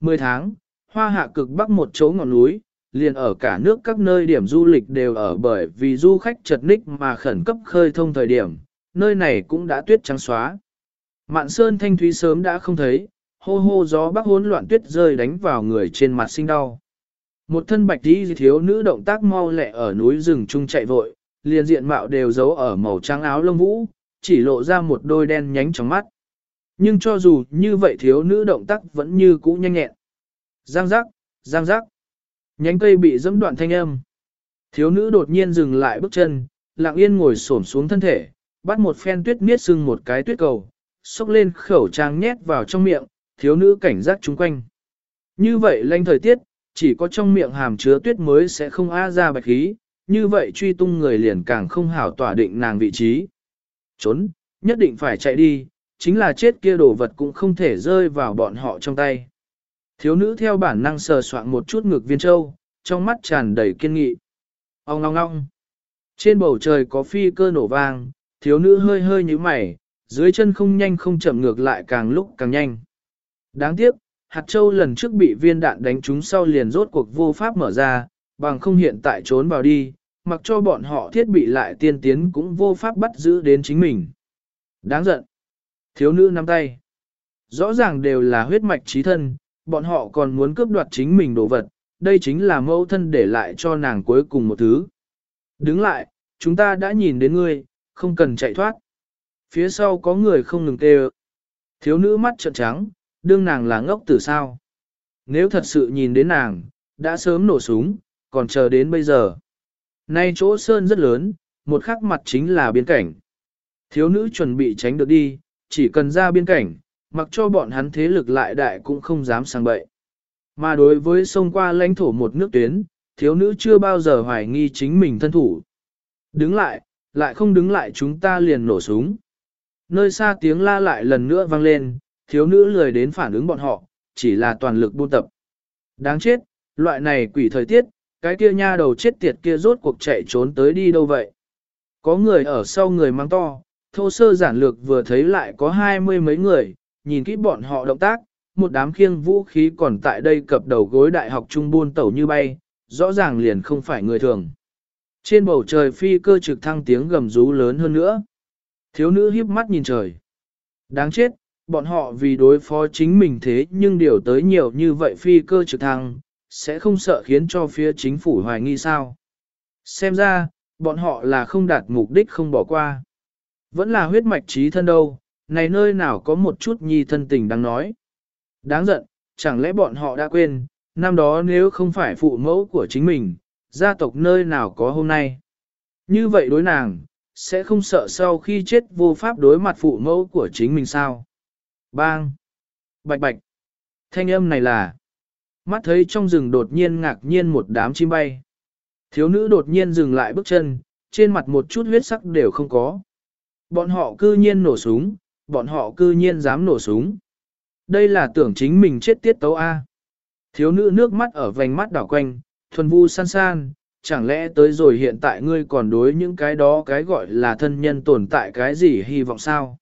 10 tháng, hoa hạ cực bắc một chỗ ngọn núi, liền ở cả nước các nơi điểm du lịch đều ở bởi vì du khách chật ních mà khẩn cấp khơi thông thời điểm, nơi này cũng đã tuyết trắng xóa. Mạn sơn thanh thúy sớm đã không thấy, hô hô gió bắc hỗn loạn tuyết rơi đánh vào người trên mặt sinh đau. Một thân bạch đi thiếu nữ động tác mau lẹ ở núi rừng trung chạy vội, liền diện mạo đều giấu ở màu trắng áo lông vũ, chỉ lộ ra một đôi đen nhánh trong mắt. Nhưng cho dù như vậy thiếu nữ động tác vẫn như cũ nhanh nhẹn. Giang giác, giang giác. Nhánh cây bị dẫm đoạn thanh âm. Thiếu nữ đột nhiên dừng lại bước chân, lặng yên ngồi xổm xuống thân thể, bắt một phen tuyết miết sưng một cái tuyết cầu, xúc lên khẩu trang nhét vào trong miệng, thiếu nữ cảnh giác chung quanh. Như vậy lanh thời tiết, chỉ có trong miệng hàm chứa tuyết mới sẽ không a ra bạch khí, như vậy truy tung người liền càng không hảo tỏa định nàng vị trí. Trốn, nhất định phải chạy đi, chính là chết kia đồ vật cũng không thể rơi vào bọn họ trong tay. Thiếu nữ theo bản năng sờ soạn một chút ngực viên châu, trong mắt tràn đầy kiên nghị. Ông ngong ngong. Trên bầu trời có phi cơ nổ vang, thiếu nữ hơi hơi như mày, dưới chân không nhanh không chậm ngược lại càng lúc càng nhanh. Đáng tiếc, hạt châu lần trước bị viên đạn đánh trúng sau liền rốt cuộc vô pháp mở ra, bằng không hiện tại trốn vào đi, mặc cho bọn họ thiết bị lại tiên tiến cũng vô pháp bắt giữ đến chính mình. Đáng giận. Thiếu nữ nắm tay. Rõ ràng đều là huyết mạch trí thân, bọn họ còn muốn cướp đoạt chính mình đồ vật, đây chính là mẫu thân để lại cho nàng cuối cùng một thứ. Đứng lại, chúng ta đã nhìn đến ngươi, không cần chạy thoát. Phía sau có người không ngừng kêu. Thiếu nữ mắt trợn trắng, đương nàng là ngốc tử sao. Nếu thật sự nhìn đến nàng, đã sớm nổ súng, còn chờ đến bây giờ. Nay chỗ sơn rất lớn, một khắc mặt chính là biên cảnh. Thiếu nữ chuẩn bị tránh được đi, chỉ cần ra biên cảnh, mặc cho bọn hắn thế lực lại đại cũng không dám sang bậy. Mà đối với sông qua lãnh thổ một nước tuyến, thiếu nữ chưa bao giờ hoài nghi chính mình thân thủ. Đứng lại, lại không đứng lại chúng ta liền nổ súng. Nơi xa tiếng la lại lần nữa vang lên, thiếu nữ lười đến phản ứng bọn họ, chỉ là toàn lực buôn tập. Đáng chết, loại này quỷ thời tiết, cái kia nha đầu chết tiệt kia rốt cuộc chạy trốn tới đi đâu vậy? Có người ở sau người mang to, thô sơ giản lược vừa thấy lại có hai mươi mấy người, nhìn kỹ bọn họ động tác, một đám khiêng vũ khí còn tại đây cập đầu gối đại học trung buôn tẩu như bay, rõ ràng liền không phải người thường. Trên bầu trời phi cơ trực thăng tiếng gầm rú lớn hơn nữa. Thiếu nữ híp mắt nhìn trời. Đáng chết, bọn họ vì đối phó chính mình thế nhưng điều tới nhiều như vậy phi cơ trực thăng, sẽ không sợ khiến cho phía chính phủ hoài nghi sao. Xem ra, bọn họ là không đạt mục đích không bỏ qua. Vẫn là huyết mạch trí thân đâu, này nơi nào có một chút nhi thân tình đang nói. Đáng giận, chẳng lẽ bọn họ đã quên, năm đó nếu không phải phụ mẫu của chính mình, gia tộc nơi nào có hôm nay. Như vậy đối nàng, sẽ không sợ sau khi chết vô pháp đối mặt phụ mẫu của chính mình sao. Bang! Bạch bạch! Thanh âm này là... Mắt thấy trong rừng đột nhiên ngạc nhiên một đám chim bay. Thiếu nữ đột nhiên dừng lại bước chân, trên mặt một chút huyết sắc đều không có. Bọn họ cư nhiên nổ súng, bọn họ cư nhiên dám nổ súng. Đây là tưởng chính mình chết tiết tấu A. Thiếu nữ nước mắt ở vành mắt đảo quanh, thuần vu san san, chẳng lẽ tới rồi hiện tại ngươi còn đối những cái đó cái gọi là thân nhân tồn tại cái gì hy vọng sao?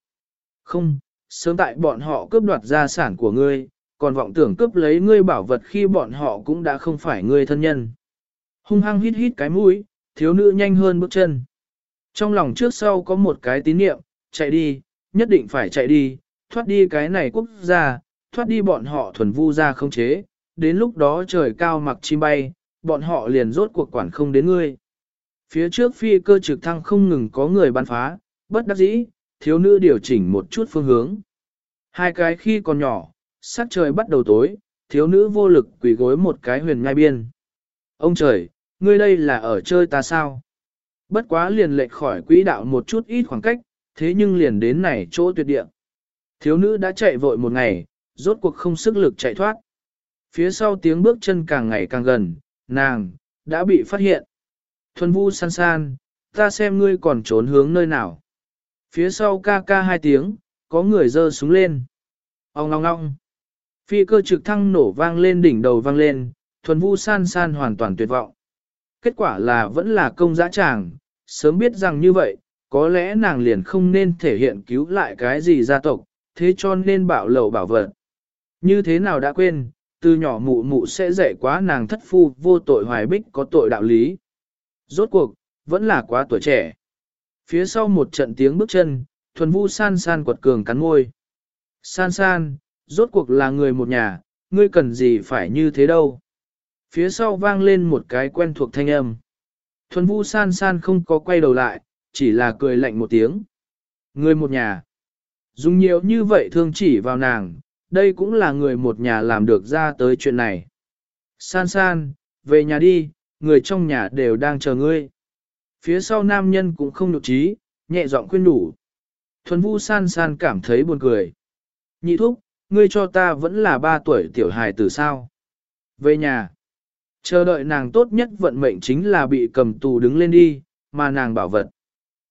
Không, sớm tại bọn họ cướp đoạt gia sản của ngươi, còn vọng tưởng cướp lấy ngươi bảo vật khi bọn họ cũng đã không phải ngươi thân nhân. Hung hăng hít hít cái mũi, thiếu nữ nhanh hơn bước chân. Trong lòng trước sau có một cái tín niệm, chạy đi, nhất định phải chạy đi, thoát đi cái này quốc gia, thoát đi bọn họ thuần vu ra không chế, đến lúc đó trời cao mặc chim bay, bọn họ liền rốt cuộc quản không đến ngươi. Phía trước phi cơ trực thăng không ngừng có người bắn phá, bất đắc dĩ, thiếu nữ điều chỉnh một chút phương hướng. Hai cái khi còn nhỏ, sát trời bắt đầu tối, thiếu nữ vô lực quỳ gối một cái huyền ngai biên. Ông trời, ngươi đây là ở chơi ta sao? Bất quá liền lệch khỏi quỹ đạo một chút ít khoảng cách, thế nhưng liền đến này chỗ tuyệt địa. Thiếu nữ đã chạy vội một ngày, rốt cuộc không sức lực chạy thoát. Phía sau tiếng bước chân càng ngày càng gần, nàng, đã bị phát hiện. Thuần vu san san, ta xem ngươi còn trốn hướng nơi nào. Phía sau ca ca hai tiếng, có người giơ súng lên. Ông ngong ngong. Phi cơ trực thăng nổ vang lên đỉnh đầu vang lên, thuần vu san san hoàn toàn tuyệt vọng. Kết quả là vẫn là công dã tràng, sớm biết rằng như vậy, có lẽ nàng liền không nên thể hiện cứu lại cái gì gia tộc, thế cho nên bảo lầu bảo vật. Như thế nào đã quên, từ nhỏ mụ mụ sẽ dạy quá nàng thất phu vô tội hoài bích có tội đạo lý. Rốt cuộc, vẫn là quá tuổi trẻ. Phía sau một trận tiếng bước chân, thuần vu san san quật cường cắn môi. San san, rốt cuộc là người một nhà, ngươi cần gì phải như thế đâu. Phía sau vang lên một cái quen thuộc thanh âm. Thuần vu san san không có quay đầu lại, chỉ là cười lạnh một tiếng. Người một nhà. Dùng nhiều như vậy thương chỉ vào nàng, đây cũng là người một nhà làm được ra tới chuyện này. San san, về nhà đi, người trong nhà đều đang chờ ngươi. Phía sau nam nhân cũng không nụ trí, nhẹ giọng khuyên đủ. Thuần vu san san cảm thấy buồn cười. Nhị thúc, ngươi cho ta vẫn là ba tuổi tiểu hài tử sao. Về nhà. Chờ đợi nàng tốt nhất vận mệnh chính là bị cầm tù đứng lên đi, mà nàng bảo vật.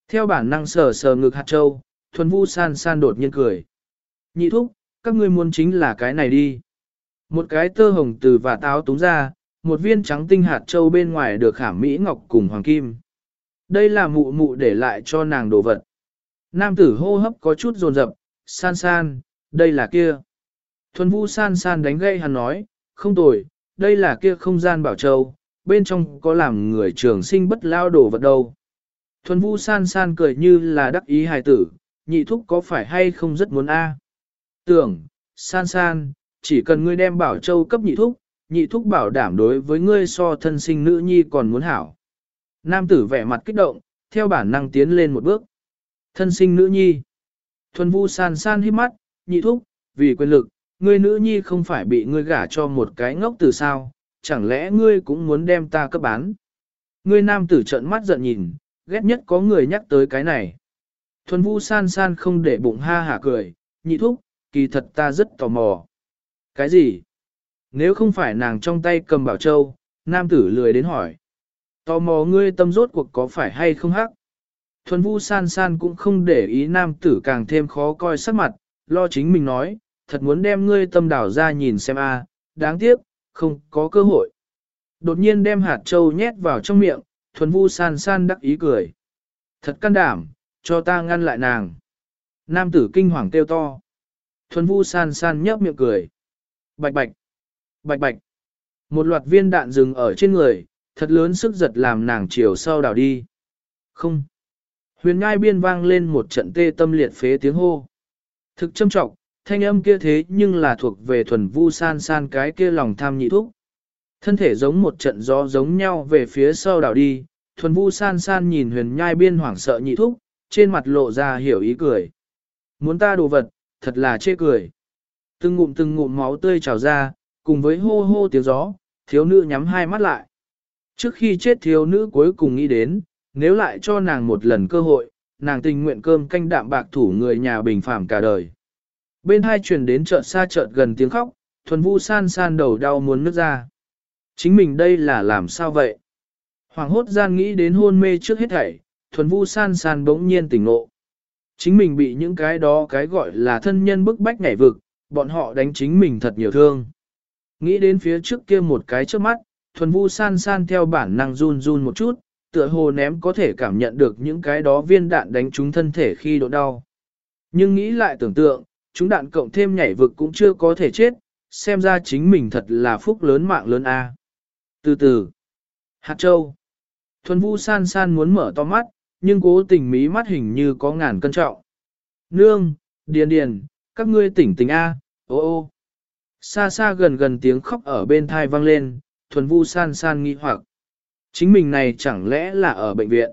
Theo bản năng sờ sờ ngực hạt châu, thuần vu san san đột nhiên cười. Nhị thúc, các ngươi muốn chính là cái này đi. Một cái tơ hồng từ và táo túng ra, một viên trắng tinh hạt châu bên ngoài được khảm mỹ ngọc cùng hoàng kim. Đây là mụ mụ để lại cho nàng đồ vật. Nam tử hô hấp có chút rồn rập, san san, đây là kia. Thuần vu san san đánh gây hắn nói, không tồi, đây là kia không gian bảo châu, bên trong có làm người trường sinh bất lao đồ vật đâu. Thuần vu san san cười như là đắc ý hài tử, nhị thúc có phải hay không rất muốn a? Tưởng, san san, chỉ cần ngươi đem bảo châu cấp nhị thúc, nhị thúc bảo đảm đối với ngươi so thân sinh nữ nhi còn muốn hảo. Nam tử vẻ mặt kích động, theo bản năng tiến lên một bước. Thân sinh nữ nhi. Thuần vu san san hít mắt, nhị thúc, vì quyền lực, ngươi nữ nhi không phải bị ngươi gả cho một cái ngốc từ sao, chẳng lẽ ngươi cũng muốn đem ta cấp bán. Ngươi nam tử trợn mắt giận nhìn, ghét nhất có người nhắc tới cái này. Thuần vu san san không để bụng ha hả cười, nhị thúc, kỳ thật ta rất tò mò. Cái gì? Nếu không phải nàng trong tay cầm bảo châu, nam tử lười đến hỏi. Tò mò ngươi tâm rốt cuộc có phải hay không hắc? Thuần vu san san cũng không để ý nam tử càng thêm khó coi sắc mặt, lo chính mình nói, thật muốn đem ngươi tâm đảo ra nhìn xem a, đáng tiếc, không có cơ hội. Đột nhiên đem hạt châu nhét vào trong miệng, thuần vu san san đắc ý cười. Thật can đảm, cho ta ngăn lại nàng. Nam tử kinh hoàng kêu to. Thuần vu san san nhấp miệng cười. Bạch bạch, bạch bạch. Một loạt viên đạn dừng ở trên người, thật lớn sức giật làm nàng chiều sau đảo đi. Không. Huyền ngai biên vang lên một trận tê tâm liệt phế tiếng hô. Thực châm trọng, thanh âm kia thế nhưng là thuộc về thuần vu san san cái kia lòng tham nhị thúc. Thân thể giống một trận gió giống nhau về phía sau đảo đi, thuần vu san san nhìn huyền nhai biên hoảng sợ nhị thúc, trên mặt lộ ra hiểu ý cười. Muốn ta đồ vật, thật là chê cười. Từng ngụm từng ngụm máu tươi trào ra, cùng với hô hô tiếng gió, thiếu nữ nhắm hai mắt lại. Trước khi chết thiếu nữ cuối cùng nghĩ đến, nếu lại cho nàng một lần cơ hội, nàng tình nguyện cơm canh đạm bạc thủ người nhà bình phàm cả đời. Bên hai truyền đến chợt xa chợt gần tiếng khóc, thuần vu san san đầu đau muốn nước ra. Chính mình đây là làm sao vậy? Hoàng hốt gian nghĩ đến hôn mê trước hết thảy, thuần vu san san bỗng nhiên tỉnh ngộ. Chính mình bị những cái đó cái gọi là thân nhân bức bách nhảy vực, bọn họ đánh chính mình thật nhiều thương. Nghĩ đến phía trước kia một cái trước mắt, thuần vu san san theo bản năng run run một chút, tựa hồ ném có thể cảm nhận được những cái đó viên đạn đánh trúng thân thể khi độ đau. Nhưng nghĩ lại tưởng tượng, chúng đạn cộng thêm nhảy vực cũng chưa có thể chết, xem ra chính mình thật là phúc lớn mạng lớn A. Từ từ, Hạt Châu, thuần vu san san muốn mở to mắt, nhưng cố tình mí mắt hình như có ngàn cân trọng. Nương, điền điền, các ngươi tỉnh tỉnh A, ô ô. Xa xa gần gần tiếng khóc ở bên thai vang lên, thuần vu san san nghi hoặc. Chính mình này chẳng lẽ là ở bệnh viện?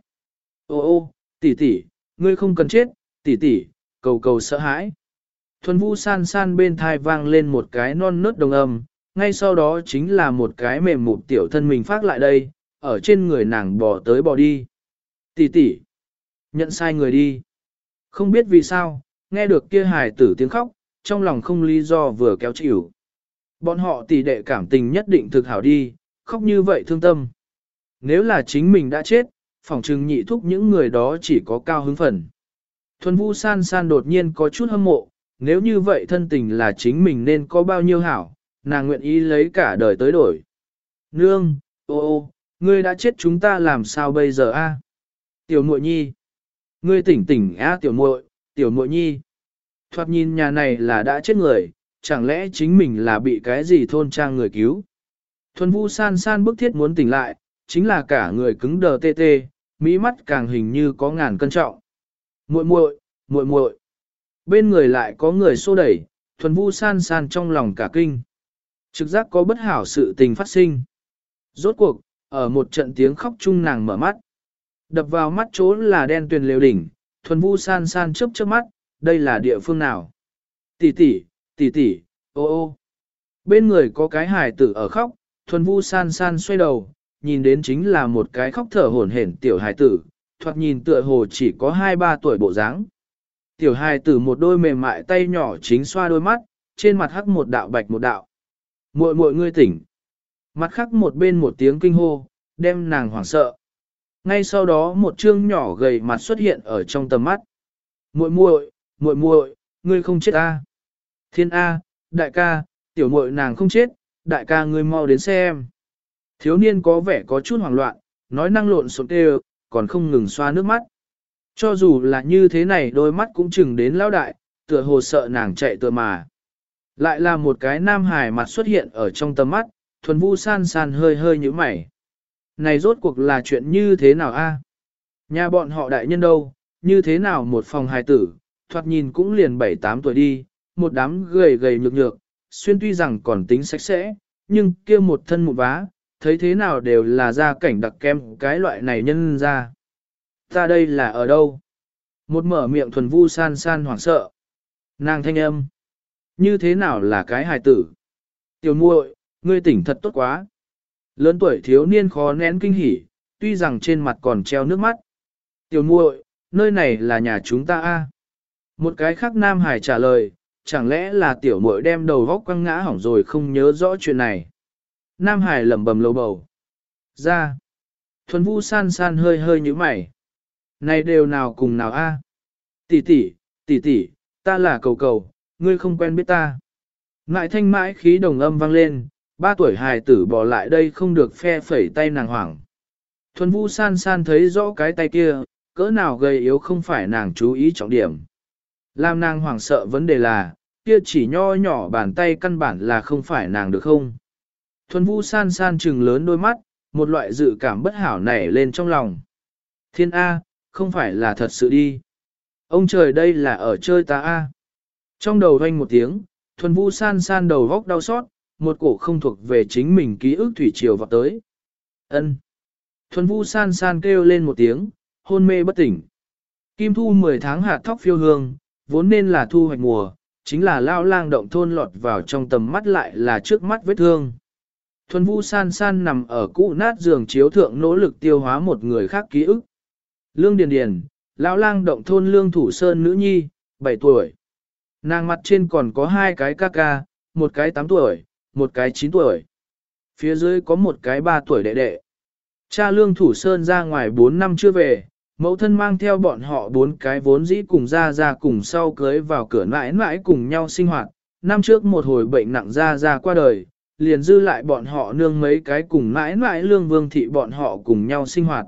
Ô ô, tỷ tỷ, ngươi không cần chết, tỷ tỷ, cầu cầu sợ hãi. Thuần vu san san bên thai vang lên một cái non nớt đồng âm, ngay sau đó chính là một cái mềm mụn tiểu thân mình phát lại đây, ở trên người nàng bò tới bò đi. Tỷ tỷ, nhận sai người đi. Không biết vì sao, nghe được kia hài tử tiếng khóc, trong lòng không lý do vừa kéo chịu. Bọn họ tỷ đệ cảm tình nhất định thực hảo đi, khóc như vậy thương tâm. Nếu là chính mình đã chết, phỏng chừng nhị thúc những người đó chỉ có cao hứng phần. Thuần vu san san đột nhiên có chút hâm mộ, nếu như vậy thân tình là chính mình nên có bao nhiêu hảo, nàng nguyện ý lấy cả đời tới đổi. Nương, ô ô, ngươi đã chết chúng ta làm sao bây giờ a? Tiểu muội nhi. Ngươi tỉnh tỉnh a tiểu muội, tiểu muội nhi. Thoạt nhìn nhà này là đã chết người, chẳng lẽ chính mình là bị cái gì thôn trang người cứu. Thuần vu san san bức thiết muốn tỉnh lại, chính là cả người cứng đờ tê tê, mỹ mắt càng hình như có ngàn cân trọng. muội muội, muội muội. Bên người lại có người xô đẩy, thuần vu san san trong lòng cả kinh. Trực giác có bất hảo sự tình phát sinh. Rốt cuộc, ở một trận tiếng khóc chung nàng mở mắt. Đập vào mắt chỗ là đen tuyền liều đỉnh, thuần vu san san chớp chớp mắt, đây là địa phương nào? Tỷ tỷ, tỷ tỷ, ô ô. Bên người có cái hài tử ở khóc, thuần vu san san xoay đầu, nhìn đến chính là một cái khóc thở hổn hển tiểu hài tử, thoạt nhìn tựa hồ chỉ có 2-3 tuổi bộ dáng. Tiểu hài tử một đôi mềm mại tay nhỏ chính xoa đôi mắt, trên mặt hắc một đạo bạch một đạo. Muội muội ngươi tỉnh. Mặt khắc một bên một tiếng kinh hô, đem nàng hoảng sợ. Ngay sau đó một trương nhỏ gầy mặt xuất hiện ở trong tầm mắt. Muội muội, muội muội, ngươi không chết a? Thiên a, đại ca, tiểu muội nàng không chết, đại ca ngươi mau đến xem. Thiếu niên có vẻ có chút hoảng loạn, nói năng lộn xộn kêu, còn không ngừng xoa nước mắt. Cho dù là như thế này đôi mắt cũng chừng đến lao đại, tựa hồ sợ nàng chạy tựa mà. Lại là một cái nam hài mặt xuất hiện ở trong tầm mắt, thuần vu san san hơi hơi như mày. Này rốt cuộc là chuyện như thế nào a? Nhà bọn họ đại nhân đâu, như thế nào một phòng hài tử, thoạt nhìn cũng liền 7-8 tuổi đi, một đám gầy gầy nhược nhược, xuyên tuy rằng còn tính sạch sẽ, nhưng kia một thân một vá, thấy thế nào đều là gia cảnh đặc kem cái loại này nhân ra. Ta đây là ở đâu? Một mở miệng thuần vu san san hoảng sợ. Nàng thanh âm. Như thế nào là cái hài tử? Tiểu muội, ngươi tỉnh thật tốt quá. Lớn tuổi thiếu niên khó nén kinh hỉ, tuy rằng trên mặt còn treo nước mắt. Tiểu muội, nơi này là nhà chúng ta a. Một cái khác Nam Hải trả lời, chẳng lẽ là tiểu muội đem đầu vóc quăng ngã hỏng rồi không nhớ rõ chuyện này. Nam Hải lẩm bẩm lầu bầu. Ra. Thuần Vu san san hơi hơi như mày. Này đều nào cùng nào a? À? Tỷ tỷ, tỷ tỷ, ta là cầu cầu, ngươi không quen biết ta. Ngại thanh mãi khí đồng âm vang lên, ba tuổi hài tử bỏ lại đây không được phe phẩy tay nàng hoảng. Thuần Vu san san thấy rõ cái tay kia, cỡ nào gầy yếu không phải nàng chú ý trọng điểm. Làm nàng hoảng sợ vấn đề là, kia chỉ nho nhỏ bàn tay căn bản là không phải nàng được không. Thuần Vu san san trừng lớn đôi mắt, một loại dự cảm bất hảo nảy lên trong lòng. Thiên A, không phải là thật sự đi. Ông trời đây là ở chơi ta A. Trong đầu vang một tiếng, thuần vu san san đầu góc đau xót, một cổ không thuộc về chính mình ký ức thủy triều vào tới. ân Thuần vu san san kêu lên một tiếng, hôn mê bất tỉnh. Kim thu 10 tháng hạt thóc phiêu hương, vốn nên là thu hoạch mùa, chính là lao lang động thôn lọt vào trong tầm mắt lại là trước mắt vết thương. Thuần vu san san nằm ở cũ nát giường chiếu thượng nỗ lực tiêu hóa một người khác ký ức. Lương Điền Điền, lão lang động thôn Lương Thủ Sơn nữ nhi, 7 tuổi. Nàng mặt trên còn có hai cái ca ca, một cái 8 tuổi, một cái 9 tuổi. Phía dưới có một cái 3 tuổi đệ đệ. Cha Lương Thủ Sơn ra ngoài 4 năm chưa về, mẫu thân mang theo bọn họ bốn cái vốn dĩ cùng ra ra cùng sau cưới vào cửa mãi mãi cùng nhau sinh hoạt. Năm trước một hồi bệnh nặng ra ra qua đời, liền dư lại bọn họ nương mấy cái cùng mãi mãi lương vương thị bọn họ cùng nhau sinh hoạt.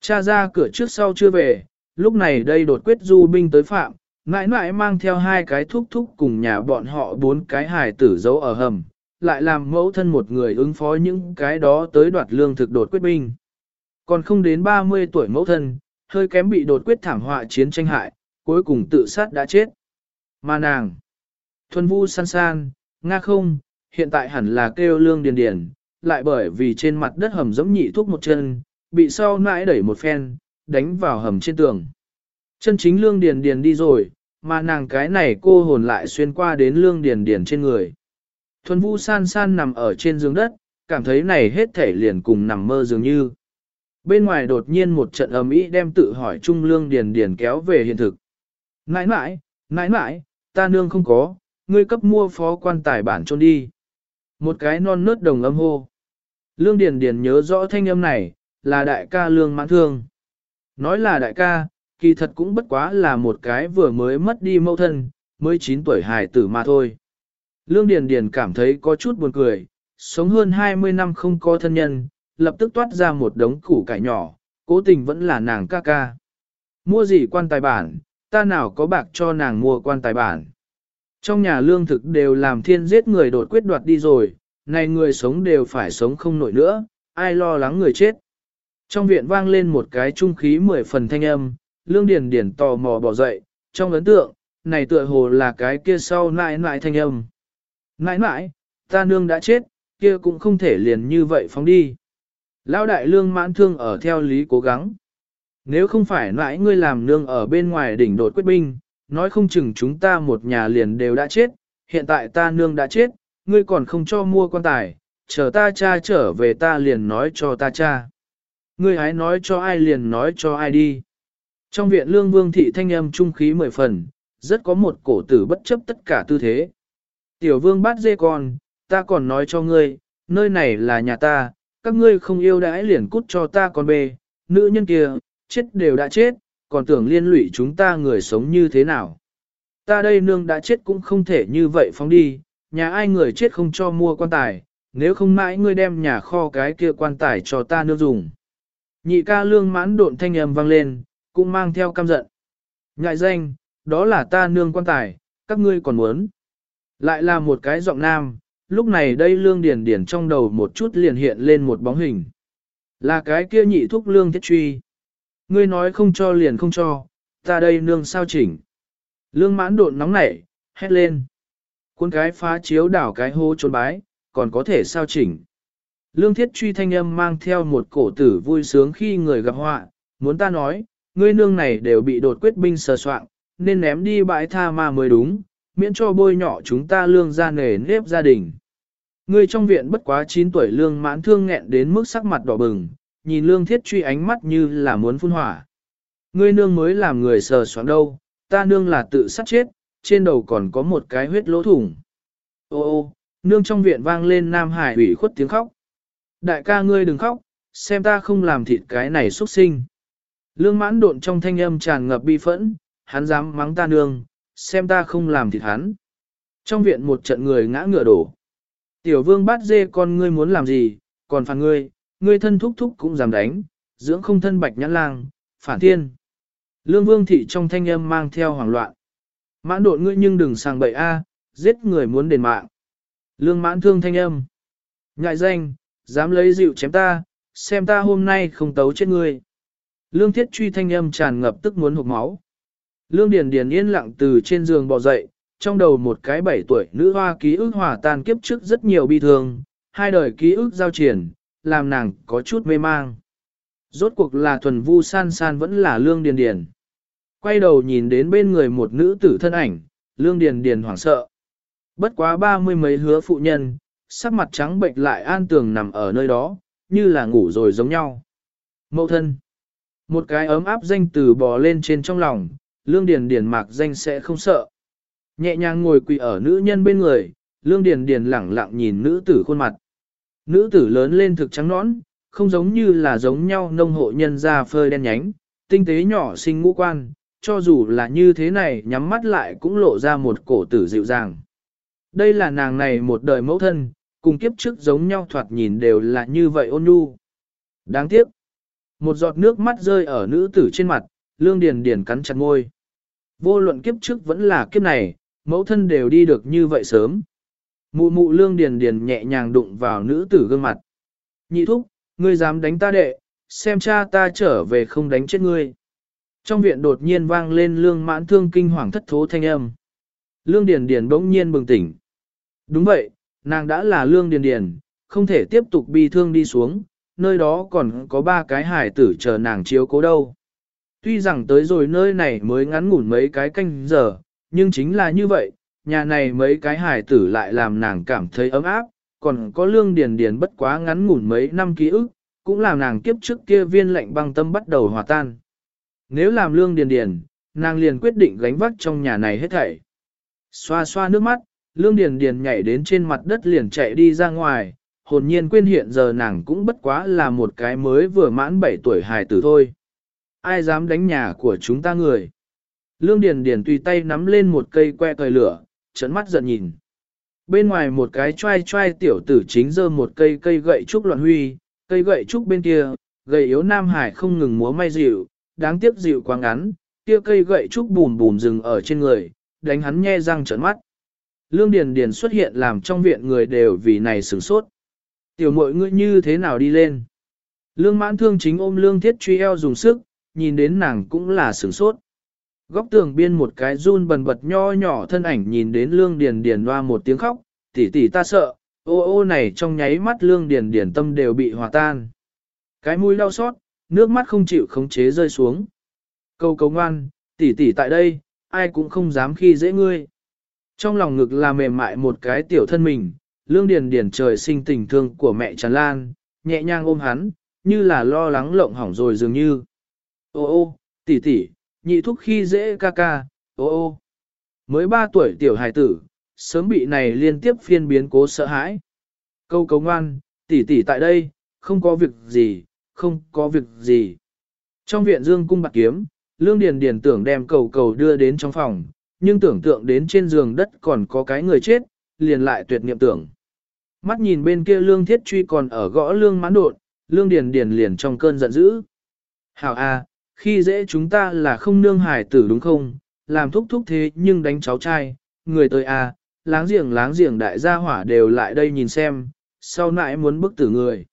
Cha ra cửa trước sau chưa về, lúc này đây đột quyết du binh tới phạm, mãi mãi mang theo hai cái thúc thúc cùng nhà bọn họ bốn cái hài tử giấu ở hầm, lại làm mẫu thân một người ứng phó những cái đó tới đoạt lương thực đột quyết binh. Còn không đến 30 tuổi mẫu thân, hơi kém bị đột quyết thảm họa chiến tranh hại, cuối cùng tự sát đã chết. Mà nàng, thuần vu san san, nga không, hiện tại hẳn là kêu lương điền điền, lại bởi vì trên mặt đất hầm giống nhị thuốc một chân, bị sau nãi đẩy một phen, đánh vào hầm trên tường. Chân chính lương điền điền đi rồi, mà nàng cái này cô hồn lại xuyên qua đến lương điền điền trên người. Thuần vu san san nằm ở trên giường đất, cảm thấy này hết thể liền cùng nằm mơ dường như. Bên ngoài đột nhiên một trận ầm ĩ đem tự hỏi trung lương điền điền kéo về hiện thực. Nãi nãi, nãi nãi, ta nương không có, ngươi cấp mua phó quan tài bản trôn đi. Một cái non nớt đồng âm hô. Lương Điền Điền nhớ rõ thanh âm này, là đại ca Lương Mãn Thương. Nói là đại ca, kỳ thật cũng bất quá là một cái vừa mới mất đi mẫu thân, mới 9 tuổi hài tử mà thôi. Lương Điền Điền cảm thấy có chút buồn cười, sống hơn 20 năm không có thân nhân, lập tức toát ra một đống củ cải nhỏ, cố tình vẫn là nàng ca ca. Mua gì quan tài bản, ta nào có bạc cho nàng mua quan tài bản. Trong nhà lương thực đều làm thiên giết người đột quyết đoạt đi rồi, này người sống đều phải sống không nổi nữa, ai lo lắng người chết. Trong viện vang lên một cái trung khí mười phần thanh âm, lương điền điền tò mò bỏ dậy, trong ấn tượng, này tựa hồ là cái kia sau nãi nãi thanh âm. Nãi nãi, ta nương đã chết, kia cũng không thể liền như vậy phóng đi. Lão đại lương mãn thương ở theo lý cố gắng. Nếu không phải nãi ngươi làm nương ở bên ngoài đỉnh đột quyết binh, nói không chừng chúng ta một nhà liền đều đã chết, hiện tại ta nương đã chết, ngươi còn không cho mua quan tài, chờ ta cha trở về ta liền nói cho ta cha. Ngươi hãy nói cho ai liền nói cho ai đi. Trong viện lương vương thị thanh âm trung khí mười phần, rất có một cổ tử bất chấp tất cả tư thế. Tiểu vương bát dê con, ta còn nói cho ngươi, nơi này là nhà ta, các ngươi không yêu đãi liền cút cho ta con bê, nữ nhân kia, chết đều đã chết, còn tưởng liên lụy chúng ta người sống như thế nào. Ta đây nương đã chết cũng không thể như vậy phóng đi, nhà ai người chết không cho mua quan tài, nếu không mãi ngươi đem nhà kho cái kia quan tài cho ta nương dùng. Nhị ca lương mãn độn thanh âm vang lên, cũng mang theo căm giận. Ngại danh, đó là ta nương quan tài, các ngươi còn muốn. Lại là một cái giọng nam, lúc này đây lương điền điền trong đầu một chút liền hiện lên một bóng hình. Là cái kia nhị thúc lương thiết truy. Ngươi nói không cho liền không cho, ta đây nương sao chỉnh. Lương mãn độn nóng nảy, hét lên. cuốn cái phá chiếu đảo cái hô trốn bái, còn có thể sao chỉnh. Lương thiết truy thanh âm mang theo một cổ tử vui sướng khi người gặp họa, muốn ta nói, ngươi nương này đều bị đột quyết binh sờ soạn, nên ném đi bãi tha ma mới đúng, miễn cho bôi nhỏ chúng ta lương ra nề nếp gia đình. Ngươi trong viện bất quá 9 tuổi lương mãn thương nghẹn đến mức sắc mặt đỏ bừng, nhìn lương thiết truy ánh mắt như là muốn phun hỏa. Ngươi nương mới làm người sờ soạn đâu, ta nương là tự sát chết, trên đầu còn có một cái huyết lỗ thủng. Ô ô, nương trong viện vang lên Nam Hải ủy khuất tiếng khóc. Đại ca ngươi đừng khóc, xem ta không làm thịt cái này xuất sinh. Lương mãn độn trong thanh âm tràn ngập bi phẫn, hắn dám mắng ta nương, xem ta không làm thịt hắn. Trong viện một trận người ngã ngựa đổ. Tiểu vương bắt dê con ngươi muốn làm gì, còn phản ngươi, ngươi thân thúc thúc cũng dám đánh, dưỡng không thân bạch nhãn lang, phản thiên. Lương vương thị trong thanh âm mang theo hoảng loạn. Mãn độn ngươi nhưng đừng sang bậy a, giết người muốn đền mạng. Lương mãn thương thanh âm. Ngại danh, dám lấy dịu chém ta, xem ta hôm nay không tấu chết ngươi. Lương thiết truy thanh âm tràn ngập tức muốn hụt máu. Lương Điền Điền yên lặng từ trên giường bò dậy, trong đầu một cái bảy tuổi nữ hoa ký ức hòa tan kiếp trước rất nhiều bi thương, hai đời ký ức giao triển, làm nàng có chút mê mang. Rốt cuộc là thuần vu san san vẫn là Lương Điền Điền. Quay đầu nhìn đến bên người một nữ tử thân ảnh, Lương Điền Điền hoảng sợ. Bất quá ba mươi mấy hứa phụ nhân, sắc mặt trắng bệnh lại an tường nằm ở nơi đó, như là ngủ rồi giống nhau. Mậu thân. Một cái ấm áp danh từ bò lên trên trong lòng, lương điền điền mạc danh sẽ không sợ. Nhẹ nhàng ngồi quỳ ở nữ nhân bên người, lương điền điền lẳng lặng nhìn nữ tử khuôn mặt. Nữ tử lớn lên thực trắng nõn, không giống như là giống nhau nông hộ nhân ra phơi đen nhánh, tinh tế nhỏ xinh ngũ quan, cho dù là như thế này nhắm mắt lại cũng lộ ra một cổ tử dịu dàng. Đây là nàng này một đời mẫu thân, cùng kiếp trước giống nhau thoạt nhìn đều là như vậy ôn nhu. Đáng tiếc, một giọt nước mắt rơi ở nữ tử trên mặt, lương điền điền cắn chặt môi. Vô luận kiếp trước vẫn là kiếp này, mẫu thân đều đi được như vậy sớm. Mụ mụ lương điền điền nhẹ nhàng đụng vào nữ tử gương mặt. Nhị thúc, ngươi dám đánh ta đệ, xem cha ta trở về không đánh chết ngươi. Trong viện đột nhiên vang lên lương mãn thương kinh hoàng thất thố thanh âm. Lương điền điền bỗng nhiên bừng tỉnh. Đúng vậy, nàng đã là lương điền điền, không thể tiếp tục bi thương đi xuống, nơi đó còn có ba cái hải tử chờ nàng chiếu cố đâu. Tuy rằng tới rồi nơi này mới ngắn ngủn mấy cái canh giờ, nhưng chính là như vậy, nhà này mấy cái hải tử lại làm nàng cảm thấy ấm áp, còn có lương điền điền bất quá ngắn ngủn mấy năm ký ức, cũng làm nàng kiếp trước kia viên lệnh băng tâm bắt đầu hòa tan. Nếu làm lương điền điền, nàng liền quyết định gánh vác trong nhà này hết thảy. Xoa xoa nước mắt, lương điền điền nhảy đến trên mặt đất liền chạy đi ra ngoài, hồn nhiên quên hiện giờ nàng cũng bất quá là một cái mới vừa mãn 7 tuổi hài tử thôi ai dám đánh nhà của chúng ta người. Lương Điền Điền tùy tay nắm lên một cây que cời lửa, trấn mắt giận nhìn. Bên ngoài một cái trai trai tiểu tử chính giơ một cây cây gậy trúc loạn huy, cây gậy trúc bên kia, gầy yếu Nam Hải không ngừng múa may dịu, đáng tiếc dịu quá ngắn, kia cây gậy trúc bùm bùm dừng ở trên người, đánh hắn nhe răng trợn mắt. Lương Điền Điền xuất hiện làm trong viện người đều vì này sửng sốt. Tiểu muội ngươi như thế nào đi lên? Lương mãn thương chính ôm lương thiết truy eo dùng sức, nhìn đến nàng cũng là sửng sốt. Góc tường biên một cái run bần bật nho nhỏ thân ảnh nhìn đến lương điền điền loa một tiếng khóc, tỷ tỷ ta sợ, ô ô này trong nháy mắt lương điền điền tâm đều bị hòa tan. Cái mũi đau xót, nước mắt không chịu khống chế rơi xuống. Câu cầu ngoan, tỷ tỷ tại đây, ai cũng không dám khi dễ ngươi. Trong lòng ngực là mềm mại một cái tiểu thân mình, lương điền điền trời sinh tình thương của mẹ tràn lan, nhẹ nhàng ôm hắn, như là lo lắng lộng hỏng rồi dường như. Ô ô, tỷ tỷ, nhị thúc khi dễ ca ca, ô ô. Mới 3 tuổi tiểu hài tử, sớm bị này liên tiếp phiên biến cố sợ hãi. Câu cấu ngoan, tỷ tỷ tại đây, không có việc gì, không có việc gì. Trong viện dương cung bạc kiếm, Lương Điền Điền tưởng đem cầu cầu đưa đến trong phòng, nhưng tưởng tượng đến trên giường đất còn có cái người chết, liền lại tuyệt niệm tưởng. Mắt nhìn bên kia Lương Thiết Truy còn ở gõ Lương mãn đột, Lương Điền Điền liền trong cơn giận dữ. Hảo a, khi dễ chúng ta là không nương hải tử đúng không, làm thúc thúc thế nhưng đánh cháu trai, người tới a, láng giềng láng giềng đại gia hỏa đều lại đây nhìn xem, sau nãy muốn bức tử người.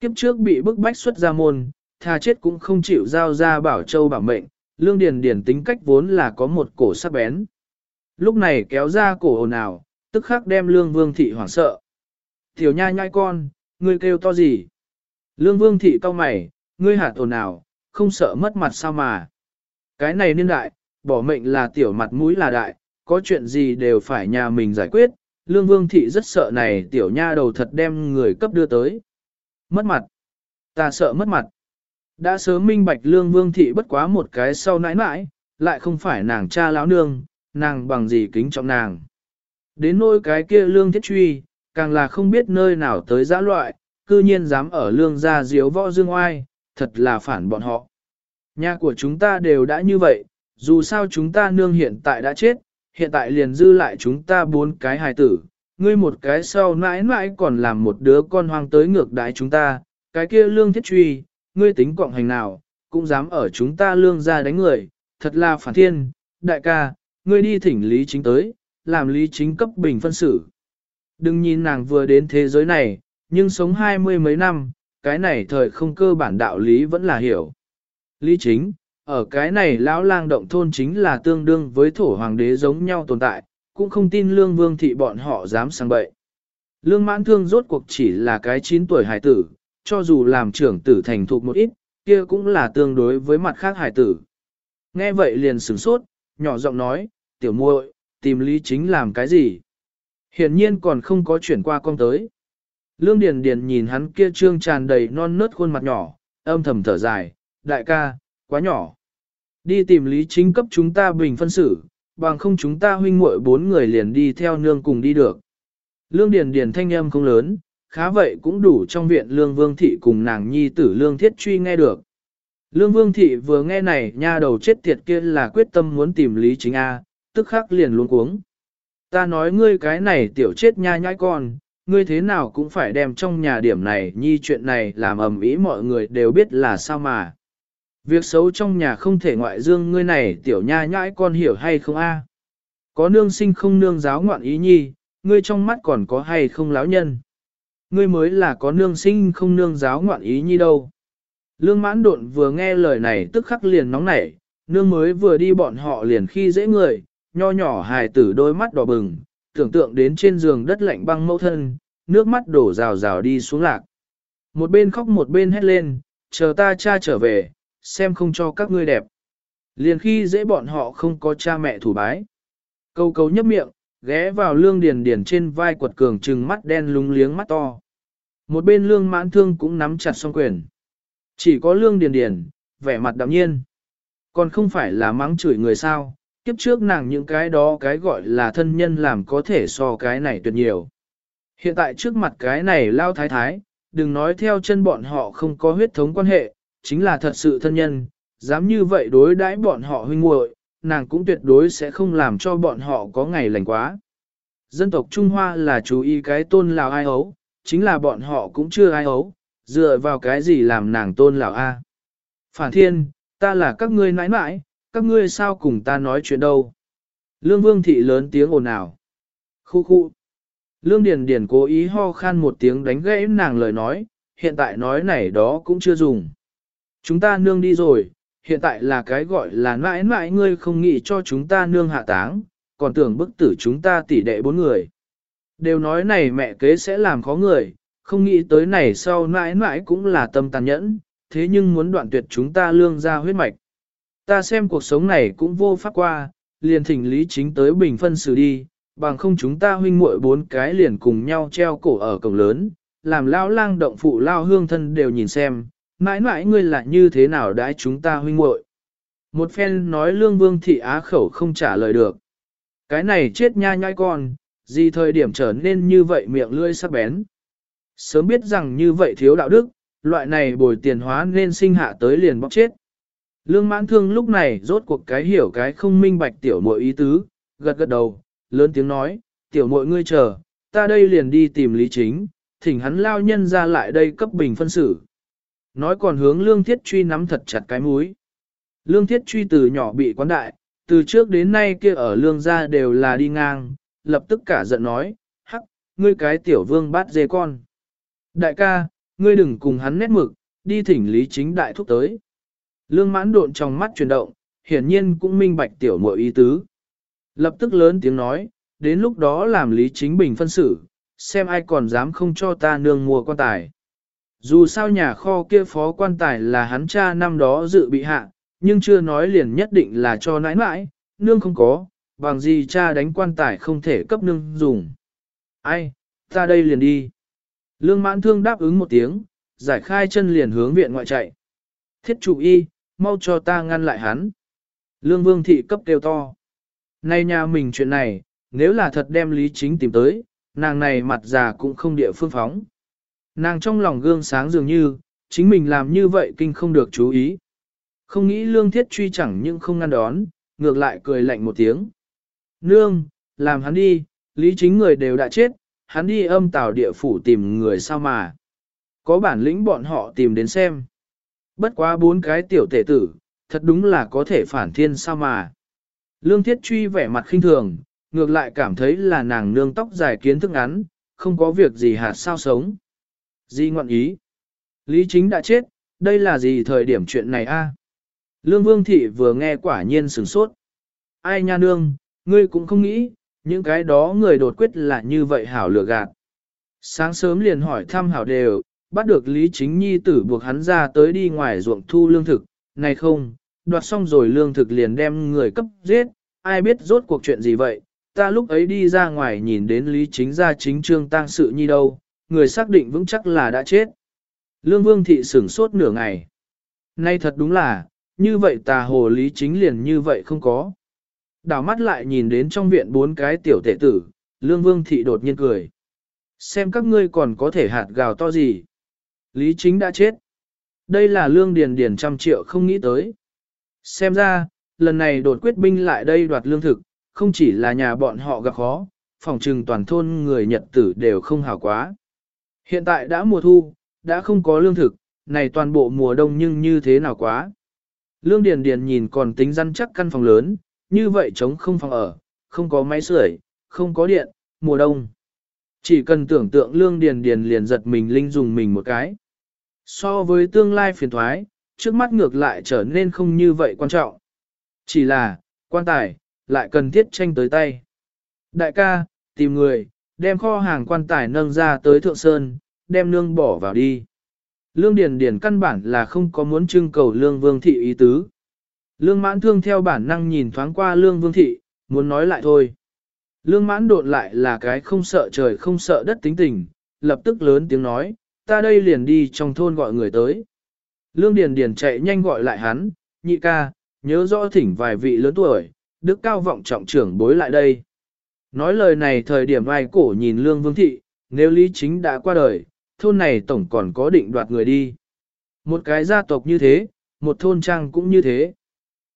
Kiếp trước bị bức bách xuất ra môn, tha chết cũng không chịu giao ra bảo châu bảo mệnh, lương điền điền tính cách vốn là có một cổ sắc bén. Lúc này kéo ra cổ ồn ào, tức khắc đem lương vương thị hoảng sợ. Tiểu nha nhai con, ngươi kêu to gì? Lương vương thị cau mày, ngươi hạt ồn ào, không sợ mất mặt sao mà. Cái này niên đại, bỏ mệnh là tiểu mặt mũi là đại, có chuyện gì đều phải nhà mình giải quyết, lương vương thị rất sợ này tiểu nha đầu thật đem người cấp đưa tới. Mất mặt. Ta sợ mất mặt. Đã sớm minh bạch lương vương thị bất quá một cái sau nãi nãi, lại không phải nàng cha lão nương, nàng bằng gì kính trọng nàng. Đến nỗi cái kia lương thiết truy, càng là không biết nơi nào tới giã loại, cư nhiên dám ở lương gia diếu võ dương oai, thật là phản bọn họ. Nhà của chúng ta đều đã như vậy, dù sao chúng ta nương hiện tại đã chết, hiện tại liền dư lại chúng ta bốn cái hài tử, ngươi một cái sau mãi mãi còn làm một đứa con hoang tới ngược đái chúng ta, cái kia lương thiết truy, ngươi tính quọng hành nào, cũng dám ở chúng ta lương ra đánh người, thật là phản thiên, đại ca, ngươi đi thỉnh lý chính tới, làm lý chính cấp bình phân xử. Đừng nhìn nàng vừa đến thế giới này, nhưng sống hai mươi mấy năm, cái này thời không cơ bản đạo lý vẫn là hiểu. Lý chính, ở cái này lão lang động thôn chính là tương đương với thổ hoàng đế giống nhau tồn tại, cũng không tin lương vương thị bọn họ dám sang bậy. Lương mãn thương rốt cuộc chỉ là cái 9 tuổi hải tử, cho dù làm trưởng tử thành thục một ít, kia cũng là tương đối với mặt khác hải tử. Nghe vậy liền sửng sốt, nhỏ giọng nói, tiểu muội, tìm lý chính làm cái gì? Hiển nhiên còn không có chuyển qua con tới. Lương Điền Điền nhìn hắn kia trương tràn đầy non nớt khuôn mặt nhỏ, âm thầm thở dài, đại ca, quá nhỏ. Đi tìm lý chính cấp chúng ta bình phân xử, bằng không chúng ta huynh muội bốn người liền đi theo nương cùng đi được. Lương Điền Điền thanh âm không lớn, khá vậy cũng đủ trong viện Lương Vương Thị cùng nàng nhi tử Lương Thiết Truy nghe được. Lương Vương Thị vừa nghe này nha đầu chết tiệt kia là quyết tâm muốn tìm Lý Chính A, tức khắc liền luôn cuống. Ta nói ngươi cái này tiểu chết nha nhãi con, ngươi thế nào cũng phải đem trong nhà điểm này nhi chuyện này làm ầm ĩ mọi người đều biết là sao mà. Việc xấu trong nhà không thể ngoại dương ngươi này tiểu nha nhãi con hiểu hay không a? Có nương sinh không nương giáo ngoạn ý nhi, ngươi trong mắt còn có hay không láo nhân. Ngươi mới là có nương sinh không nương giáo ngoạn ý nhi đâu. Lương mãn độn vừa nghe lời này tức khắc liền nóng nảy, nương mới vừa đi bọn họ liền khi dễ người, nho nhỏ hài tử đôi mắt đỏ bừng, tưởng tượng đến trên giường đất lạnh băng mẫu thân, nước mắt đổ rào rào đi xuống lạc. Một bên khóc một bên hét lên, chờ ta cha trở về, xem không cho các ngươi đẹp. Liền khi dễ bọn họ không có cha mẹ thủ bái. Câu câu nhấp miệng, ghé vào lương điền điền trên vai quật cường trừng mắt đen lúng liếng mắt to. Một bên lương mãn thương cũng nắm chặt song quyền. Chỉ có lương điền điền, vẻ mặt đạm nhiên. Còn không phải là mắng chửi người sao, kiếp trước nàng những cái đó cái gọi là thân nhân làm có thể so cái này tuyệt nhiều. Hiện tại trước mặt cái này lao thái thái, đừng nói theo chân bọn họ không có huyết thống quan hệ, chính là thật sự thân nhân, dám như vậy đối đãi bọn họ huynh muội, nàng cũng tuyệt đối sẽ không làm cho bọn họ có ngày lành quá. Dân tộc Trung Hoa là chú ý cái tôn lào ai ấu, chính là bọn họ cũng chưa ai ấu, dựa vào cái gì làm nàng tôn lào A. Phản thiên, ta là các ngươi nãi nãi, các ngươi sao cùng ta nói chuyện đâu. Lương Vương Thị lớn tiếng ồn ào. Khu khu. Lương Điền Điền cố ý ho khan một tiếng đánh gãy nàng lời nói, hiện tại nói này đó cũng chưa dùng. Chúng ta nương đi rồi, hiện tại là cái gọi là mãi mãi ngươi không nghĩ cho chúng ta nương hạ táng, còn tưởng bức tử chúng ta tỷ đệ bốn người. Đều nói này mẹ kế sẽ làm khó người, không nghĩ tới này sau mãi mãi cũng là tâm tàn nhẫn, thế nhưng muốn đoạn tuyệt chúng ta lương ra huyết mạch. Ta xem cuộc sống này cũng vô pháp qua, liền thỉnh lý chính tới bình phân xử đi, bằng không chúng ta huynh muội bốn cái liền cùng nhau treo cổ ở cổng lớn, làm lao lang động phụ lao hương thân đều nhìn xem, mãi mãi ngươi là như thế nào đãi chúng ta huynh muội. Một phen nói lương vương thị á khẩu không trả lời được. Cái này chết nha nhai con, gì thời điểm trở nên như vậy miệng lưỡi sắc bén. Sớm biết rằng như vậy thiếu đạo đức, loại này bồi tiền hóa nên sinh hạ tới liền bóc chết. Lương mãn thương lúc này rốt cuộc cái hiểu cái không minh bạch tiểu muội ý tứ, gật gật đầu, lớn tiếng nói, tiểu muội ngươi chờ, ta đây liền đi tìm lý chính, thỉnh hắn lao nhân ra lại đây cấp bình phân xử. Nói còn hướng lương thiết truy nắm thật chặt cái múi. Lương thiết truy từ nhỏ bị quán đại, từ trước đến nay kia ở lương gia đều là đi ngang, lập tức cả giận nói, hắc, ngươi cái tiểu vương bát dê con. Đại ca, ngươi đừng cùng hắn nét mực, đi thỉnh lý chính đại thúc tới. Lương mãn độn trong mắt chuyển động, hiển nhiên cũng minh bạch tiểu muội ý tứ. Lập tức lớn tiếng nói, đến lúc đó làm lý chính bình phân xử, xem ai còn dám không cho ta nương mua quan tài. Dù sao nhà kho kia phó quan tài là hắn cha năm đó dự bị hạ, nhưng chưa nói liền nhất định là cho nãi nãi, nương không có, bằng gì cha đánh quan tài không thể cấp nương dùng. Ai, ta đây liền đi. Lương mãn thương đáp ứng một tiếng, giải khai chân liền hướng viện ngoại chạy. Thiết chủ y, mau cho ta ngăn lại hắn. Lương vương thị cấp kêu to. Nay nhà mình chuyện này, nếu là thật đem lý chính tìm tới, nàng này mặt già cũng không địa phương phóng. Nàng trong lòng gương sáng dường như, chính mình làm như vậy kinh không được chú ý. Không nghĩ lương thiết truy chẳng nhưng không ngăn đón, ngược lại cười lạnh một tiếng. Nương, làm hắn đi, lý chính người đều đã chết, hắn đi âm tào địa phủ tìm người sao mà. Có bản lĩnh bọn họ tìm đến xem. Bất quá bốn cái tiểu tể tử, thật đúng là có thể phản thiên sao mà. Lương thiết truy vẻ mặt khinh thường, ngược lại cảm thấy là nàng nương tóc dài kiến thức ngắn, không có việc gì hạt sao sống. Di ngọn ý. Lý chính đã chết, đây là gì thời điểm chuyện này a? Lương vương thị vừa nghe quả nhiên sửng sốt. Ai nha nương, ngươi cũng không nghĩ, những cái đó người đột quyết là như vậy hảo lừa gạt. Sáng sớm liền hỏi thăm hảo đều, bắt được Lý Chính Nhi tử buộc hắn ra tới đi ngoài ruộng thu lương thực, này không, đoạt xong rồi lương thực liền đem người cấp giết, ai biết rốt cuộc chuyện gì vậy, ta lúc ấy đi ra ngoài nhìn đến Lý Chính ra chính trương tang sự nhi đâu, người xác định vững chắc là đã chết. Lương Vương Thị sửng sốt nửa ngày. Nay thật đúng là, như vậy tà hồ Lý Chính liền như vậy không có. Đảo mắt lại nhìn đến trong viện bốn cái tiểu tệ tử, Lương Vương Thị đột nhiên cười. Xem các ngươi còn có thể hạt gào to gì. Lý Chính đã chết. Đây là Lương Điền Điền trăm triệu không nghĩ tới. Xem ra, lần này đột quyết binh lại đây đoạt lương thực, không chỉ là nhà bọn họ gặp khó, phòng trừng toàn thôn người Nhật tử đều không hảo quá. Hiện tại đã mùa thu, đã không có lương thực, này toàn bộ mùa đông nhưng như thế nào quá. Lương Điền Điền nhìn còn tính răn chắc căn phòng lớn, như vậy chống không phòng ở, không có máy sưởi, không có điện, mùa đông. Chỉ cần tưởng tượng Lương Điền Điền liền giật mình linh dùng mình một cái. So với tương lai phiền thoái, trước mắt ngược lại trở nên không như vậy quan trọng. Chỉ là, quan tài, lại cần thiết tranh tới tay. Đại ca, tìm người, đem kho hàng quan tài nâng ra tới thượng sơn, đem nương bỏ vào đi. Lương Điền Điền căn bản là không có muốn trưng cầu Lương Vương Thị ý tứ. Lương mãn thương theo bản năng nhìn thoáng qua Lương Vương Thị, muốn nói lại thôi. Lương mãn đột lại là cái không sợ trời không sợ đất tính tình, lập tức lớn tiếng nói, ta đây liền đi trong thôn gọi người tới. Lương Điền Điền chạy nhanh gọi lại hắn, nhị ca, nhớ rõ thỉnh vài vị lớn tuổi, đức cao vọng trọng trưởng bối lại đây. Nói lời này thời điểm ai cổ nhìn Lương Vương Thị, nếu Lý Chính đã qua đời, thôn này tổng còn có định đoạt người đi. Một cái gia tộc như thế, một thôn trang cũng như thế.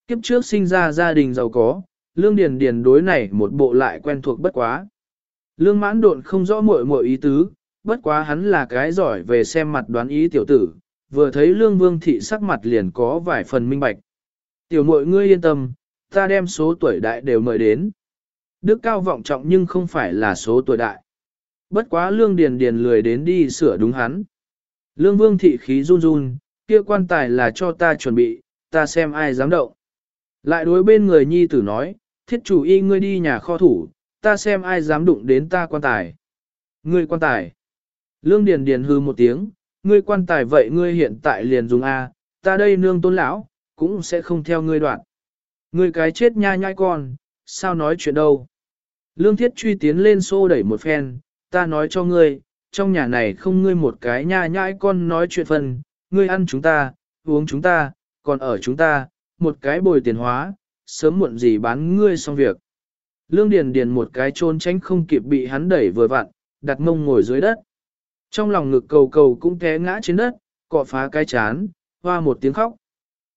Kiếp trước sinh ra gia đình giàu có, Lương Điền Điền đối này một bộ lại quen thuộc bất quá. Lương mãn độn không rõ muội muội ý tứ, bất quá hắn là cái giỏi về xem mặt đoán ý tiểu tử, vừa thấy Lương Vương Thị sắc mặt liền có vài phần minh bạch. Tiểu muội ngươi yên tâm, ta đem số tuổi đại đều mời đến. Đức cao vọng trọng nhưng không phải là số tuổi đại. Bất quá lương điền điền lười đến đi sửa đúng hắn. Lương vương thị khí run run, kia quan tài là cho ta chuẩn bị, ta xem ai dám động. Lại đối bên người nhi tử nói, thiết chủ y ngươi đi nhà kho thủ, ta xem ai dám đụng đến ta quan tài. Ngươi quan tài. Lương Điền Điền hư một tiếng, ngươi quan tài vậy ngươi hiện tại liền dùng A, ta đây nương tôn lão, cũng sẽ không theo ngươi đoạn. Ngươi cái chết nha nhai con, sao nói chuyện đâu. Lương Thiết truy tiến lên xô đẩy một phen, ta nói cho ngươi, trong nhà này không ngươi một cái nha nhãi con nói chuyện phần, ngươi ăn chúng ta, uống chúng ta, còn ở chúng ta, một cái bồi tiền hóa, sớm muộn gì bán ngươi xong việc. Lương Điền Điền một cái trốn tránh không kịp bị hắn đẩy vừa vặn, đặt mông ngồi dưới đất. Trong lòng ngực cầu cầu cũng té ngã trên đất, cọ phá cái chán, hoa một tiếng khóc.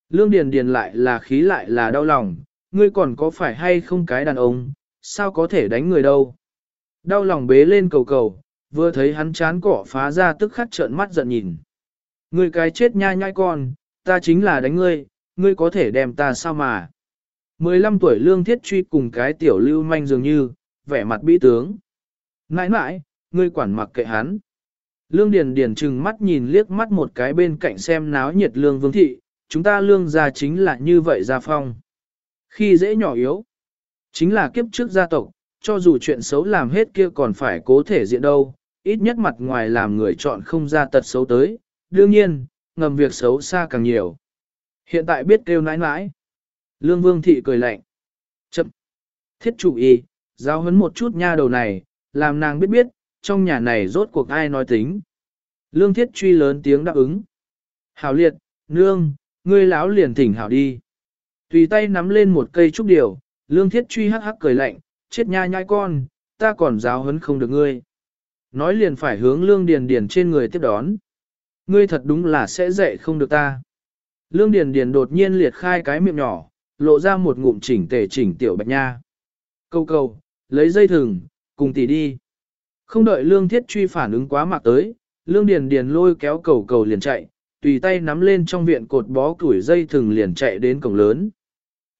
Lương Điền Điền lại là khí lại là đau lòng, ngươi còn có phải hay không cái đàn ông, sao có thể đánh người đâu. Đau lòng bế lên cầu cầu, vừa thấy hắn chán cỏ phá ra tức khắc trợn mắt giận nhìn. Ngươi cái chết nha nhai con, ta chính là đánh ngươi, ngươi có thể đem ta sao mà. 15 tuổi lương thiết truy cùng cái tiểu lưu manh dường như, vẻ mặt bĩ tướng. Nãi nãi, ngươi quản mặc kệ hắn. Lương Điền Điền trừng mắt nhìn liếc mắt một cái bên cạnh xem náo nhiệt lương vương thị, chúng ta lương gia chính là như vậy gia phong. Khi dễ nhỏ yếu, chính là kiếp trước gia tộc, cho dù chuyện xấu làm hết kia còn phải cố thể diện đâu, ít nhất mặt ngoài làm người chọn không ra tật xấu tới, đương nhiên, ngầm việc xấu xa càng nhiều. Hiện tại biết kêu nãi nãi. Lương Vương Thị cười lạnh. Chậm. Thiết chủ y, giáo huấn một chút nha đầu này, làm nàng biết biết, trong nhà này rốt cuộc ai nói tính. Lương Thiết truy lớn tiếng đáp ứng. Hảo liệt, nương, ngươi lão liền thỉnh hảo đi. Tùy tay nắm lên một cây trúc điều, Lương Thiết truy hắc hắc cười lạnh, chết nha nhai con, ta còn giáo huấn không được ngươi. Nói liền phải hướng Lương Điền Điền trên người tiếp đón. Ngươi thật đúng là sẽ dạy không được ta. Lương Điền Điền đột nhiên liệt khai cái miệng nhỏ, lộ ra một ngụm chỉnh tề chỉnh tiểu bạch nha. Câu câu, lấy dây thừng, cùng tỷ đi. Không đợi lương thiết truy phản ứng quá mạc tới, lương điền điền lôi kéo cầu cầu liền chạy, tùy tay nắm lên trong viện cột bó củi dây thừng liền chạy đến cổng lớn.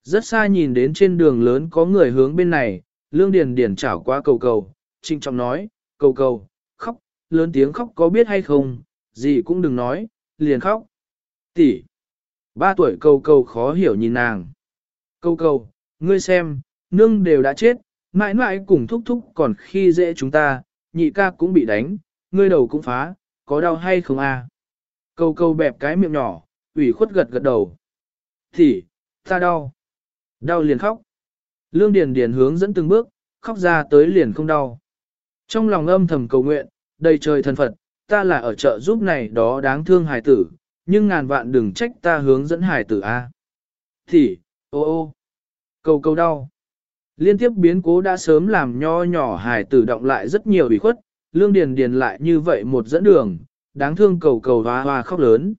Rất xa nhìn đến trên đường lớn có người hướng bên này, lương điền điền chảo qua cầu cầu, trinh trọng nói, cầu cầu, khóc, lớn tiếng khóc có biết hay không, gì cũng đừng nói, liền khóc. Tỷ, ba tuổi cầu cầu khó hiểu nhìn nàng. cầu cầu, ngươi xem, nương đều đã chết, mãi mãi cùng thúc thúc còn khi dễ chúng ta, nhị ca cũng bị đánh, ngươi đầu cũng phá, có đau hay không a? À? Cầu cầu bẹp cái miệng nhỏ, ủy khuất gật gật đầu. Thì, ta đau. Đau liền khóc. Lương Điền Điền hướng dẫn từng bước, khóc ra tới liền không đau. Trong lòng âm thầm cầu nguyện, đầy trời thần Phật, ta là ở chợ giúp này đó đáng thương hài tử, nhưng ngàn vạn đừng trách ta hướng dẫn hài tử a. Thì, Ô ô, cầu cầu đau. Liên tiếp biến cố đã sớm làm nho nhỏ hài tử động lại rất nhiều ủy khuất, lương điền điền lại như vậy một dẫn đường, đáng thương cầu cầu hoa hoa khóc lớn.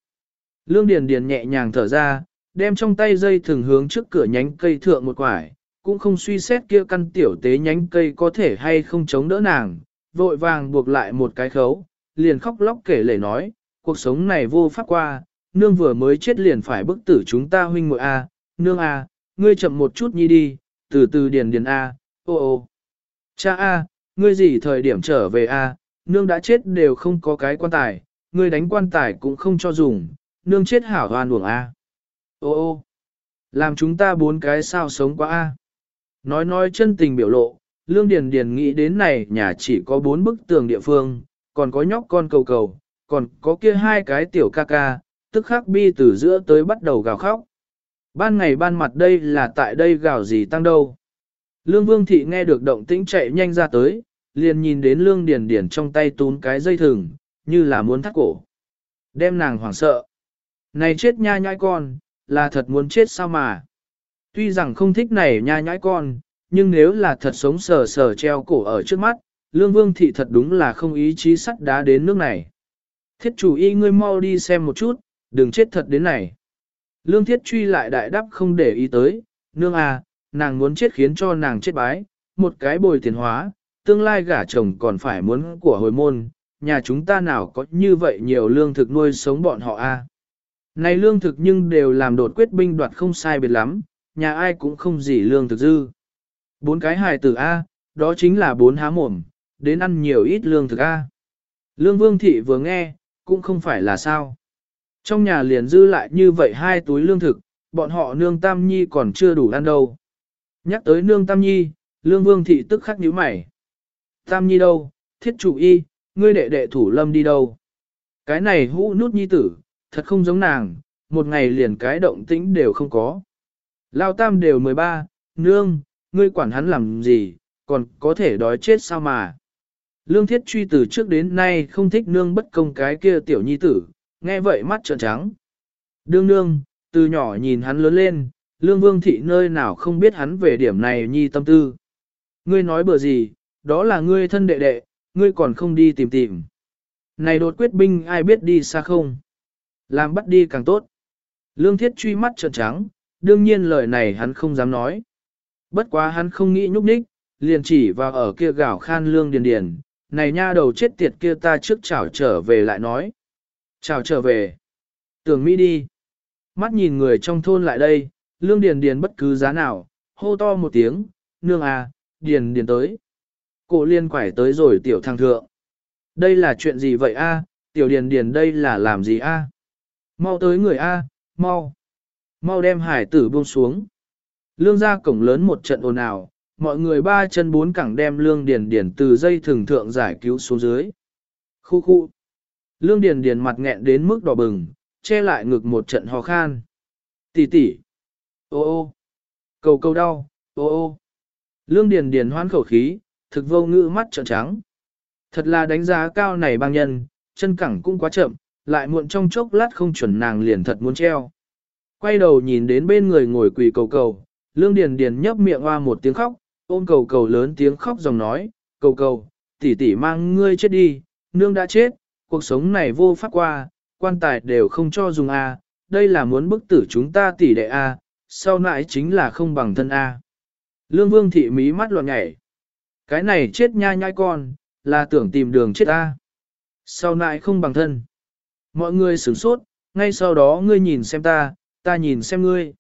Lương điền điền nhẹ nhàng thở ra, đem trong tay dây thường hướng trước cửa nhánh cây thượng một quải, cũng không suy xét kia căn tiểu tế nhánh cây có thể hay không chống đỡ nàng, vội vàng buộc lại một cái khấu, liền khóc lóc kể lể nói, cuộc sống này vô pháp qua, nương vừa mới chết liền phải bức tử chúng ta huynh muội a, nương a, ngươi chậm một chút nhi đi, từ từ điền điền a, ô ô. Cha a, ngươi gì thời điểm trở về a, nương đã chết đều không có cái quan tài, ngươi đánh quan tài cũng không cho dùng, nương chết hảo hoan uổng a. Ô ô, làm chúng ta bốn cái sao sống quá a. Nói nói chân tình biểu lộ, lương điền điền nghĩ đến này nhà chỉ có bốn bức tường địa phương, còn có nhóc con cầu cầu, còn có kia hai cái tiểu ca ca, tức khắc bi từ giữa tới bắt đầu gào khóc. Ban ngày ban mặt đây là tại đây gào gì tăng đâu. Lương Vương Thị nghe được động tĩnh chạy nhanh ra tới, liền nhìn đến Lương Điền Điền trong tay tún cái dây thừng, như là muốn thắt cổ. Đem nàng hoảng sợ. Này chết nha nhãi con, là thật muốn chết sao mà. Tuy rằng không thích này nha nhãi con, nhưng nếu là thật sống sờ sờ treo cổ ở trước mắt, Lương Vương Thị thật đúng là không ý chí sắt đá đến nước này. Thiết chủ y ngươi mau đi xem một chút, đừng chết thật đến này. Lương thiết truy lại đại đáp không để ý tới, nương à, nàng muốn chết khiến cho nàng chết bái, một cái bồi tiền hóa, tương lai gả chồng còn phải muốn của hồi môn, nhà chúng ta nào có như vậy nhiều lương thực nuôi sống bọn họ a. À? Này lương thực nhưng đều làm đột quyết binh đoạt không sai biệt lắm, nhà ai cũng không gì lương thực dư. Bốn cái hài tử A, đó chính là bốn há mồm, đến ăn nhiều ít lương thực A. Lương Vương Thị vừa nghe, cũng không phải là sao. Trong nhà liền dư lại như vậy hai túi lương thực, bọn họ nương Tam Nhi còn chưa đủ ăn đâu. Nhắc tới nương Tam Nhi, Lương Vương Thị tức khắc nhíu mày. Tam Nhi đâu, thiết chủ y, ngươi đệ đệ thủ lâm đi đâu. Cái này hũ nút nhi tử, thật không giống nàng, một ngày liền cái động tĩnh đều không có. Lao Tam đều 13, nương, ngươi quản hắn làm gì, còn có thể đói chết sao mà. Lương thiết truy từ trước đến nay không thích nương bất công cái kia tiểu nhi tử, nghe vậy mắt trợn trắng. Đương nương, từ nhỏ nhìn hắn lớn lên, lương vương thị nơi nào không biết hắn về điểm này nhi tâm tư. Ngươi nói bừa gì, đó là ngươi thân đệ đệ, ngươi còn không đi tìm tìm. Này đột quyết binh ai biết đi xa không? Làm bắt đi càng tốt. Lương thiết truy mắt trợn trắng, đương nhiên lời này hắn không dám nói. Bất quá hắn không nghĩ nhúc nhích, liền chỉ vào ở kia gạo khan lương điền điền, này nha đầu chết tiệt kia ta trước chảo trở về lại nói. Chào trở về. Tưởng Mỹ đi. Mắt nhìn người trong thôn lại đây, lương điền điền bất cứ giá nào, hô to một tiếng, nương à, điền điền tới. Cổ liên quải tới rồi tiểu thằng thượng. Đây là chuyện gì vậy a? tiểu điền điền đây là làm gì a? Mau tới người a, mau. Mau đem hải tử buông xuống. Lương ra cổng lớn một trận ồn ào, mọi người ba chân bốn cẳng đem lương điền điền từ dây thường thượng giải cứu xuống dưới. Khu khu. Lương điền điền mặt nghẹn đến mức đỏ bừng, che lại ngực một trận ho khan. Tỷ tỷ. Ô ô. Cầu cầu đau, ô ô. Lương điền điền hoán khẩu khí, thực vô ngữ mắt trợn trắng. Thật là đánh giá cao này bang nhân, chân cẳng cũng quá chậm, lại muộn trong chốc lát không chuẩn nàng liền thật muốn treo. Quay đầu nhìn đến bên người ngồi quỳ cầu cầu, lương điền điền nhấp miệng hoa một tiếng khóc, ôm cầu cầu lớn tiếng khóc dòng nói, cầu cầu, tỷ tỷ mang ngươi chết đi, nương đã chết, cuộc sống này vô pháp qua, quan tài đều không cho dùng a, đây là muốn bức tử chúng ta tỷ đệ a, sau nãy chính là không bằng thân a. Lương Vương thị mí mắt loạn nhảy. Cái này chết nha nhai con, là tưởng tìm đường chết a. Sau nãy không bằng thân. Mọi người sửng sốt, ngay sau đó ngươi nhìn xem ta, ta nhìn xem ngươi.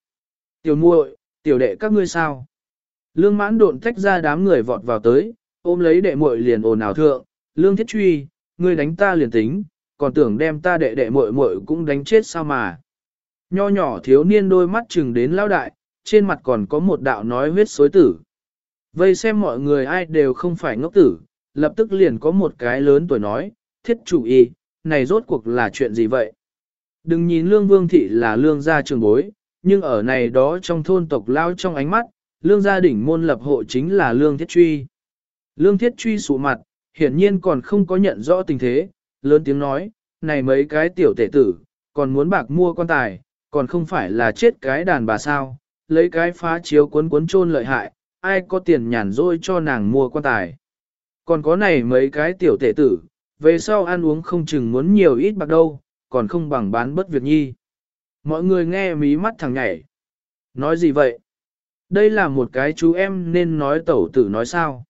Tiểu muội, tiểu đệ các ngươi sao? Lương mãn độn tách ra đám người vọt vào tới, ôm lấy đệ muội liền ồn ào thượng, lương thiết truy, ngươi đánh ta liền tính, còn tưởng đem ta đệ đệ muội muội cũng đánh chết sao mà. Nho nhỏ thiếu niên đôi mắt chừng đến lao đại, trên mặt còn có một đạo nói huyết xối tử. Vây xem mọi người ai đều không phải ngốc tử, lập tức liền có một cái lớn tuổi nói, thiết chủ y, này rốt cuộc là chuyện gì vậy? Đừng nhìn lương vương thị là lương gia trường bối, nhưng ở này đó trong thôn tộc lao trong ánh mắt, lương gia đỉnh môn lập hộ chính là lương thiết truy. Lương thiết truy sụ mặt, hiển nhiên còn không có nhận rõ tình thế, lớn tiếng nói, này mấy cái tiểu tể tử, còn muốn bạc mua quan tài, còn không phải là chết cái đàn bà sao, lấy cái phá chiếu cuốn cuốn trôn lợi hại, ai có tiền nhàn rỗi cho nàng mua quan tài. Còn có này mấy cái tiểu tể tử, về sau ăn uống không chừng muốn nhiều ít bạc đâu, còn không bằng bán bất việc nhi. Mọi người nghe mí mắt thằng nhảy. Nói gì vậy? Đây là một cái chú em nên nói tẩu tử nói sao?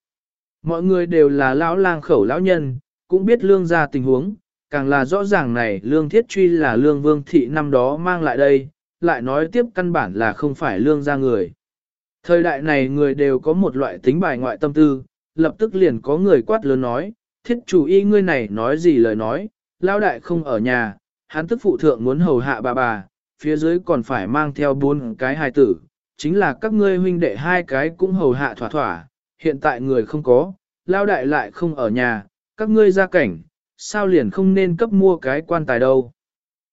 Mọi người đều là lão lang khẩu lão nhân, cũng biết lương ra tình huống, càng là rõ ràng này lương thiết truy là lương vương thị năm đó mang lại đây, lại nói tiếp căn bản là không phải lương ra người. Thời đại này người đều có một loại tính bài ngoại tâm tư, lập tức liền có người quát lớn nói, thiết chủ y ngươi này nói gì lời nói, lao đại không ở nhà, hắn tức phụ thượng muốn hầu hạ bà bà, phía dưới còn phải mang theo bốn cái hài tử, chính là các ngươi huynh đệ hai cái cũng hầu hạ thỏa thỏa, hiện tại người không có, lao đại lại không ở nhà, các ngươi ra cảnh, sao liền không nên cấp mua cái quan tài đâu.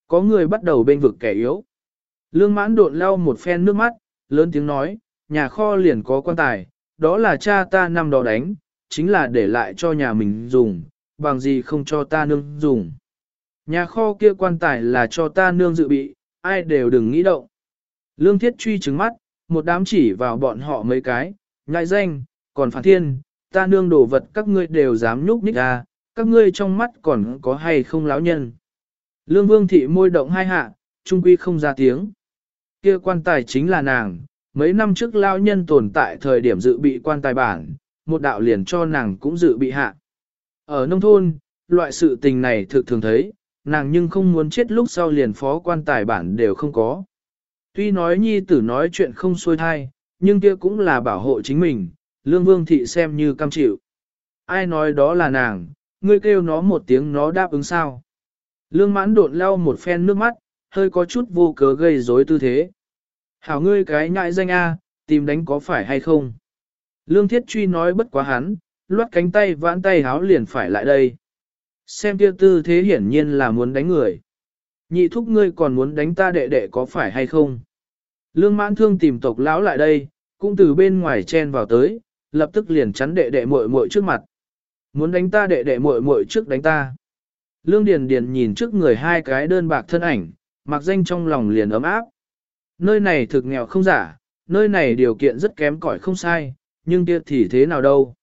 Có người bắt đầu bên vực kẻ yếu. Lương mãn độn lau một phen nước mắt, lớn tiếng nói, nhà kho liền có quan tài, đó là cha ta năm đó đánh, chính là để lại cho nhà mình dùng, bằng gì không cho ta nương dùng. Nhà kho kia quan tài là cho ta nương dự bị, ai đều đừng nghĩ động. Lương thiết truy trứng mắt, một đám chỉ vào bọn họ mấy cái, ngại danh, còn phản thiên, ta nương đổ vật các ngươi đều dám nhúc nhích ra, các ngươi trong mắt còn có hay không lão nhân. Lương vương thị môi động hai hạ, trung quy không ra tiếng. Kia quan tài chính là nàng, mấy năm trước lão nhân tồn tại thời điểm dự bị quan tài bản, một đạo liền cho nàng cũng dự bị hạ. Ở nông thôn, loại sự tình này thực thường thấy, nàng nhưng không muốn chết lúc sau liền phó quan tài bản đều không có. Tuy nói nhi tử nói chuyện không xuôi thai, nhưng kia cũng là bảo hộ chính mình, Lương Vương Thị xem như cam chịu. Ai nói đó là nàng, ngươi kêu nó một tiếng nó đáp ứng sao. Lương mãn đột lau một phen nước mắt, hơi có chút vô cớ gây rối tư thế. Hảo ngươi cái nhại danh A, tìm đánh có phải hay không? Lương thiết truy nói bất quá hắn, loát cánh tay vãn tay háo liền phải lại đây. Xem kia tư thế hiển nhiên là muốn đánh người. Nhị thúc ngươi còn muốn đánh ta đệ đệ có phải hay không? Lương mãn thương tìm tộc lão lại đây, cũng từ bên ngoài chen vào tới, lập tức liền chắn đệ đệ muội muội trước mặt. Muốn đánh ta đệ đệ muội muội trước đánh ta. Lương Điền Điền nhìn trước người hai cái đơn bạc thân ảnh, mặc danh trong lòng liền ấm áp. Nơi này thực nghèo không giả, nơi này điều kiện rất kém cỏi không sai, nhưng kia thì thế nào đâu.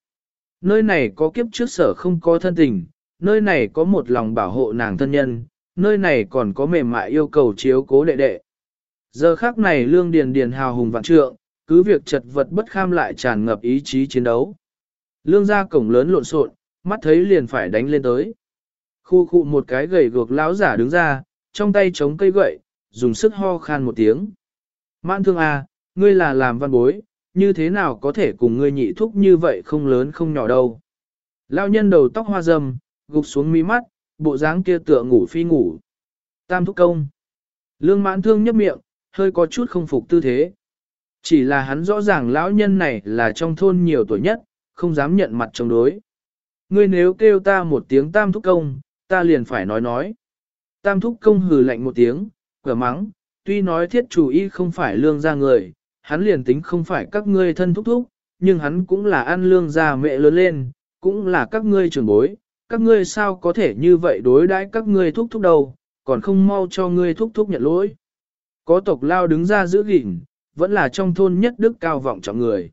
Nơi này có kiếp trước sở không có thân tình, nơi này có một lòng bảo hộ nàng thân nhân, nơi này còn có mềm mại yêu cầu chiếu cố đệ đệ. Giờ khác này lương điền điền hào hùng vạn trượng, cứ việc chật vật bất kham lại tràn ngập ý chí chiến đấu. Lương ra cổng lớn lộn xộn, mắt thấy liền phải đánh lên tới. Khu khu một cái gầy gược lão giả đứng ra, trong tay chống cây gậy, dùng sức ho khan một tiếng. Mãn thương à, ngươi là làm văn bối, như thế nào có thể cùng ngươi nhị thúc như vậy không lớn không nhỏ đâu. Lão nhân đầu tóc hoa râm, gục xuống mi mắt, bộ dáng kia tựa ngủ phi ngủ. Tam thúc công. Lương mãn thương nhấp miệng, hơi có chút không phục tư thế. Chỉ là hắn rõ ràng lão nhân này là trong thôn nhiều tuổi nhất, không dám nhận mặt chống đối. Ngươi nếu kêu ta một tiếng tam thúc công, ta liền phải nói nói. Tam thúc công hừ lạnh một tiếng, cửa mắng, tuy nói thiết chủ y không phải lương ra người, hắn liền tính không phải các ngươi thân thúc thúc, nhưng hắn cũng là ăn lương già mẹ lớn lên, cũng là các ngươi trưởng bối, các ngươi sao có thể như vậy đối đãi các ngươi thúc thúc đâu, còn không mau cho ngươi thúc thúc nhận lỗi. Có tộc lao đứng ra giữ gìn, vẫn là trong thôn nhất đức cao vọng trọng người.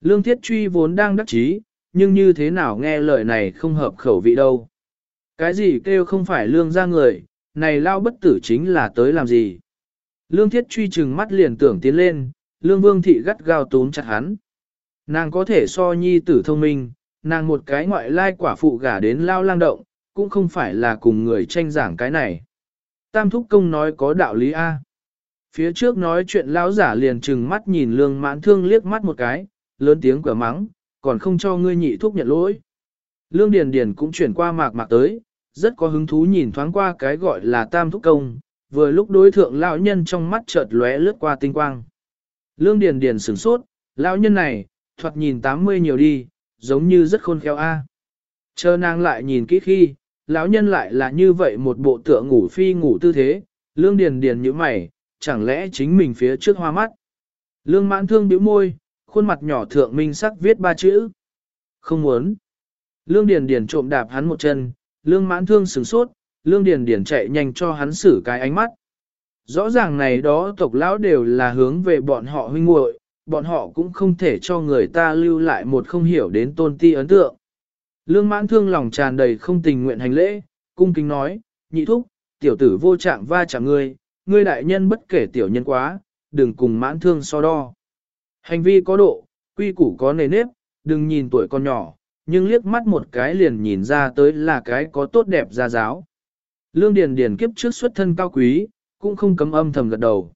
Lương Thiết Truy vốn đang đắc chí, nhưng như thế nào nghe lời này không hợp khẩu vị đâu. Cái gì kêu không phải lương ra người, này lao bất tử chính là tới làm gì. Lương Thiết Truy chừng mắt liền tưởng tiến lên, Lương Vương Thị gắt gao túm chặt hắn. Nàng có thể so nhi tử thông minh, nàng một cái ngoại lai quả phụ gả đến lao lang động, cũng không phải là cùng người tranh giảng cái này. Tam Thúc Công nói có đạo lý A. Phía trước nói chuyện lão giả liền trừng mắt nhìn lương mãn thương liếc mắt một cái, lớn tiếng quả mắng, còn không cho ngươi nhị thúc nhận lỗi. Lương Điền Điền cũng chuyển qua mạc mạc tới, rất có hứng thú nhìn thoáng qua cái gọi là tam thúc công, vừa lúc đối thượng lão nhân trong mắt chợt lóe lướt qua tinh quang. Lương Điền Điền sửng sốt, lão nhân này, thoạt nhìn 80 nhiều đi, giống như rất khôn khéo a. Chờ nàng lại nhìn kỹ khi, lão nhân lại là như vậy một bộ tựa ngủ phi ngủ tư thế, Lương Điền Điền nhíu mày, chẳng lẽ chính mình phía trước hoa mắt. Lương mãn thương bĩu môi, khuôn mặt nhỏ thượng minh sắc viết ba chữ. Không muốn. Lương Điền Điền trộm đạp hắn một chân, lương mãn thương sửng sốt, lương Điền Điền chạy nhanh cho hắn xử cái ánh mắt. Rõ ràng này đó tộc lão đều là hướng về bọn họ huynh muội, bọn họ cũng không thể cho người ta lưu lại một không hiểu đến tôn ti ấn tượng. Lương mãn thương lòng tràn đầy không tình nguyện hành lễ, cung kính nói, nhị thúc, tiểu tử vô trạng va chạm ngươi, ngươi đại nhân bất kể tiểu nhân quá, đừng cùng mãn thương so đo. Hành vi có độ, quy củ có nề nếp, đừng nhìn tuổi con nhỏ, nhưng liếc mắt một cái liền nhìn ra tới là cái có tốt đẹp ra giáo. Lương Điền Điền kiếp trước xuất thân cao quý, cũng không cấm âm thầm gật đầu.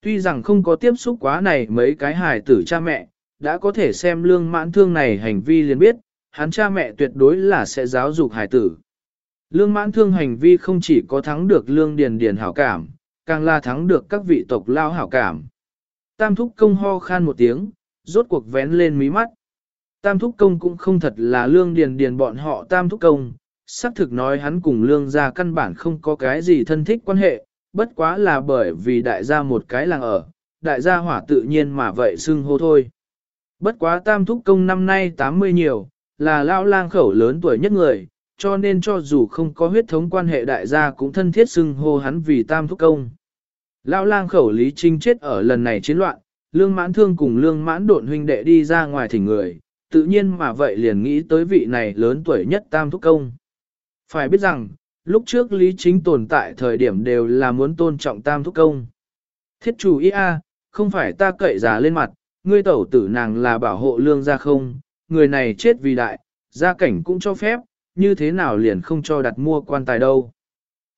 Tuy rằng không có tiếp xúc quá này mấy cái hài tử cha mẹ, đã có thể xem lương mãn thương này hành vi liền biết, hắn cha mẹ tuyệt đối là sẽ giáo dục hài tử. Lương mãn thương hành vi không chỉ có thắng được lương điền điền hảo cảm, càng là thắng được các vị tộc lao hảo cảm. Tam thúc công ho khan một tiếng, rốt cuộc vén lên mí mắt. Tam thúc công cũng không thật là lương điền điền bọn họ tam thúc công, xác thực nói hắn cùng lương gia căn bản không có cái gì thân thích quan hệ, bất quá là bởi vì đại gia một cái làng ở, đại gia hỏa tự nhiên mà vậy xưng hô thôi. Bất quá tam thúc công năm nay 80 nhiều, là lao lang khẩu lớn tuổi nhất người, cho nên cho dù không có huyết thống quan hệ đại gia cũng thân thiết xưng hô hắn vì tam thúc công. Lão lang khẩu Lý Trinh chết ở lần này chiến loạn, lương mãn thương cùng lương mãn độn huynh đệ đi ra ngoài thỉnh người, tự nhiên mà vậy liền nghĩ tới vị này lớn tuổi nhất tam thúc công. Phải biết rằng, lúc trước Lý Chính tồn tại thời điểm đều là muốn tôn trọng tam thúc công. Thiết chủ ý a, không phải ta cậy giả lên mặt, ngươi tẩu tử nàng là bảo hộ lương ra không, người này chết vì đại, gia cảnh cũng cho phép, như thế nào liền không cho đặt mua quan tài đâu.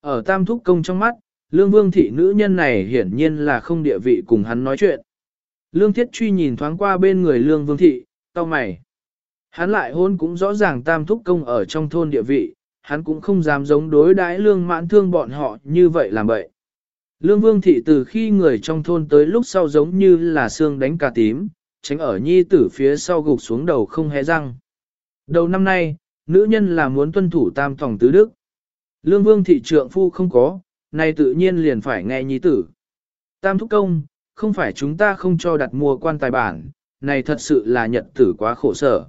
Ở tam thúc công trong mắt, lương vương thị nữ nhân này hiển nhiên là không địa vị cùng hắn nói chuyện. Lương thiết truy nhìn thoáng qua bên người lương vương thị, Tao mày. Hắn lại hôn cũng rõ ràng tam thúc công ở trong thôn địa vị, hắn cũng không dám giống đối đãi lương mãn thương bọn họ như vậy làm vậy. Lương vương thị từ khi người trong thôn tới lúc sau giống như là xương đánh cà tím, tránh ở nhi tử phía sau gục xuống đầu không hé răng. Đầu năm nay, nữ nhân là muốn tuân thủ tam tòng tứ đức. Lương vương thị trượng phu không có, nay tự nhiên liền phải nghe nhi tử. Tam thúc công, không phải chúng ta không cho đặt mua quan tài bản, này thật sự là nhật tử quá khổ sở.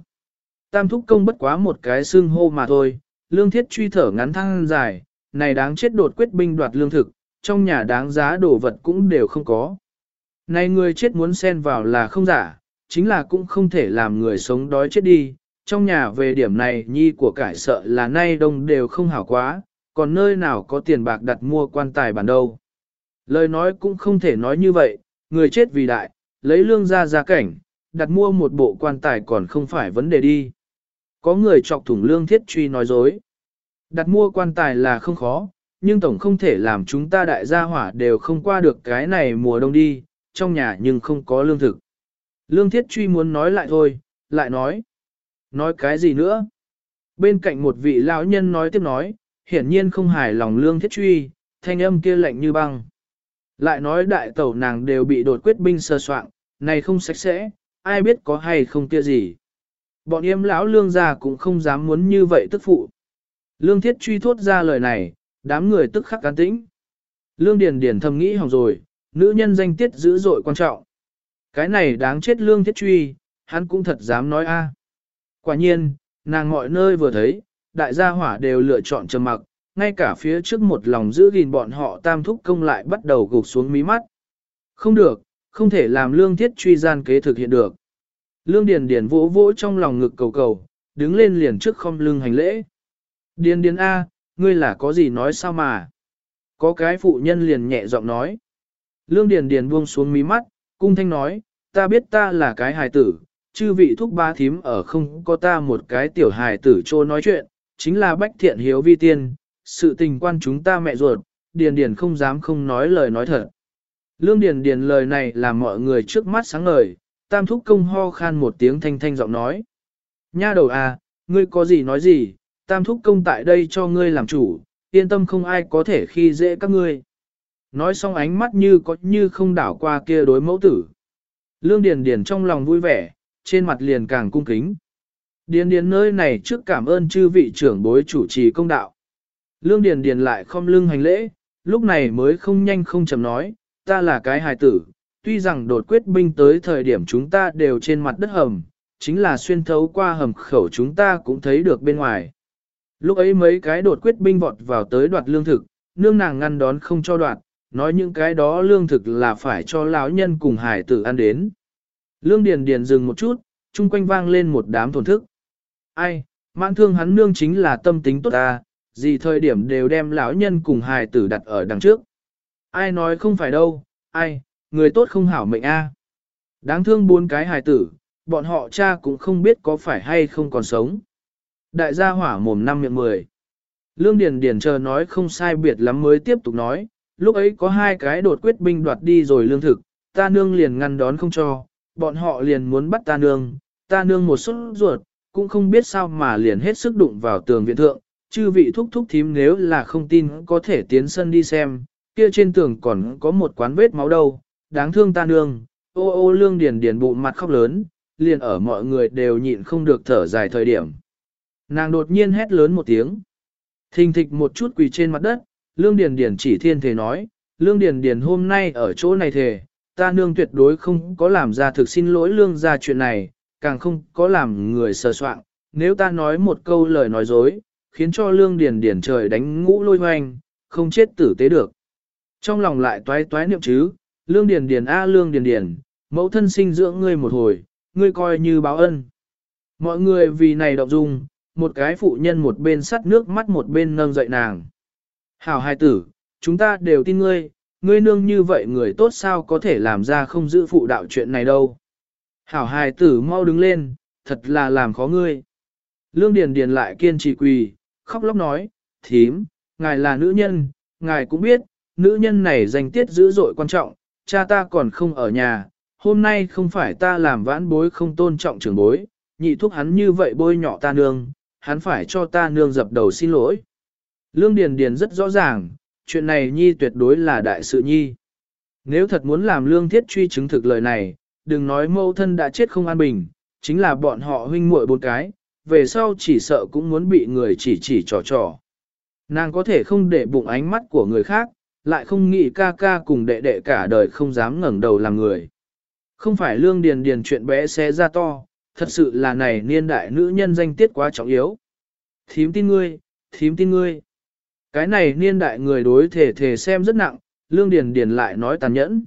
Tam thúc công bất quá một cái xương hô mà thôi, lương thiết truy thở ngắn thăng dài, này đáng chết đột quyết binh đoạt lương thực, trong nhà đáng giá đồ vật cũng đều không có. Này người chết muốn xen vào là không giả, chính là cũng không thể làm người sống đói chết đi, trong nhà về điểm này nhi của cải sợ là nay đông đều không hảo quá, còn nơi nào có tiền bạc đặt mua quan tài bản đâu. Lời nói cũng không thể nói như vậy, người chết vì đại, lấy lương ra ra cảnh, đặt mua một bộ quan tài còn không phải vấn đề đi. Có người chọc thủng lương thiết truy nói dối. Đặt mua quan tài là không khó, nhưng tổng không thể làm chúng ta đại gia hỏa đều không qua được cái này mùa đông đi, trong nhà nhưng không có lương thực. Lương thiết truy muốn nói lại thôi, lại nói. Nói cái gì nữa? Bên cạnh một vị lão nhân nói tiếp nói, hiển nhiên không hài lòng lương thiết truy, thanh âm kia lạnh như băng. Lại nói đại tẩu nàng đều bị đột quyết binh sơ soạn, này không sạch sẽ, ai biết có hay không kia gì. Bọn yêm lão lương gia cũng không dám muốn như vậy tức phụ. Lương thiết truy thốt ra lời này, đám người tức khắc cán tĩnh. Lương điền điền thầm nghĩ hỏng rồi, nữ nhân danh tiết dữ dội quan trọng. Cái này đáng chết lương thiết truy, hắn cũng thật dám nói a. Quả nhiên, nàng mọi nơi vừa thấy, đại gia hỏa đều lựa chọn trầm mặc, ngay cả phía trước một lòng giữ gìn bọn họ tam thúc công lại bắt đầu gục xuống mí mắt. Không được, không thể làm lương thiết truy gian kế thực hiện được. Lương Điền Điền vỗ vỗ trong lòng ngực cầu cầu, đứng lên liền trước không lưng hành lễ. Điền Điền A, ngươi là có gì nói sao mà? Có cái phụ nhân liền nhẹ giọng nói. Lương Điền Điền buông xuống mí mắt, cung thanh nói, ta biết ta là cái hài tử, chư vị thúc ba thím ở không có ta một cái tiểu hài tử trô nói chuyện, chính là bách thiện hiếu vi tiên, sự tình quan chúng ta mẹ ruột, Điền Điền không dám không nói lời nói thật. Lương Điền Điền lời này làm mọi người trước mắt sáng ngời, tam thúc công ho khan một tiếng thanh thanh giọng nói. Nha đầu à, ngươi có gì nói gì, tam thúc công tại đây cho ngươi làm chủ, yên tâm không ai có thể khi dễ các ngươi. Nói xong ánh mắt như có như không đảo qua kia đối mẫu tử. Lương Điền Điền trong lòng vui vẻ, trên mặt liền càng cung kính. Điền Điền nơi này trước cảm ơn chư vị trưởng bối chủ trì công đạo. Lương Điền Điền lại không lưng hành lễ, lúc này mới không nhanh không chậm nói, ta là cái hài tử, tuy rằng đột quyết binh tới thời điểm chúng ta đều trên mặt đất hầm, chính là xuyên thấu qua hầm khẩu chúng ta cũng thấy được bên ngoài. Lúc ấy mấy cái đột quyết binh vọt vào tới đoạt lương thực, nương nàng ngăn đón không cho đoạt, nói những cái đó lương thực là phải cho lão nhân cùng hải tử ăn đến. Lương Điền Điền dừng một chút, chung quanh vang lên một đám thổn thức. Ai, mãn thương hắn nương chính là tâm tính tốt ta, gì thời điểm đều đem lão nhân cùng hài tử đặt ở đằng trước. Ai nói không phải đâu, ai, người tốt không hảo mệnh a. Đáng thương bốn cái hài tử, bọn họ cha cũng không biết có phải hay không còn sống. Đại gia hỏa mồm năm miệng mười. Lương Điền Điền chờ nói không sai biệt lắm mới tiếp tục nói, lúc ấy có hai cái đột quyết binh đoạt đi rồi lương thực, ta nương liền ngăn đón không cho, bọn họ liền muốn bắt ta nương, ta nương một suất ruột, cũng không biết sao mà liền hết sức đụng vào tường viện thượng, chư vị thúc thúc thím nếu là không tin có thể tiến sân đi xem, kia trên tường còn có một quán vết máu đâu, đáng thương ta nương, ô ô lương điền điền bụng mặt khóc lớn, liền ở mọi người đều nhịn không được thở dài thời điểm. Nàng đột nhiên hét lớn một tiếng. Thình thịch một chút quỳ trên mặt đất, lương điền điền chỉ thiên thể nói, lương điền điền hôm nay ở chỗ này thề, ta nương tuyệt đối không có làm ra thực xin lỗi lương ra chuyện này, càng không có làm người sờ soạn, nếu ta nói một câu lời nói dối, khiến cho lương điền điền trời đánh ngũ lôi hoành, không chết tử tế được. Trong lòng lại toái toái niệm chứ, lương điền điền a lương điền điền, mẫu thân sinh dưỡng ngươi một hồi, ngươi coi như báo ân. Mọi người vì này động dung, một cái phụ nhân một bên sắt nước mắt một bên nâng dậy nàng. Hảo Hai tử, chúng ta đều tin ngươi, ngươi nương như vậy người tốt sao có thể làm ra không giữ phụ đạo chuyện này đâu. Hảo hài tử mau đứng lên, thật là làm khó ngươi. Lương Điền Điền lại kiên trì quỳ, khóc lóc nói, thím, ngài là nữ nhân, ngài cũng biết, nữ nhân này danh tiết dữ dội quan trọng, cha ta còn không ở nhà, hôm nay không phải ta làm vãn bối không tôn trọng trưởng bối, nhị thúc hắn như vậy bôi nhọ ta nương, hắn phải cho ta nương dập đầu xin lỗi. Lương Điền Điền rất rõ ràng, chuyện này nhi tuyệt đối là đại sự nhi. Nếu thật muốn làm lương thiết truy chứng thực lời này, đừng nói mâu thân đã chết không an bình, chính là bọn họ huynh muội bốn cái, về sau chỉ sợ cũng muốn bị người chỉ chỉ trò trò. Nàng có thể không để bụng ánh mắt của người khác, lại không nghĩ ca ca cùng đệ đệ cả đời không dám ngẩng đầu làm người. Không phải lương điền điền chuyện bé xé ra to, thật sự là này niên đại nữ nhân danh tiết quá trọng yếu. Thím tin ngươi, thím tin ngươi. Cái này niên đại người đối thể thể xem rất nặng, lương điền điền lại nói tàn nhẫn.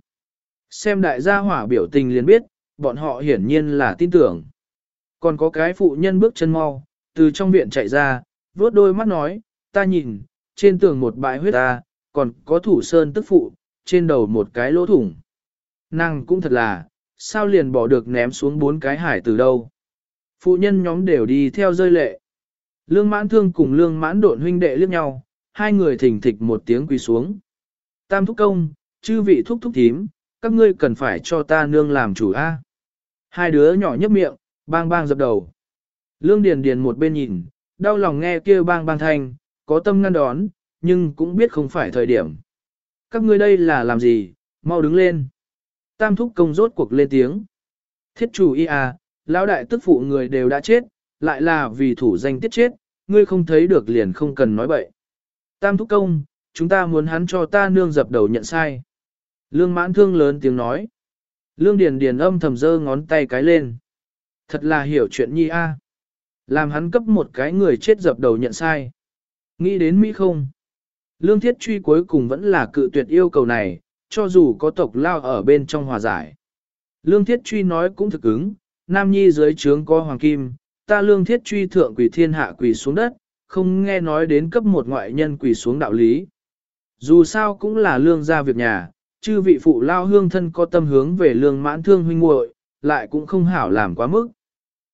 Xem đại gia hỏa biểu tình liền biết, bọn họ hiển nhiên là tin tưởng. Còn có cái phụ nhân bước chân mau, từ trong viện chạy ra, vuốt đôi mắt nói, ta nhìn, trên tường một bãi huyết ta, còn có thủ sơn tức phụ, trên đầu một cái lỗ thủng. Nàng cũng thật là, sao liền bỏ được ném xuống bốn cái hải từ đâu. Phụ nhân nhóm đều đi theo rơi lệ. Lương mãn thương cùng lương mãn độn huynh đệ liếc nhau, hai người thỉnh thịch một tiếng quỳ xuống. Tam thúc công, chư vị thúc thúc thím, các ngươi cần phải cho ta nương làm chủ a. Hai đứa nhỏ nhấp miệng, bang bang dập đầu. Lương Điền Điền một bên nhìn, đau lòng nghe kia bang bang thanh, có tâm ngăn đón, nhưng cũng biết không phải thời điểm. Các ngươi đây là làm gì, mau đứng lên. Tam thúc công rốt cuộc lên tiếng. Thiết chủ y à, lão đại tức phụ người đều đã chết, lại là vì thủ danh tiết chết, ngươi không thấy được liền không cần nói bậy. Tam thúc công, chúng ta muốn hắn cho ta nương dập đầu nhận sai. Lương mãn thương lớn tiếng nói. Lương điền điền âm thầm dơ ngón tay cái lên. Thật là hiểu chuyện nhi a. Làm hắn cấp một cái người chết dập đầu nhận sai. Nghĩ đến Mỹ không? Lương thiết truy cuối cùng vẫn là cự tuyệt yêu cầu này, cho dù có tộc lao ở bên trong hòa giải. Lương thiết truy nói cũng thực ứng, Nam Nhi dưới trướng có hoàng kim, ta lương thiết truy thượng quỷ thiên hạ quỷ xuống đất, không nghe nói đến cấp một ngoại nhân quỷ xuống đạo lý. Dù sao cũng là lương gia việc nhà, chư vị phụ lao hương thân có tâm hướng về lương mãn thương huynh muội, lại cũng không hảo làm quá mức.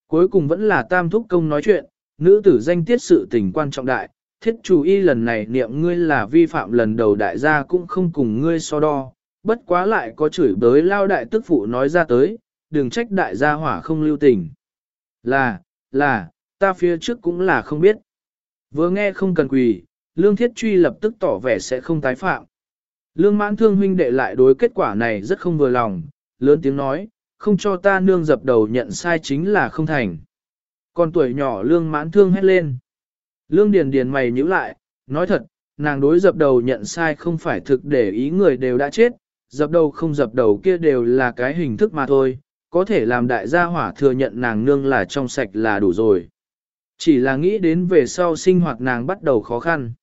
Cuối cùng vẫn là tam thúc công nói chuyện, nữ tử danh tiết sự tình quan trọng đại, thiết chủ y lần này niệm ngươi là vi phạm lần đầu đại gia cũng không cùng ngươi so đo, bất quá lại có chửi bới lao đại tức phụ nói ra tới, đừng trách đại gia hỏa không lưu tình. Là, là, ta phía trước cũng là không biết. Vừa nghe không cần quỳ, lương thiết truy lập tức tỏ vẻ sẽ không tái phạm. Lương mãn thương huynh đệ lại đối kết quả này rất không vừa lòng, lớn tiếng nói, không cho ta nương dập đầu nhận sai chính là không thành. Còn tuổi nhỏ lương mãn thương hét lên. Lương điền điền mày nhíu lại, nói thật, nàng đối dập đầu nhận sai không phải thực để ý người đều đã chết, dập đầu không dập đầu kia đều là cái hình thức mà thôi, có thể làm đại gia hỏa thừa nhận nàng nương là trong sạch là đủ rồi. Chỉ là nghĩ đến về sau sinh hoạt nàng bắt đầu khó khăn.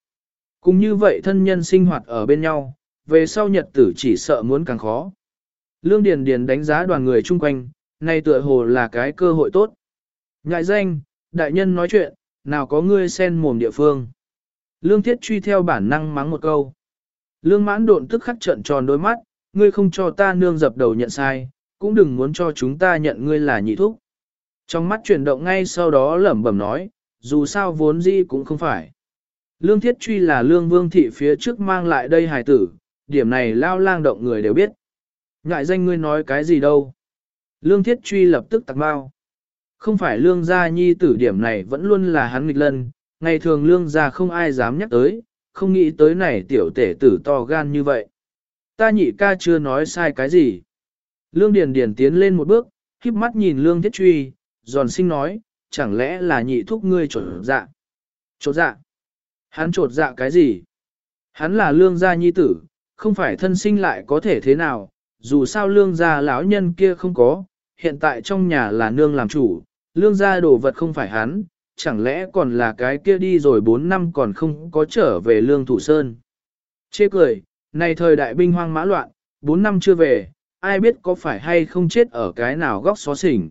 Cũng như vậy thân nhân sinh hoạt ở bên nhau, về sau nhật tử chỉ sợ muốn càng khó. Lương Điền Điền đánh giá đoàn người chung quanh, nay tựa hồ là cái cơ hội tốt. Ngại danh, đại nhân nói chuyện, nào có ngươi sen mồm địa phương. Lương Thiết truy theo bản năng mắng một câu. Lương mãn độn tức khắc trợn tròn đôi mắt, ngươi không cho ta nương dập đầu nhận sai, cũng đừng muốn cho chúng ta nhận ngươi là nhị thúc. Trong mắt chuyển động ngay sau đó lẩm bẩm nói, dù sao vốn gì cũng không phải. Lương Thiết Truy là lương vương thị phía trước mang lại đây hài tử, điểm này lao lang động người đều biết. Ngại danh ngươi nói cái gì đâu. Lương Thiết Truy lập tức tặc bao. Không phải lương gia nhi tử điểm này vẫn luôn là hắn nghịch lân, ngày thường lương gia không ai dám nhắc tới, không nghĩ tới này tiểu tể tử to gan như vậy. Ta nhị ca chưa nói sai cái gì. Lương Điền Điền tiến lên một bước, khiếp mắt nhìn Lương Thiết Truy, giòn sinh nói, chẳng lẽ là nhị thúc ngươi trột dạ. Trột dạ? Hắn trột dạ cái gì? Hắn là lương gia nhi tử, không phải thân sinh lại có thể thế nào, dù sao lương gia lão nhân kia không có, hiện tại trong nhà là nương làm chủ, lương gia đồ vật không phải hắn, chẳng lẽ còn là cái kia đi rồi 4 năm còn không có trở về lương thủ sơn. Chê cười, này thời đại binh hoang mã loạn, 4 năm chưa về, ai biết có phải hay không chết ở cái nào góc xó xỉnh.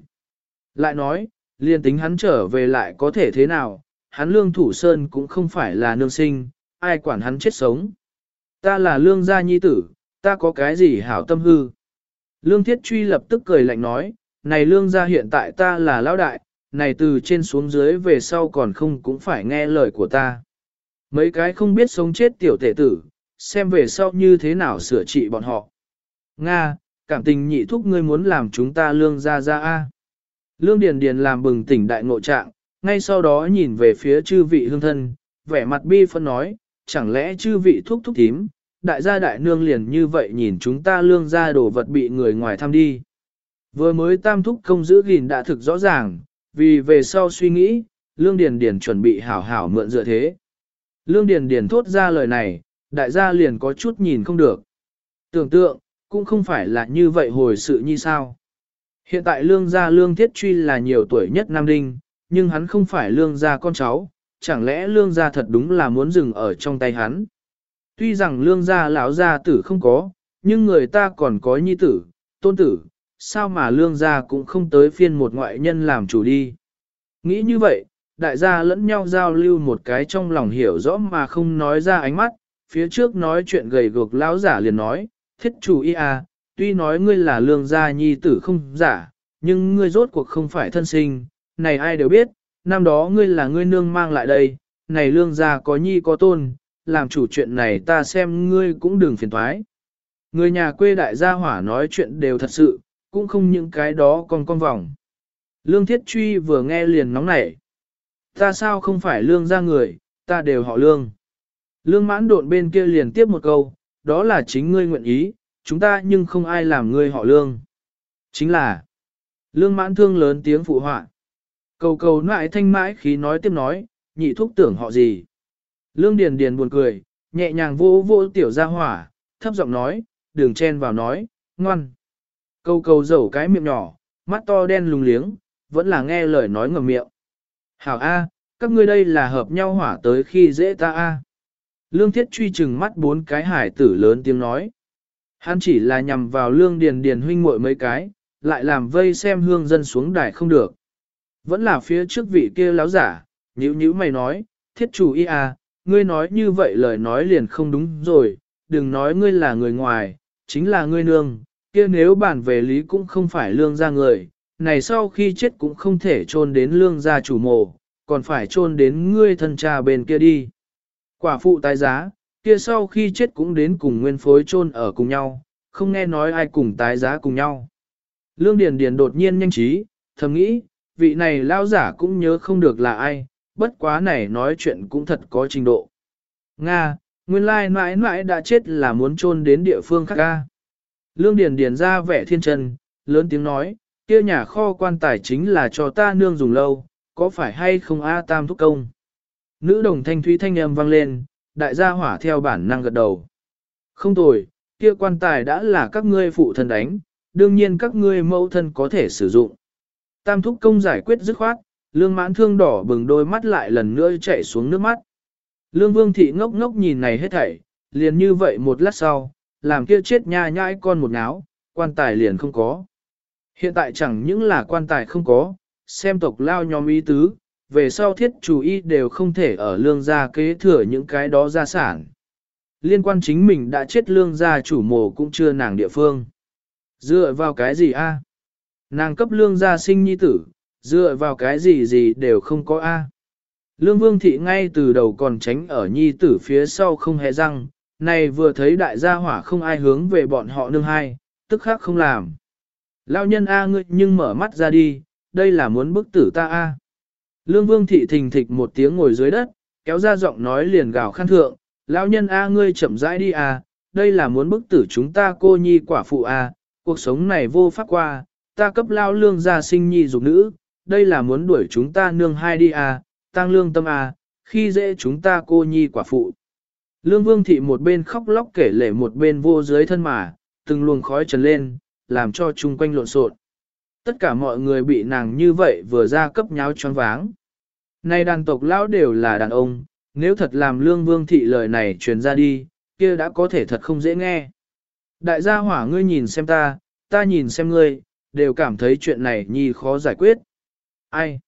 Lại nói, liên tính hắn trở về lại có thể thế nào, hắn lương thủ sơn cũng không phải là nương sinh, ai quản hắn chết sống. Ta là lương gia nhi tử, ta có cái gì hảo tâm hư. Lương thiết truy lập tức cười lạnh nói, này lương gia hiện tại ta là lão đại, này từ trên xuống dưới về sau còn không cũng phải nghe lời của ta. Mấy cái không biết sống chết tiểu tể tử, xem về sau như thế nào sửa trị bọn họ. Nga, cảm tình nhị thúc ngươi muốn làm chúng ta lương gia gia a. Lương Điền Điền làm bừng tỉnh đại ngộ trạng, ngay sau đó nhìn về phía chư vị hương thân, vẻ mặt bi phân nói, chẳng lẽ chư vị thúc thúc thím, đại gia đại nương liền như vậy nhìn chúng ta lương gia đồ vật bị người ngoài tham đi. Vừa mới tam thúc công giữ gìn đã thực rõ ràng, vì về sau suy nghĩ, lương điền điền chuẩn bị hảo hảo mượn dựa thế. Lương điền điền thốt ra lời này, đại gia liền có chút nhìn không được. Tưởng tượng, cũng không phải là như vậy hồi sự như sao. Hiện tại lương gia lương thiết truy là nhiều tuổi nhất Nam Đinh, nhưng hắn không phải lương gia con cháu, chẳng lẽ lương gia thật đúng là muốn dừng ở trong tay hắn. Tuy rằng lương gia lão gia tử không có, nhưng người ta còn có nhi tử, tôn tử, sao mà lương gia cũng không tới phiên một ngoại nhân làm chủ đi. Nghĩ như vậy, đại gia lẫn nhau giao lưu một cái trong lòng hiểu rõ mà không nói ra ánh mắt, phía trước nói chuyện gầy gược lão giả liền nói, thiết chủ y à, tuy nói ngươi là lương gia nhi tử không giả, nhưng ngươi rốt cuộc không phải thân sinh, này ai đều biết, năm đó ngươi là ngươi nương mang lại đây, này lương gia có nhi có tôn, làm chủ chuyện này ta xem ngươi cũng đừng phiền thoái. Người nhà quê đại gia hỏa nói chuyện đều thật sự, cũng không những cái đó còn con vòng. Lương thiết truy vừa nghe liền nóng nảy. Ta sao không phải lương gia người, ta đều họ lương. Lương mãn độn bên kia liền tiếp một câu, đó là chính ngươi nguyện ý, chúng ta nhưng không ai làm ngươi họ lương. Chính là, lương mãn thương lớn tiếng phụ họa. Cầu cầu nại thanh mãi khí nói tiếp nói, nhị thúc tưởng họ gì. Lương Điền Điền buồn cười, nhẹ nhàng vô vô tiểu gia hỏa, thấp giọng nói, đường chen vào nói, ngoan câu câu dầu cái miệng nhỏ, mắt to đen lùng liếng, vẫn là nghe lời nói ngầm miệng. Hảo A, các ngươi đây là hợp nhau hỏa tới khi dễ ta A. Lương Thiết truy chừng mắt bốn cái hải tử lớn tiếng nói. Hắn chỉ là nhằm vào lương điền điền huynh muội mấy cái, lại làm vây xem hương dân xuống đài không được. Vẫn là phía trước vị kia láo giả, nhữ nhữ mày nói, thiết chủ y à, ngươi nói như vậy lời nói liền không đúng rồi, đừng nói ngươi là người ngoài, chính là ngươi nương, kia nếu bản về lý cũng không phải lương gia người, này sau khi chết cũng không thể chôn đến lương gia chủ mộ, còn phải chôn đến ngươi thân cha bên kia đi. Quả phụ tái giá, kia sau khi chết cũng đến cùng nguyên phối chôn ở cùng nhau, không nghe nói ai cùng tái giá cùng nhau. Lương Điền Điền đột nhiên nhanh trí, thầm nghĩ, vị này lao giả cũng nhớ không được là ai, bất quá này nói chuyện cũng thật có trình độ. Nga, nguyên lai mãi mãi đã chết là muốn chôn đến địa phương khác ca. Lương Điền Điền ra vẻ thiên chân, lớn tiếng nói, kia nhà kho quan tài chính là cho ta nương dùng lâu, có phải hay không A Tam thúc công? Nữ đồng thanh thúy thanh âm vang lên, đại gia hỏa theo bản năng gật đầu. Không tồi, kia quan tài đã là các ngươi phụ thân đánh, đương nhiên các ngươi mẫu thân có thể sử dụng. Tam thúc công giải quyết dứt khoát, lương mãn thương đỏ bừng đôi mắt lại lần nữa chảy xuống nước mắt. Lương vương thị ngốc ngốc nhìn này hết thảy, liền như vậy một lát sau, làm kia chết nha nhãi con một náo, quan tài liền không có. Hiện tại chẳng những là quan tài không có, xem tộc lao nhóm ý tứ, về sau thiết chủ y đều không thể ở lương gia kế thừa những cái đó gia sản. Liên quan chính mình đã chết lương gia chủ mồ cũng chưa nàng địa phương. Dựa vào cái gì a? Nàng cấp lương gia sinh nhi tử, dựa vào cái gì gì đều không có a. Lương vương thị ngay từ đầu còn tránh ở nhi tử phía sau không hề răng, này vừa thấy đại gia hỏa không ai hướng về bọn họ nương hai, tức khác không làm. Lao nhân A ngươi nhưng mở mắt ra đi, đây là muốn bức tử ta A. Lương vương thị thình thịch một tiếng ngồi dưới đất, kéo ra giọng nói liền gào khăn thượng, lão nhân A ngươi chậm rãi đi A, đây là muốn bức tử chúng ta cô nhi quả phụ A, cuộc sống này vô pháp qua, ta cấp lao lương gia sinh nhi dục nữ, đây là muốn đuổi chúng ta nương hai đi A, tăng lương tâm A, khi dễ chúng ta cô nhi quả phụ. Lương vương thị một bên khóc lóc kể lể một bên vô dưới thân mà, từng luồng khói trần lên, làm cho chung quanh lộn xộn. Tất cả mọi người bị nàng như vậy vừa ra cấp nháo choáng váng. Nay đàn tộc lão đều là đàn ông, nếu thật làm lương vương thị lời này truyền ra đi, kia đã có thể thật không dễ nghe. Đại gia hỏa ngươi nhìn xem ta, ta nhìn xem ngươi, đều cảm thấy chuyện này nhi khó giải quyết. Ai?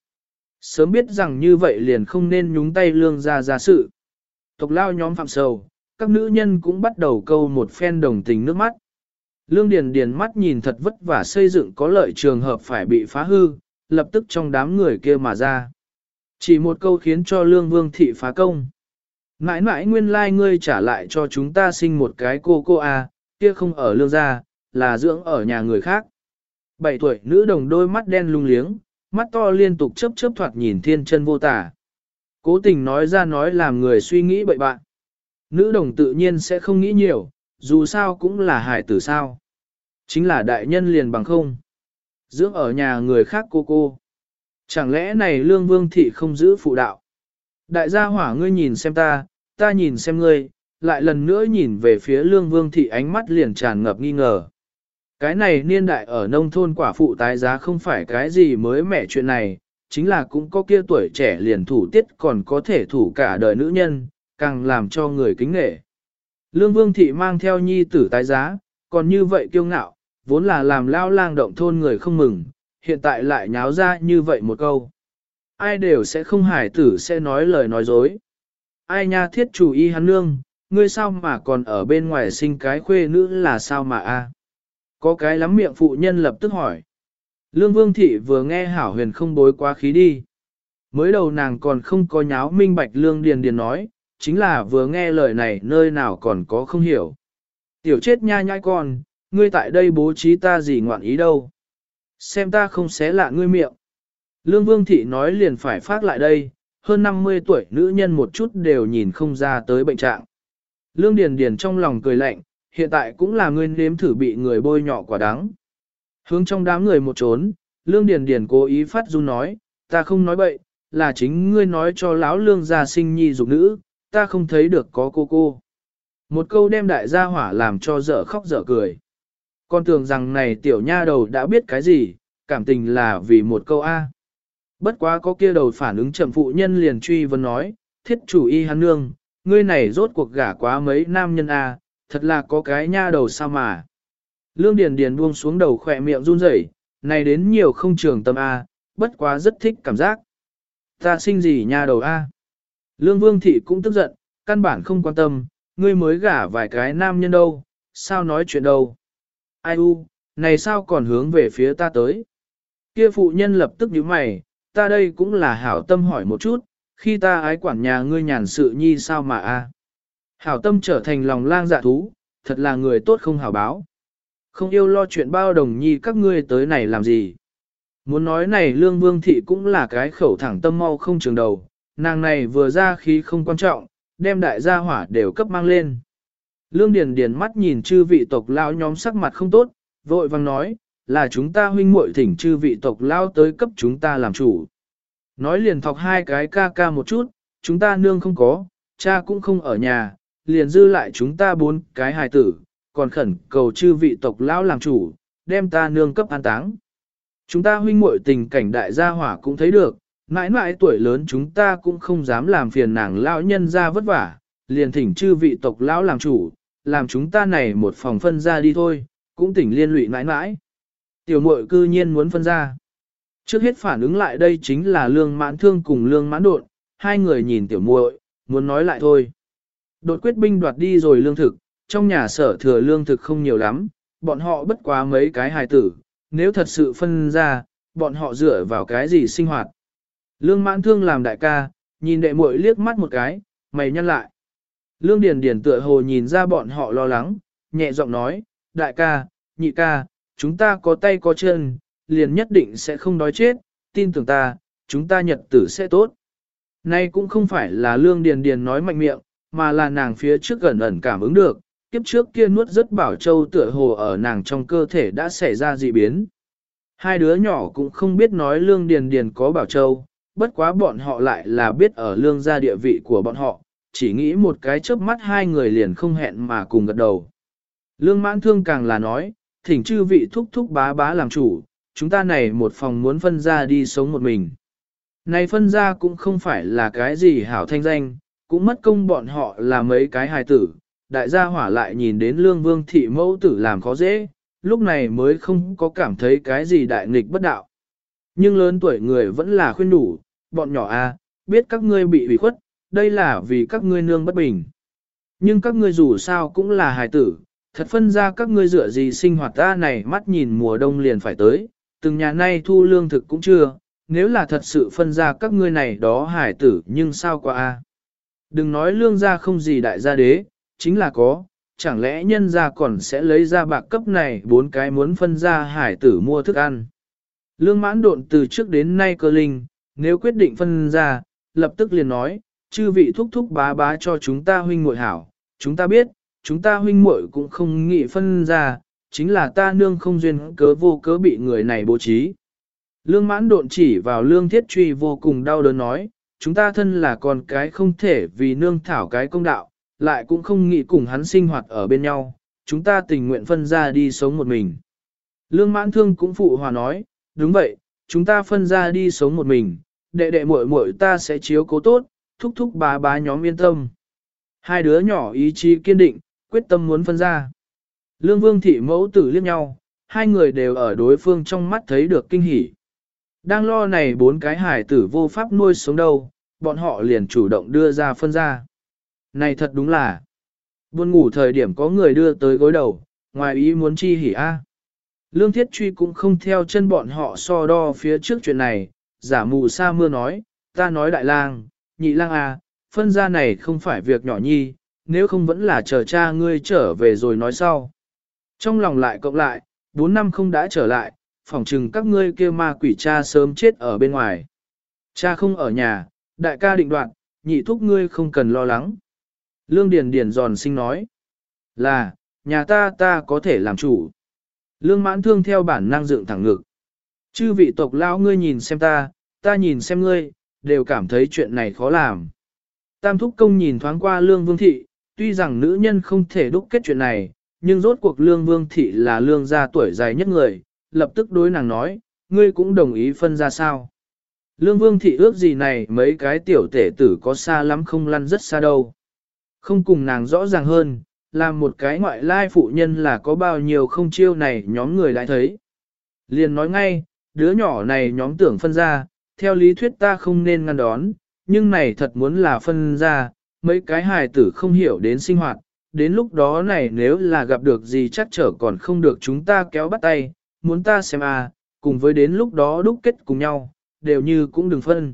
Sớm biết rằng như vậy liền không nên nhúng tay lương ra ra sự. Tộc lao nhóm phạm sầu, các nữ nhân cũng bắt đầu câu một phen đồng tình nước mắt. Lương Điền Điền mắt nhìn thật vất vả xây dựng có lợi trường hợp phải bị phá hư, lập tức trong đám người kia mà ra. Chỉ một câu khiến cho Lương Vương Thị phá công. Mãi mãi nguyên lai like ngươi trả lại cho chúng ta sinh một cái cô cô à, kia không ở lương gia, là dưỡng ở nhà người khác. Bảy tuổi nữ đồng đôi mắt đen lung liếng, mắt to liên tục chớp chớp thoạt nhìn thiên chân vô tả. Cố tình nói ra nói làm người suy nghĩ bậy bạn. Nữ đồng tự nhiên sẽ không nghĩ nhiều, dù sao cũng là hải tử sao. Chính là đại nhân liền bằng không. Dưỡng ở nhà người khác cô cô. Chẳng lẽ này lương vương thị không giữ phụ đạo? Đại gia hỏa ngươi nhìn xem ta, ta nhìn xem ngươi, lại lần nữa nhìn về phía lương vương thị ánh mắt liền tràn ngập nghi ngờ. Cái này niên đại ở nông thôn quả phụ tái giá không phải cái gì mới mẻ chuyện này, chính là cũng có kia tuổi trẻ liền thủ tiết còn có thể thủ cả đời nữ nhân, càng làm cho người kính nghệ. Lương vương thị mang theo nhi tử tái giá, còn như vậy kiêu ngạo, vốn là làm lao lang động thôn người không mừng, hiện tại lại nháo ra như vậy một câu. Ai đều sẽ không hải tử sẽ nói lời nói dối. Ai nha thiết chủ y hắn nương, ngươi sao mà còn ở bên ngoài sinh cái khuê nữ là sao mà a? Có cái lắm miệng phụ nhân lập tức hỏi. Lương Vương Thị vừa nghe Hảo Huyền không bối quá khí đi. Mới đầu nàng còn không có nháo minh bạch Lương Điền Điền nói, chính là vừa nghe lời này nơi nào còn có không hiểu. Tiểu chết nha nhai con, ngươi tại đây bố trí ta gì ngoạn ý đâu. Xem ta không xé lạ ngươi miệng. Lương Vương Thị nói liền phải phát lại đây, hơn 50 tuổi nữ nhân một chút đều nhìn không ra tới bệnh trạng. Lương Điền Điền trong lòng cười lạnh, hiện tại cũng là ngươi nếm thử bị người bôi nhọ quả đắng. Hướng trong đám người một trốn, Lương Điền Điền cố ý phát run nói, ta không nói bậy, là chính ngươi nói cho lão lương gia sinh nhi dục nữ, ta không thấy được có cô cô. Một câu đem đại gia hỏa làm cho dở khóc dở cười. Con tưởng rằng này tiểu nha đầu đã biết cái gì, cảm tình là vì một câu A. Bất quá có kia đầu phản ứng chậm phụ nhân liền truy vấn nói, thiết chủ y hắn nương, ngươi này rốt cuộc gả quá mấy nam nhân A, thật là có cái nha đầu sao mà. Lương Điền Điền buông xuống đầu khỏe miệng run rẩy, này đến nhiều không trường tâm A, bất quá rất thích cảm giác. Ta sinh gì nha đầu A. Lương Vương Thị cũng tức giận, căn bản không quan tâm, ngươi mới gả vài cái nam nhân đâu, sao nói chuyện đâu. Ai u, này sao còn hướng về phía ta tới. Kia phụ nhân lập tức nhíu mày, ta đây cũng là hảo tâm hỏi một chút, khi ta ái quản nhà ngươi nhàn sự nhi sao mà a? Hảo tâm trở thành lòng lang dạ thú, thật là người tốt không hảo báo. Không yêu lo chuyện bao đồng nhi các ngươi tới này làm gì. Muốn nói này lương vương thị cũng là cái khẩu thẳng tâm mau không trường đầu, nàng này vừa ra khí không quan trọng, đem đại gia hỏa đều cấp mang lên. Lương Điền Điền mắt nhìn chư vị tộc lao nhóm sắc mặt không tốt, vội vàng nói, là chúng ta huynh muội thỉnh chư vị tộc lao tới cấp chúng ta làm chủ. Nói liền thọc hai cái ca ca một chút, chúng ta nương không có, cha cũng không ở nhà, liền dư lại chúng ta bốn cái hài tử, còn khẩn cầu chư vị tộc lão làm chủ, đem ta nương cấp an táng. Chúng ta huynh muội tình cảnh đại gia hỏa cũng thấy được, mãi mãi tuổi lớn chúng ta cũng không dám làm phiền nàng lão nhân ra vất vả, liền thỉnh chư vị tộc lão làm chủ, làm chúng ta này một phòng phân ra đi thôi, cũng tỉnh liên lụy mãi mãi. Tiểu muội cư nhiên muốn phân ra. Trước hết phản ứng lại đây chính là lương mãn thương cùng lương mãn đột, hai người nhìn tiểu muội, muốn nói lại thôi. Đột quyết binh đoạt đi rồi lương thực, trong nhà sở thừa lương thực không nhiều lắm, bọn họ bất quá mấy cái hài tử, nếu thật sự phân ra, bọn họ dựa vào cái gì sinh hoạt. Lương mãn thương làm đại ca, nhìn đệ muội liếc mắt một cái, mày nhăn lại. Lương Điền Điền tựa hồ nhìn ra bọn họ lo lắng, nhẹ giọng nói, đại ca, nhị ca, chúng ta có tay có chân, liền nhất định sẽ không đói chết, tin tưởng ta, chúng ta nhật tử sẽ tốt. Nay cũng không phải là Lương Điền Điền nói mạnh miệng, mà là nàng phía trước gần ẩn cảm ứng được, kiếp trước kia nuốt rất bảo châu tựa hồ ở nàng trong cơ thể đã xảy ra dị biến. Hai đứa nhỏ cũng không biết nói Lương Điền Điền có bảo châu, bất quá bọn họ lại là biết ở lương gia địa vị của bọn họ, chỉ nghĩ một cái chớp mắt hai người liền không hẹn mà cùng gật đầu. Lương mãn thương càng là nói, thỉnh chư vị thúc thúc bá bá làm chủ, chúng ta này một phòng muốn phân ra đi sống một mình. Này phân ra cũng không phải là cái gì hảo thanh danh, cũng mất công bọn họ là mấy cái hài tử, đại gia hỏa lại nhìn đến lương vương thị mẫu tử làm khó dễ, lúc này mới không có cảm thấy cái gì đại nghịch bất đạo. Nhưng lớn tuổi người vẫn là khuyên đủ, bọn nhỏ a, à, biết các ngươi bị ủy khuất, đây là vì các ngươi nương bất bình. Nhưng các ngươi dù sao cũng là hài tử, thật phân ra các ngươi dựa gì sinh hoạt ta này mắt nhìn mùa đông liền phải tới, từng nhà nay thu lương thực cũng chưa, nếu là thật sự phân ra các ngươi này đó hài tử nhưng sao qua a? À. Đừng nói lương gia không gì đại gia đế, chính là có, chẳng lẽ nhân gia còn sẽ lấy ra bạc cấp này bốn cái muốn phân ra hải tử mua thức ăn. Lương mãn độn từ trước đến nay cơ linh, nếu quyết định phân ra, lập tức liền nói, chư vị thúc thúc bá bá cho chúng ta huynh muội hảo, chúng ta biết, chúng ta huynh muội cũng không nghĩ phân ra, chính là ta nương không duyên cớ vô cớ bị người này bố trí. Lương mãn độn chỉ vào lương thiết truy vô cùng đau đớn nói, chúng ta thân là con cái không thể vì nương thảo cái công đạo, lại cũng không nghĩ cùng hắn sinh hoạt ở bên nhau, chúng ta tình nguyện phân ra đi sống một mình. Lương mãn thương cũng phụ hòa nói, đúng vậy, chúng ta phân ra đi sống một mình, đệ đệ muội muội ta sẽ chiếu cố tốt, thúc thúc bá bá nhóm yên tâm. Hai đứa nhỏ ý chí kiên định, quyết tâm muốn phân ra. Lương vương thị mẫu tử liếc nhau, hai người đều ở đối phương trong mắt thấy được kinh hỉ. Đang lo này bốn cái hải tử vô pháp nuôi sống đâu, bọn họ liền chủ động đưa ra phân ra. Này thật đúng là, buồn ngủ thời điểm có người đưa tới gối đầu, ngoài ý muốn chi hỉ a. Lương Thiết Truy cũng không theo chân bọn họ so đo phía trước chuyện này, giả mù sa mưa nói, ta nói đại lang, nhị lang a, phân ra này không phải việc nhỏ nhi, nếu không vẫn là chờ cha ngươi trở về rồi nói sau. Trong lòng lại cộng lại, bốn năm không đã trở lại, phỏng chừng các ngươi kia ma quỷ cha sớm chết ở bên ngoài. Cha không ở nhà, đại ca định đoạn, nhị thúc ngươi không cần lo lắng. Lương Điền Điền giòn sinh nói, là, nhà ta ta có thể làm chủ. Lương mãn thương theo bản năng dựng thẳng ngực. Chư vị tộc lão ngươi nhìn xem ta, ta nhìn xem ngươi, đều cảm thấy chuyện này khó làm. Tam thúc công nhìn thoáng qua lương vương thị, tuy rằng nữ nhân không thể đúc kết chuyện này, nhưng rốt cuộc lương vương thị là lương gia tuổi dài nhất người, lập tức đối nàng nói, ngươi cũng đồng ý phân ra sao. Lương vương thị ước gì này mấy cái tiểu tể tử có xa lắm không lăn rất xa đâu. Không cùng nàng rõ ràng hơn, làm một cái ngoại lai phụ nhân là có bao nhiêu không chiêu này nhóm người lại thấy. Liền nói ngay, đứa nhỏ này nhóm tưởng phân ra, theo lý thuyết ta không nên ngăn đón, nhưng này thật muốn là phân ra, mấy cái hài tử không hiểu đến sinh hoạt, đến lúc đó này nếu là gặp được gì chắc trở còn không được chúng ta kéo bắt tay, muốn ta xem à, cùng với đến lúc đó đúc kết cùng nhau, đều như cũng đừng phân.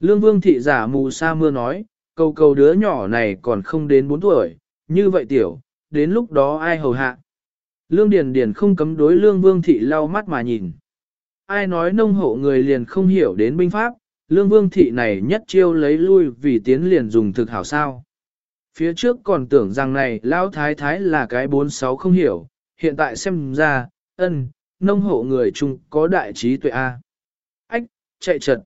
Lương vương thị giả mù sa mưa nói, cầu cầu đứa nhỏ này còn không đến 4 tuổi, như vậy tiểu, đến lúc đó ai hầu hạ. Lương Điền Điền không cấm đối Lương Vương Thị lau mắt mà nhìn. Ai nói nông hộ người liền không hiểu đến binh pháp, Lương Vương Thị này nhất chiêu lấy lui vì tiến liền dùng thực hảo sao. Phía trước còn tưởng rằng này Lão Thái Thái là cái bốn sáu không hiểu, hiện tại xem ra, ân, nông hộ người chung có đại trí tuệ A. Ách, chạy trật.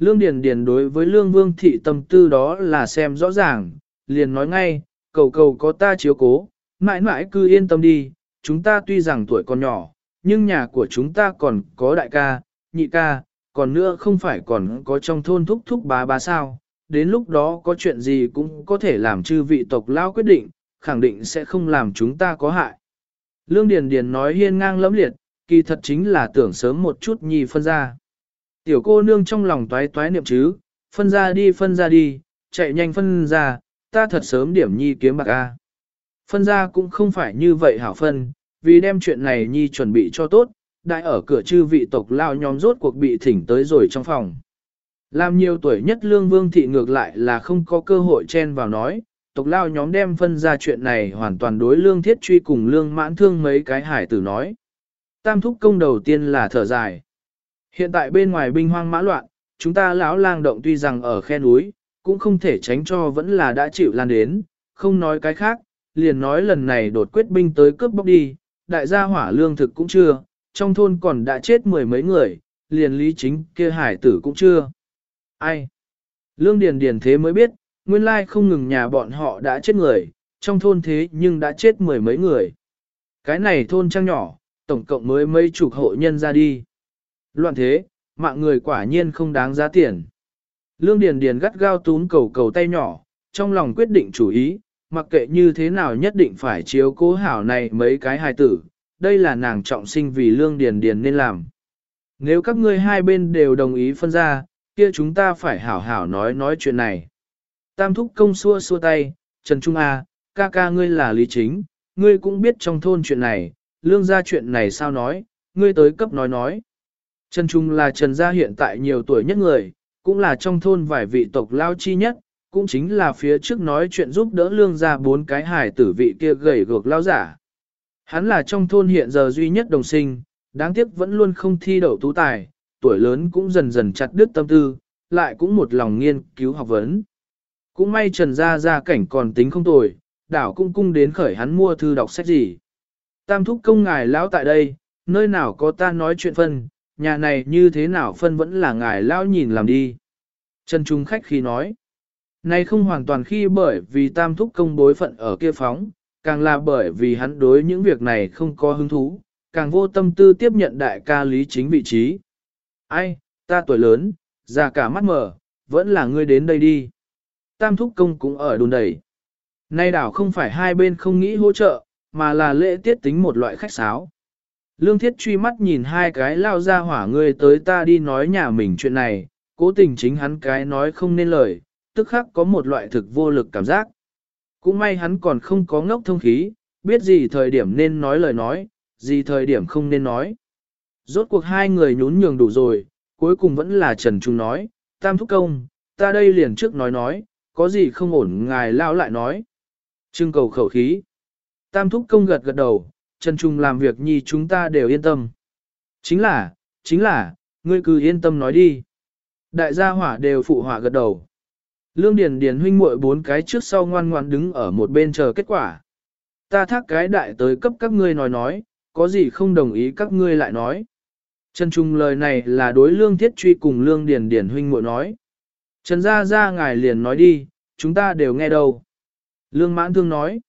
Lương Điền Điền đối với Lương Vương Thị tâm tư đó là xem rõ ràng, liền nói ngay, cầu cầu có ta chiếu cố, mãi mãi cứ yên tâm đi, chúng ta tuy rằng tuổi còn nhỏ, nhưng nhà của chúng ta còn có đại ca, nhị ca, còn nữa không phải còn có trong thôn thúc thúc bá bá sao, đến lúc đó có chuyện gì cũng có thể làm chư vị tộc lao quyết định, khẳng định sẽ không làm chúng ta có hại. Lương Điền Điền nói hiên ngang lẫm liệt, kỳ thật chính là tưởng sớm một chút nhì phân ra. Tiểu cô nương trong lòng toái toái niệm chứ, phân ra đi phân ra đi, chạy nhanh phân ra, ta thật sớm điểm nhi kiếm bạc A. Phân ra cũng không phải như vậy hảo phân, vì đem chuyện này nhi chuẩn bị cho tốt, đại ở cửa chư vị tộc lao nhóm rốt cuộc bị thỉnh tới rồi trong phòng. Làm nhiều tuổi nhất lương vương thị ngược lại là không có cơ hội chen vào nói, tộc lao nhóm đem phân ra chuyện này hoàn toàn đối lương thiết truy cùng lương mãn thương mấy cái hải tử nói. Tam thúc công đầu tiên là thở dài. Hiện tại bên ngoài binh hoang mã loạn, chúng ta lão lang động tuy rằng ở khe núi, cũng không thể tránh cho vẫn là đã chịu lan đến, không nói cái khác, liền nói lần này đột quyết binh tới cướp bóc đi, đại gia hỏa lương thực cũng chưa, trong thôn còn đã chết mười mấy người, liền lý chính kia hải tử cũng chưa. Ai? Lương Điền Điền thế mới biết, nguyên lai không ngừng nhà bọn họ đã chết người, trong thôn thế nhưng đã chết mười mấy người. Cái này thôn trang nhỏ, tổng cộng mới mấy chục hộ nhân ra đi. Loạn thế, mạng người quả nhiên không đáng giá tiền. Lương Điền Điền gắt gao túm cầu cầu tay nhỏ, trong lòng quyết định chủ ý, mặc kệ như thế nào nhất định phải chiếu cố hảo này mấy cái hài tử, đây là nàng trọng sinh vì Lương Điền Điền nên làm. Nếu các ngươi hai bên đều đồng ý phân ra, kia chúng ta phải hảo hảo nói nói chuyện này. Tam thúc công xua xua tay, Trần Trung A, ca ca ngươi là lý chính, ngươi cũng biết trong thôn chuyện này, lương gia chuyện này sao nói, ngươi tới cấp nói nói. Trần Trung là Trần gia hiện tại nhiều tuổi nhất người, cũng là trong thôn vài vị tộc lao chi nhất, cũng chính là phía trước nói chuyện giúp đỡ lương ra bốn cái hải tử vị kia gầy gược lao giả. Hắn là trong thôn hiện giờ duy nhất đồng sinh, đáng tiếc vẫn luôn không thi đậu tú tài, tuổi lớn cũng dần dần chặt đứt tâm tư, lại cũng một lòng nghiên cứu học vấn. Cũng may Trần Gia gia cảnh còn tính không tồi, đảo cung cung đến khởi hắn mua thư đọc sách gì. Tam thúc công ngài lão tại đây, nơi nào có ta nói chuyện phân, nhà này như thế nào phân vẫn là ngài lão nhìn làm đi. Trần Trung khách khi nói, này không hoàn toàn khi bởi vì tam thúc công bối phận ở kia phóng, càng là bởi vì hắn đối những việc này không có hứng thú, càng vô tâm tư tiếp nhận đại ca lý chính vị trí. Ai, ta tuổi lớn, già cả mắt mở, vẫn là ngươi đến đây đi. Tam thúc công cũng ở đồn đẩy. Nay đảo không phải hai bên không nghĩ hỗ trợ, mà là lễ tiết tính một loại khách sáo. Lương thiết truy mắt nhìn hai cái lao ra hỏa ngươi tới ta đi nói nhà mình chuyện này, cố tình chính hắn cái nói không nên lời, tức khắc có một loại thực vô lực cảm giác. Cũng may hắn còn không có ngốc thông khí, biết gì thời điểm nên nói lời nói, gì thời điểm không nên nói. Rốt cuộc hai người nhún nhường đủ rồi, cuối cùng vẫn là Trần Trung nói, Tam Thúc Công, ta đây liền trước nói nói, có gì không ổn ngài lao lại nói. Trưng cầu khẩu khí. Tam Thúc Công gật gật đầu, Trần Trung làm việc nhi chúng ta đều yên tâm. Chính là, chính là, ngươi cứ yên tâm nói đi. Đại gia hỏa đều phụ hỏa gật đầu. Lương Điền Điền huynh muội bốn cái trước sau ngoan ngoan đứng ở một bên chờ kết quả. Ta thác cái đại tới cấp các ngươi nói nói, có gì không đồng ý các ngươi lại nói. Trần Trung lời này là đối lương thiết truy cùng lương điền điền huynh muội nói. Trần gia gia ngài liền nói đi, chúng ta đều nghe đâu. Lương mãn thương nói.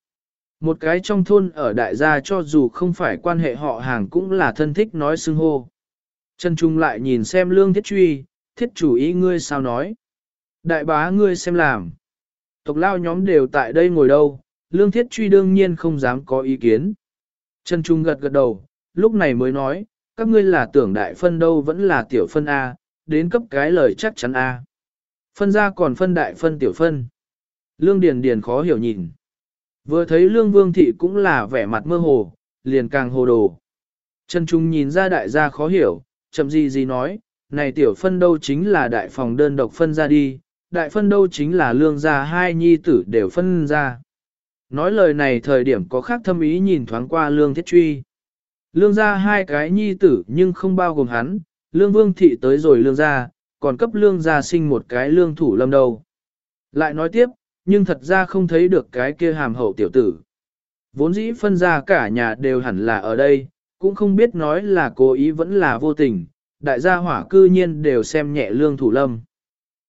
Một cái trong thôn ở đại gia cho dù không phải quan hệ họ hàng cũng là thân thích nói xưng hô. Trần Trung lại nhìn xem lương thiết truy, thiết chủ ý ngươi sao nói. Đại bá ngươi xem làm. Tộc lao nhóm đều tại đây ngồi đâu, lương thiết truy đương nhiên không dám có ý kiến. Trần Trung gật gật đầu, lúc này mới nói, các ngươi là tưởng đại phân đâu vẫn là tiểu phân A, đến cấp cái lời chắc chắn A. Phân ra còn phân đại phân tiểu phân. Lương Điền Điền khó hiểu nhìn. Vừa thấy Lương Vương Thị cũng là vẻ mặt mơ hồ, liền càng hồ đồ. Trần Trung nhìn ra đại gia khó hiểu, chậm gì gì nói, này tiểu phân đâu chính là đại phòng đơn độc phân ra đi, đại phân đâu chính là lương gia hai nhi tử đều phân ra. Nói lời này thời điểm có khác thâm ý nhìn thoáng qua lương thiết truy. Lương gia hai cái nhi tử nhưng không bao gồm hắn, lương vương thị tới rồi lương gia, còn cấp lương gia sinh một cái lương thủ lâm đầu. Lại nói tiếp, nhưng thật ra không thấy được cái kia hàm hậu tiểu tử. Vốn dĩ phân ra cả nhà đều hẳn là ở đây, cũng không biết nói là cố ý vẫn là vô tình, đại gia hỏa cư nhiên đều xem nhẹ lương thủ lâm.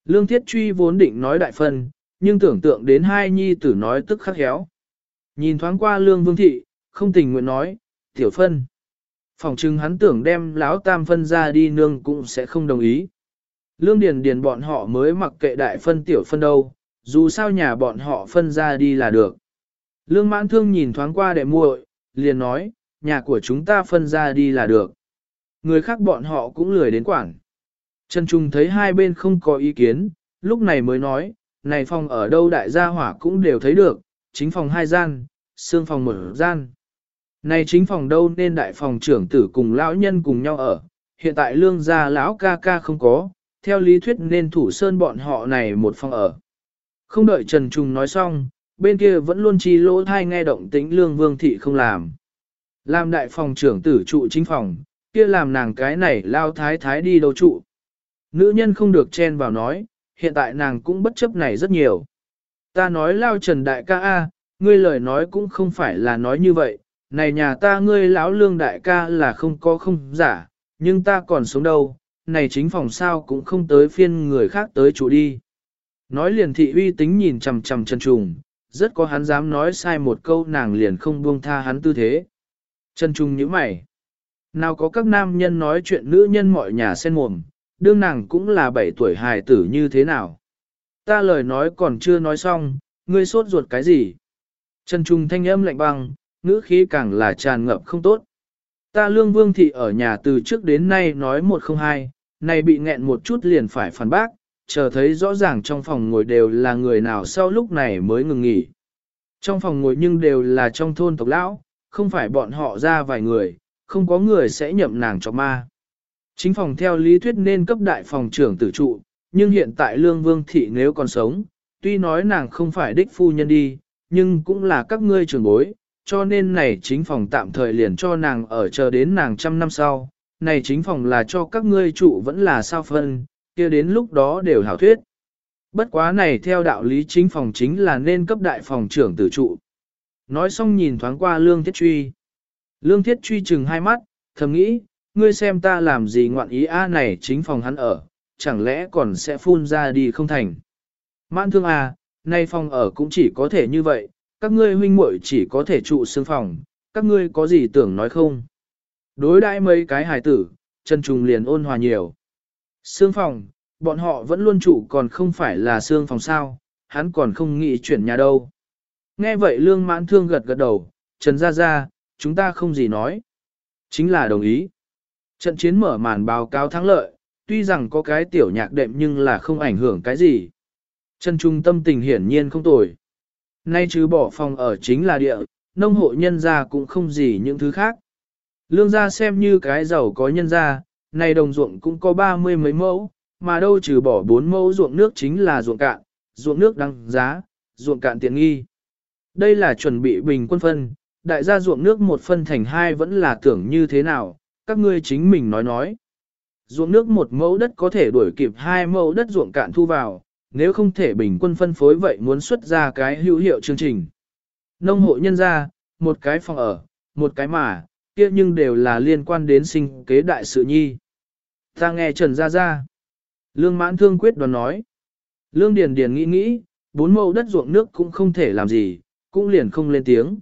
Lương thiết truy vốn định nói đại phân, nhưng tưởng tượng đến hai nhi tử nói tức khắc héo. Nhìn thoáng qua lương vương thị, không tình nguyện nói, tiểu phân. Phòng trưng hắn tưởng đem lão tam phân ra đi nương cũng sẽ không đồng ý. Lương điền điền bọn họ mới mặc kệ đại phân tiểu phân đâu, dù sao nhà bọn họ phân ra đi là được. Lương mãn thương nhìn thoáng qua đệ muội, liền nói, nhà của chúng ta phân ra đi là được. Người khác bọn họ cũng lười đến quảng. Trần Trung thấy hai bên không có ý kiến, lúc này mới nói, này phòng ở đâu đại gia hỏa cũng đều thấy được, chính phòng hai gian, xương phòng một gian. Này chính phòng đâu nên đại phòng trưởng tử cùng lão nhân cùng nhau ở, hiện tại lương gia lão ca ca không có, theo lý thuyết nên thủ sơn bọn họ này một phòng ở. Không đợi Trần Trung nói xong, bên kia vẫn luôn chi lỗ thai nghe động tĩnh lương vương thị không làm. Làm đại phòng trưởng tử trụ chính phòng, kia làm nàng cái này lao thái thái đi đâu trụ. Nữ nhân không được chen vào nói, hiện tại nàng cũng bất chấp này rất nhiều. Ta nói lao trần đại ca A, ngươi lời nói cũng không phải là nói như vậy, này nhà ta ngươi lão lương đại ca là không có không giả, nhưng ta còn sống đâu, này chính phòng sao cũng không tới phiên người khác tới chủ đi. Nói liền thị uy tính nhìn chằm chằm chân trùng, rất có hắn dám nói sai một câu nàng liền không buông tha hắn tư thế. Chân trùng nhíu mày. Nào có các nam nhân nói chuyện nữ nhân mọi nhà sen mồm, đương nàng cũng là bảy tuổi hài tử như thế nào. Ta lời nói còn chưa nói xong, ngươi sốt ruột cái gì? Trần Trung thanh âm lạnh băng, ngữ khí càng là tràn ngập không tốt. Ta lương vương thị ở nhà từ trước đến nay nói một không hai, này bị nghẹn một chút liền phải phản bác, chờ thấy rõ ràng trong phòng ngồi đều là người nào sau lúc này mới ngừng nghỉ. Trong phòng ngồi nhưng đều là trong thôn tộc lão, không phải bọn họ ra vài người, không có người sẽ nhậm nàng cho ma. Chính phòng theo lý thuyết nên cấp đại phòng trưởng tử trụ, nhưng hiện tại lương vương thị nếu còn sống, tuy nói nàng không phải đích phu nhân đi, nhưng cũng là các ngươi trưởng bối, cho nên này chính phòng tạm thời liền cho nàng ở chờ đến nàng trăm năm sau, này chính phòng là cho các ngươi trụ vẫn là sao phân, kia đến lúc đó đều hảo thuyết. Bất quá này theo đạo lý chính phòng chính là nên cấp đại phòng trưởng tử trụ. Nói xong nhìn thoáng qua Lương Thiết Truy. Lương Thiết Truy chừng hai mắt, thầm nghĩ, ngươi xem ta làm gì ngoạn ý a này chính phòng hắn ở, chẳng lẽ còn sẽ phun ra đi không thành. Mãn thương à, nay phòng ở cũng chỉ có thể như vậy, các ngươi huynh muội chỉ có thể trụ xương phòng, các ngươi có gì tưởng nói không? Đối đãi mấy cái hài tử, chân trùng liền ôn hòa nhiều. Sương phòng, bọn họ vẫn luôn chủ còn không phải là sương phòng sao, hắn còn không nghĩ chuyển nhà đâu. Nghe vậy lương mãn thương gật gật đầu, Trần Gia Gia, chúng ta không gì nói. Chính là đồng ý. Trận chiến mở màn báo cáo thắng lợi, tuy rằng có cái tiểu nhạc đệm nhưng là không ảnh hưởng cái gì. Trần Trung tâm tình hiển nhiên không tồi. Nay chứ bỏ phòng ở chính là địa, nông hộ nhân gia cũng không gì những thứ khác. Lương gia xem như cái giàu có nhân gia, này đồng ruộng cũng có ba mươi mấy mẫu, mà đâu trừ bỏ bốn mẫu ruộng nước chính là ruộng cạn, ruộng nước đăng giá, ruộng cạn tiện nghi. Đây là chuẩn bị bình quân phân, đại gia ruộng nước một phân thành hai vẫn là tưởng như thế nào, các ngươi chính mình nói nói. Ruộng nước một mẫu đất có thể đuổi kịp hai mẫu đất ruộng cạn thu vào, nếu không thể bình quân phân phối vậy muốn xuất ra cái hữu hiệu chương trình. Nông hộ nhân gia, một cái phòng ở, một cái mà, kia nhưng đều là liên quan đến sinh kế đại sự nhi. Ta nghe Trần Gia Gia. Lương mãn thương quyết đoán nói. Lương Điền Điền nghĩ nghĩ, bốn mẫu đất ruộng nước cũng không thể làm gì, cũng liền không lên tiếng.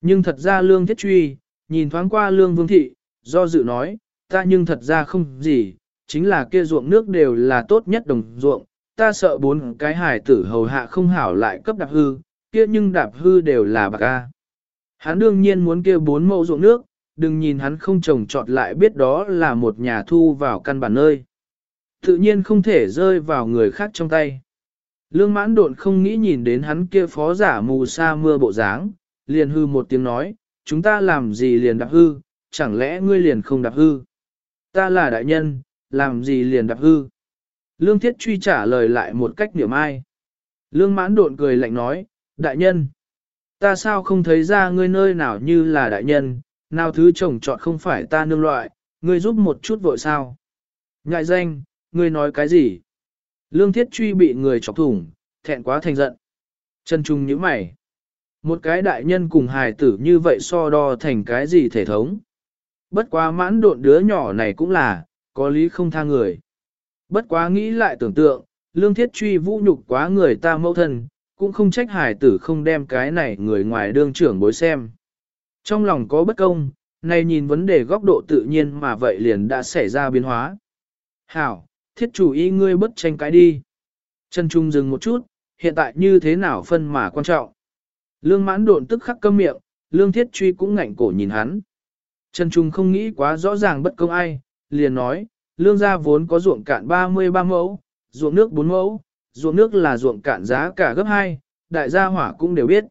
Nhưng thật ra Lương Thiết Truy, nhìn thoáng qua Lương Vương Thị, do dự nói, ta nhưng thật ra không gì, chính là kia ruộng nước đều là tốt nhất đồng ruộng, ta sợ bốn cái hải tử hầu hạ không hảo lại cấp đạp hư, kia nhưng đạp hư đều là bạc a. Hắn đương nhiên muốn kia bốn mẫu ruộng nước, đừng nhìn hắn không trồng trọt lại biết đó là một nhà thu vào căn bản nơi. Tự nhiên không thể rơi vào người khác trong tay. Lương mãn độn không nghĩ nhìn đến hắn kia phó giả mù sa mưa bộ dáng, liền hư một tiếng nói, chúng ta làm gì liền đạp hư, chẳng lẽ ngươi liền không đạp hư. Ta là đại nhân, làm gì liền đạp hư. Lương thiết truy trả lời lại một cách niệm ai. Lương mãn độn cười lạnh nói, đại nhân, ta sao không thấy ra ngươi nơi nào như là đại nhân, nào thứ chồng chọn không phải ta nương loại, ngươi giúp một chút vội sao. Ngại danh, ngươi nói cái gì? Lương thiết truy bị người chọc thủng, thẹn quá thành giận. Chân trung như mày. Một cái đại nhân cùng hài tử như vậy so đo thành cái gì thể thống. Bất quá mãn độn đứa nhỏ này cũng là, có lý không tha người. Bất quá nghĩ lại tưởng tượng, lương thiết truy vũ nhục quá người ta mẫu thân, cũng không trách hài tử không đem cái này người ngoài đương trưởng bối xem. Trong lòng có bất công, nay nhìn vấn đề góc độ tự nhiên mà vậy liền đã xảy ra biến hóa. Hảo, thiết chủ ý ngươi bất tranh cái đi. Trần Trung dừng một chút, hiện tại như thế nào phân mà quan trọng. Lương mãn độn tức khắc câm miệng, lương thiết truy cũng ngạnh cổ nhìn hắn. Trần Trung không nghĩ quá rõ ràng bất công ai, liền nói, lương gia vốn có ruộng cạn 33 mẫu, ruộng nước 4 mẫu, ruộng nước là ruộng cạn giá cả gấp 2, đại gia hỏa cũng đều biết.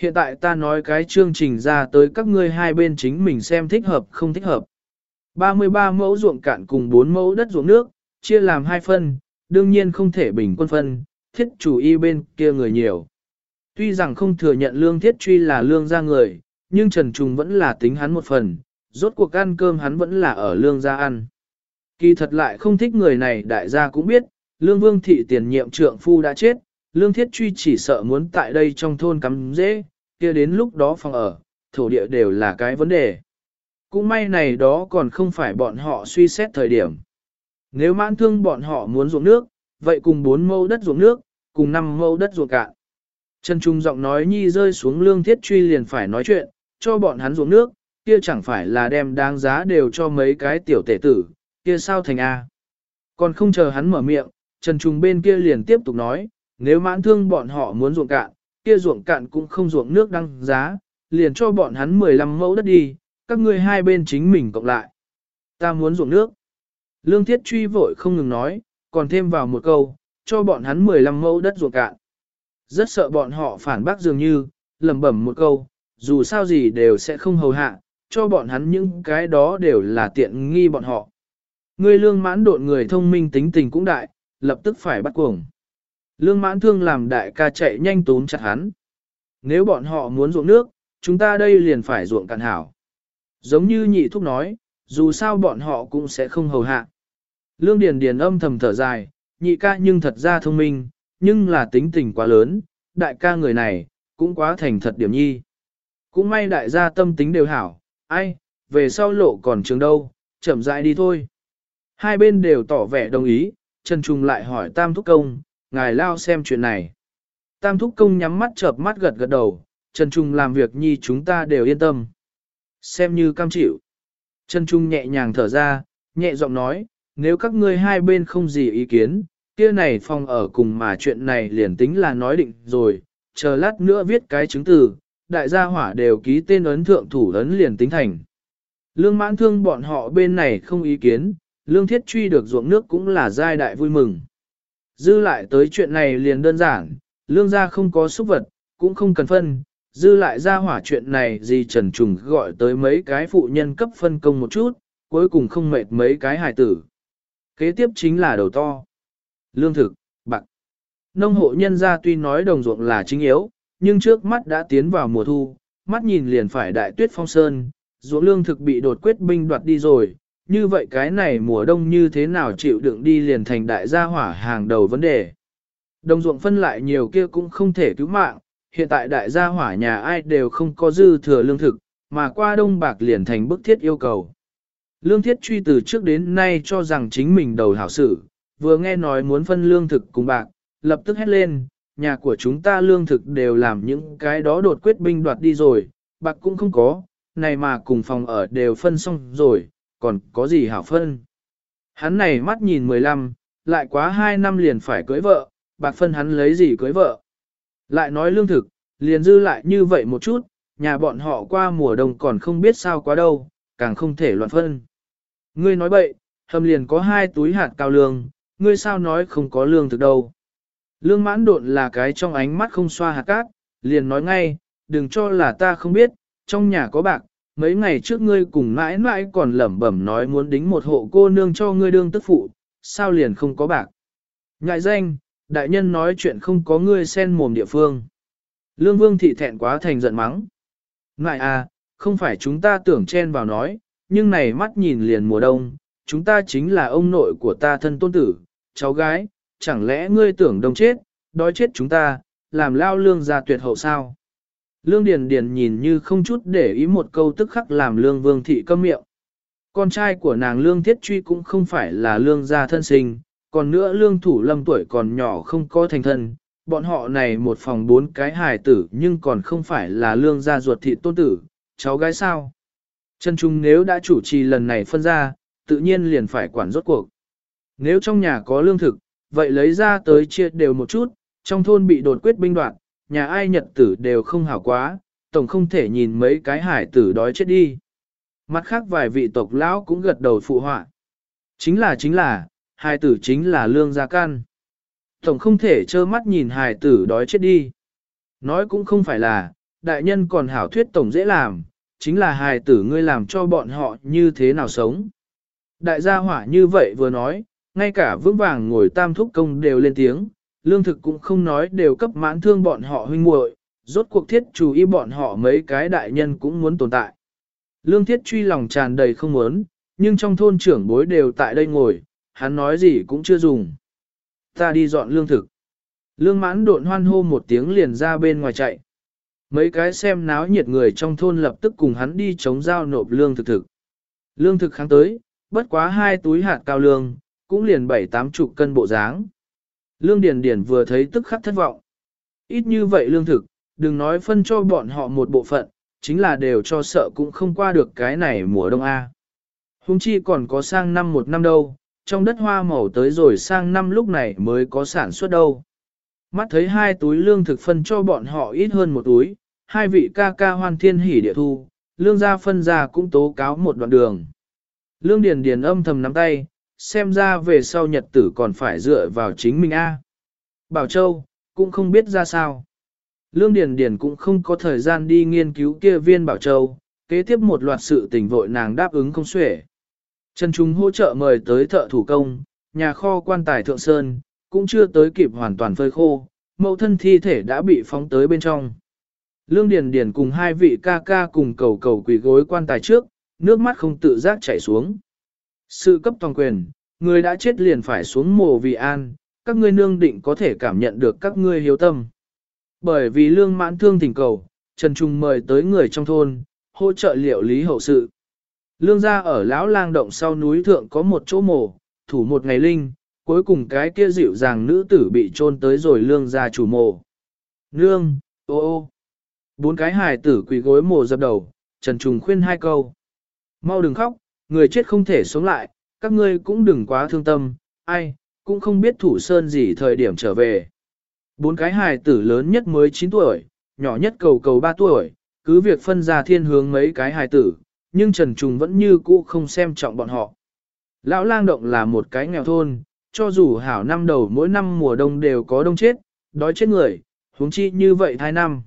Hiện tại ta nói cái chương trình ra tới các ngươi hai bên chính mình xem thích hợp không thích hợp. 33 mẫu ruộng cạn cùng 4 mẫu đất ruộng nước, chia làm hai phân, đương nhiên không thể bình quân phân, thiết chủ y bên kia người nhiều. Tuy rằng không thừa nhận lương thiết truy là lương gia người, nhưng Trần Trung vẫn là tính hắn một phần, rốt cuộc ăn cơm hắn vẫn là ở lương gia ăn. Kỳ thật lại không thích người này đại gia cũng biết, lương vương thị tiền nhiệm trượng phu đã chết, lương thiết truy chỉ sợ muốn tại đây trong thôn cắm dễ, kia đến lúc đó phòng ở, thổ địa đều là cái vấn đề. Cũng may này đó còn không phải bọn họ suy xét thời điểm. Nếu mãn thương bọn họ muốn ruộng nước, vậy cùng 4 mẫu đất ruộng nước, cùng 5 mẫu đất ruộng cạn. Trần Trung giọng nói nhi rơi xuống lương thiết truy liền phải nói chuyện, cho bọn hắn ruộng nước, kia chẳng phải là đem đáng giá đều cho mấy cái tiểu tể tử, kia sao thành A. Còn không chờ hắn mở miệng, Trần Trung bên kia liền tiếp tục nói, nếu mãn thương bọn họ muốn ruộng cạn, kia ruộng cạn cũng không ruộng nước đăng giá, liền cho bọn hắn 15 mẫu đất đi, các ngươi hai bên chính mình cộng lại. Ta muốn ruộng nước. Lương Thiết truy vội không ngừng nói, còn thêm vào một câu, cho bọn hắn 15 mẫu đất ruộng cạn. Rất sợ bọn họ phản bác dường như, lẩm bẩm một câu, dù sao gì đều sẽ không hầu hạ, cho bọn hắn những cái đó đều là tiện nghi bọn họ. Người lương mãn độn người thông minh tính tình cũng đại, lập tức phải bắt cuồng. Lương mãn thương làm đại ca chạy nhanh tốn chặt hắn. Nếu bọn họ muốn ruộng nước, chúng ta đây liền phải ruộng cạn hảo. Giống như nhị thúc nói, dù sao bọn họ cũng sẽ không hầu hạ. Lương Điền Điền âm thầm thở dài, nhị ca nhưng thật ra thông minh, nhưng là tính tình quá lớn, đại ca người này, cũng quá thành thật điểm nhi. Cũng may đại gia tâm tính đều hảo, ai, về sau lộ còn trường đâu, chậm rãi đi thôi. Hai bên đều tỏ vẻ đồng ý, Trần Trung lại hỏi Tam Thúc Công, ngài lao xem chuyện này. Tam Thúc Công nhắm mắt chợp mắt gật gật đầu, Trần Trung làm việc nhi chúng ta đều yên tâm. Xem như cam chịu. Trần Trung nhẹ nhàng thở ra, nhẹ giọng nói, nếu các ngươi hai bên không gì ý kiến, kia này phòng ở cùng mà chuyện này liền tính là nói định rồi, chờ lát nữa viết cái chứng từ, đại gia hỏa đều ký tên ấn thượng thủ ấn liền tính thành. Lương mãn thương bọn họ bên này không ý kiến, lương thiết truy được ruộng nước cũng là giai đại vui mừng. Dư lại tới chuyện này liền đơn giản, lương gia không có xúc vật, cũng không cần phân, dư lại ra hỏa chuyện này gì trần trùng gọi tới mấy cái phụ nhân cấp phân công một chút, cuối cùng không mệt mấy cái hài tử. Kế tiếp chính là đầu to. Lương thực, bạc. Nông hộ nhân gia tuy nói đồng ruộng là chính yếu, nhưng trước mắt đã tiến vào mùa thu, mắt nhìn liền phải đại tuyết phong sơn, ruộng lương thực bị đột quyết binh đoạt đi rồi, như vậy cái này mùa đông như thế nào chịu đựng đi liền thành đại gia hỏa hàng đầu vấn đề. Đồng ruộng phân lại nhiều kia cũng không thể cứu mạng, hiện tại đại gia hỏa nhà ai đều không có dư thừa lương thực, mà qua đông bạc liền thành bức thiết yêu cầu. Lương thiết truy từ trước đến nay cho rằng chính mình đầu hảo sự, vừa nghe nói muốn phân lương thực cùng bạc, lập tức hét lên, nhà của chúng ta lương thực đều làm những cái đó đột quyết binh đoạt đi rồi, bạc cũng không có, này mà cùng phòng ở đều phân xong rồi, còn có gì hảo phân. Hắn này mắt nhìn 15, lại quá 2 năm liền phải cưới vợ, bạc phân hắn lấy gì cưới vợ. Lại nói lương thực, liền dư lại như vậy một chút, nhà bọn họ qua mùa đông còn không biết sao quá đâu, càng không thể loạn phân. Ngươi nói bậy, hầm liền có hai túi hạt cao lương, ngươi sao nói không có lương thực đâu. Lương mãn độn là cái trong ánh mắt không xoa hạt cát, liền nói ngay, đừng cho là ta không biết, trong nhà có bạc, mấy ngày trước ngươi cùng mãi mãi còn lẩm bẩm nói muốn đính một hộ cô nương cho ngươi đương tức phụ, sao liền không có bạc. Ngại danh, đại nhân nói chuyện không có ngươi sen mồm địa phương. Lương vương thị thẹn quá thành giận mắng. Ngại à, không phải chúng ta tưởng chen vào nói, nhưng này mắt nhìn liền mùa đông, chúng ta chính là ông nội của ta thân tôn tử, cháu gái, chẳng lẽ ngươi tưởng đông chết, đói chết chúng ta, làm lao lương ra tuyệt hậu sao? Lương Điền Điền nhìn như không chút để ý một câu tức khắc làm lương vương thị câm miệng. Con trai của nàng lương thiết truy cũng không phải là lương gia thân sinh, còn nữa lương thủ lâm tuổi còn nhỏ không có thành thân, bọn họ này một phòng bốn cái hài tử nhưng còn không phải là lương gia ruột thị tôn tử, cháu gái sao. Trần Trung nếu đã chủ trì lần này phân ra, tự nhiên liền phải quản rốt cuộc. Nếu trong nhà có lương thực, vậy lấy ra tới chia đều một chút, trong thôn bị đột quyết binh đoạn, nhà ai nhật tử đều không hảo quá, tổng không thể nhìn mấy cái hải tử đói chết đi. Mặt khác vài vị tộc lão cũng gật đầu phụ họa. Chính là chính là, hài tử chính là lương gia can. Tổng không thể trơ mắt nhìn hài tử đói chết đi. Nói cũng không phải là, đại nhân còn hảo thuyết tổng dễ làm, chính là hài tử ngươi làm cho bọn họ như thế nào sống. Đại gia hỏa như vậy vừa nói, ngay cả vững vàng ngồi tam thúc công đều lên tiếng, lương thực cũng không nói đều cấp mãn thương bọn họ huynh muội, rốt cuộc thiết chủ ý bọn họ mấy cái đại nhân cũng muốn tồn tại. Lương thiết truy lòng tràn đầy không muốn, nhưng trong thôn trưởng bối đều tại đây ngồi, hắn nói gì cũng chưa dùng. Ta đi dọn lương thực. Lương mãn độn hoan hô một tiếng liền ra bên ngoài chạy. Mấy cái xem náo nhiệt người trong thôn lập tức cùng hắn đi chống giao nộp lương thực thực. Lương thực kháng tới, bất quá hai túi hạt cao lương, cũng liền bảy tám chục cân bộ dáng. Lương Điền Điền vừa thấy tức khắc thất vọng. Ít như vậy lương thực, đừng nói phân cho bọn họ một bộ phận, chính là đều cho sợ cũng không qua được cái này mùa đông A. Hùng chi còn có sang năm một năm đâu, trong đất hoa màu tới rồi sang năm lúc này mới có sản xuất đâu. Mắt thấy hai túi lương thực phân cho bọn họ ít hơn một túi, hai vị ca ca hoan thiên hỉ địa thu, lương gia phân ra cũng tố cáo một đoạn đường. Lương Điền Điền âm thầm nắm tay, xem ra về sau nhật tử còn phải dựa vào chính mình a. Bảo Châu, cũng không biết ra sao. Lương Điền Điền cũng không có thời gian đi nghiên cứu kia viên Bảo Châu, kế tiếp một loạt sự tình vội nàng đáp ứng không xuể. Trần Trung hỗ trợ mời tới thợ thủ công, nhà kho quan tài thượng sơn, cũng chưa tới kịp hoàn toàn phơi khô, mẫu thân thi thể đã bị phóng tới bên trong. Lương Điền Điền cùng hai vị ca ca cùng cầu cầu quỳ gối quan tài trước, nước mắt không tự giác chảy xuống. Sự cấp toàn quyền, người đã chết liền phải xuống mồ vì an, các ngươi nương định có thể cảm nhận được các ngươi hiếu tâm. Bởi vì lương mãn thương thỉnh cầu, Trần Trung mời tới người trong thôn, hỗ trợ liệu lý hậu sự. Lương gia ở lão lang động sau núi thượng có một chỗ mồ, thủ một ngày linh, cuối cùng cái kia dịu dàng nữ tử bị chôn tới rồi lương gia chủ mồ. Nương, ô ô. Bốn cái hài tử quỳ gối mồ dập đầu, Trần Trung khuyên hai câu. Mau đừng khóc, người chết không thể sống lại, các ngươi cũng đừng quá thương tâm, ai, cũng không biết thủ sơn gì thời điểm trở về. Bốn cái hài tử lớn nhất mới 9 tuổi, nhỏ nhất cầu cầu 3 tuổi, cứ việc phân ra thiên hướng mấy cái hài tử, nhưng Trần Trùng vẫn như cũ không xem trọng bọn họ. Lão lang động là một cái nghèo thôn, cho dù hảo năm đầu mỗi năm mùa đông đều có đông chết, đói chết người, huống chi như vậy hai năm.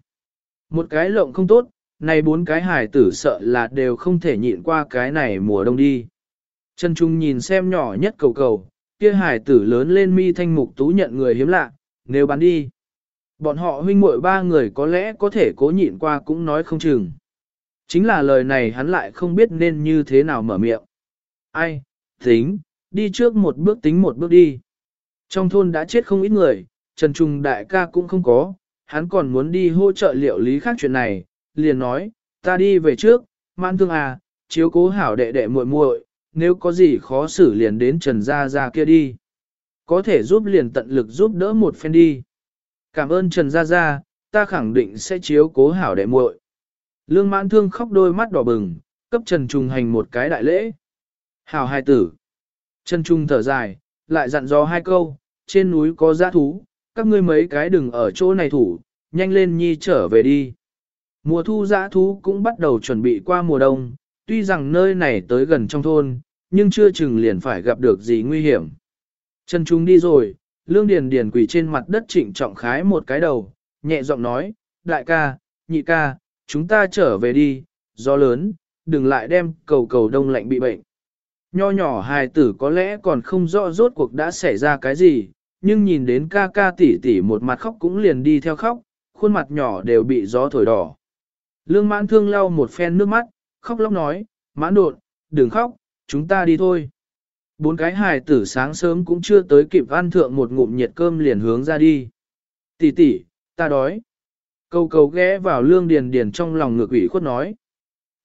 Một cái lộng không tốt, này bốn cái hài tử sợ là đều không thể nhịn qua cái này mùa đông đi. Trần Trung nhìn xem nhỏ nhất cầu cầu, kia hài tử lớn lên mi thanh mục tú nhận người hiếm lạ, nếu bán đi. Bọn họ huynh muội ba người có lẽ có thể cố nhịn qua cũng nói không chừng. Chính là lời này hắn lại không biết nên như thế nào mở miệng. Ai, tính, đi trước một bước tính một bước đi. Trong thôn đã chết không ít người, Trần Trung đại ca cũng không có, hắn còn muốn đi hỗ trợ liệu lý khác chuyện này, liền nói, ta đi về trước, mãn thương à, chiếu cố hảo đệ đệ muội muội, nếu có gì khó xử liền đến Trần Gia Gia kia đi. Có thể giúp liền tận lực giúp đỡ một phen đi. Cảm ơn Trần Gia Gia, ta khẳng định sẽ chiếu cố hảo đệ muội. Lương mãn thương khóc đôi mắt đỏ bừng, cấp Trần Trung hành một cái đại lễ. Hảo hai tử. Trần Trung thở dài, lại dặn dò hai câu, trên núi có giã thú, các ngươi mấy cái đừng ở chỗ này thủ, nhanh lên nhi trở về đi. Mùa thu giã thú cũng bắt đầu chuẩn bị qua mùa đông, tuy rằng nơi này tới gần trong thôn, nhưng chưa chừng liền phải gặp được gì nguy hiểm. Chân chúng đi rồi, Lương Điền Điền quỳ trên mặt đất trịnh trọng khái một cái đầu, nhẹ giọng nói, đại ca, nhị ca, chúng ta trở về đi, gió lớn, đừng lại đem cầu cầu đông lạnh bị bệnh. Nho nhỏ hài tử có lẽ còn không rõ rốt cuộc đã xảy ra cái gì, nhưng nhìn đến ca ca tỷ tỷ một mặt khóc cũng liền đi theo khóc, khuôn mặt nhỏ đều bị gió thổi đỏ. Lương mãn thương lau một phen nước mắt, khóc lóc nói, mãn đột, đừng khóc, chúng ta đi thôi. Bốn cái hài tử sáng sớm cũng chưa tới kịp ăn thượng một ngụm nhiệt cơm liền hướng ra đi. Tỷ tỷ, ta đói. Câu cầu ghé vào lương điền điền trong lòng ngược ủy khuất nói.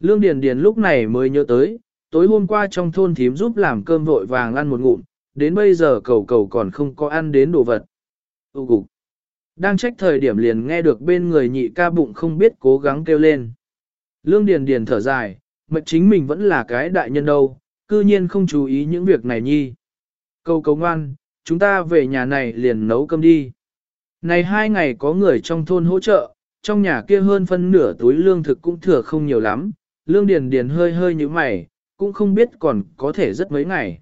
Lương điền điền lúc này mới nhớ tới, tối hôm qua trong thôn thím giúp làm cơm vội vàng ăn một ngụm, đến bây giờ cầu cầu còn không có ăn đến đồ vật. Tu cục. Đang trách thời điểm liền nghe được bên người nhị ca bụng không biết cố gắng kêu lên. Lương Điền Điền thở dài, mệt chính mình vẫn là cái đại nhân đâu, cư nhiên không chú ý những việc này nhi. Câu cầu ngoan, chúng ta về nhà này liền nấu cơm đi. Này hai ngày có người trong thôn hỗ trợ, trong nhà kia hơn phân nửa túi lương thực cũng thừa không nhiều lắm, lương điền điền hơi hơi như mày, cũng không biết còn có thể rất mấy ngày.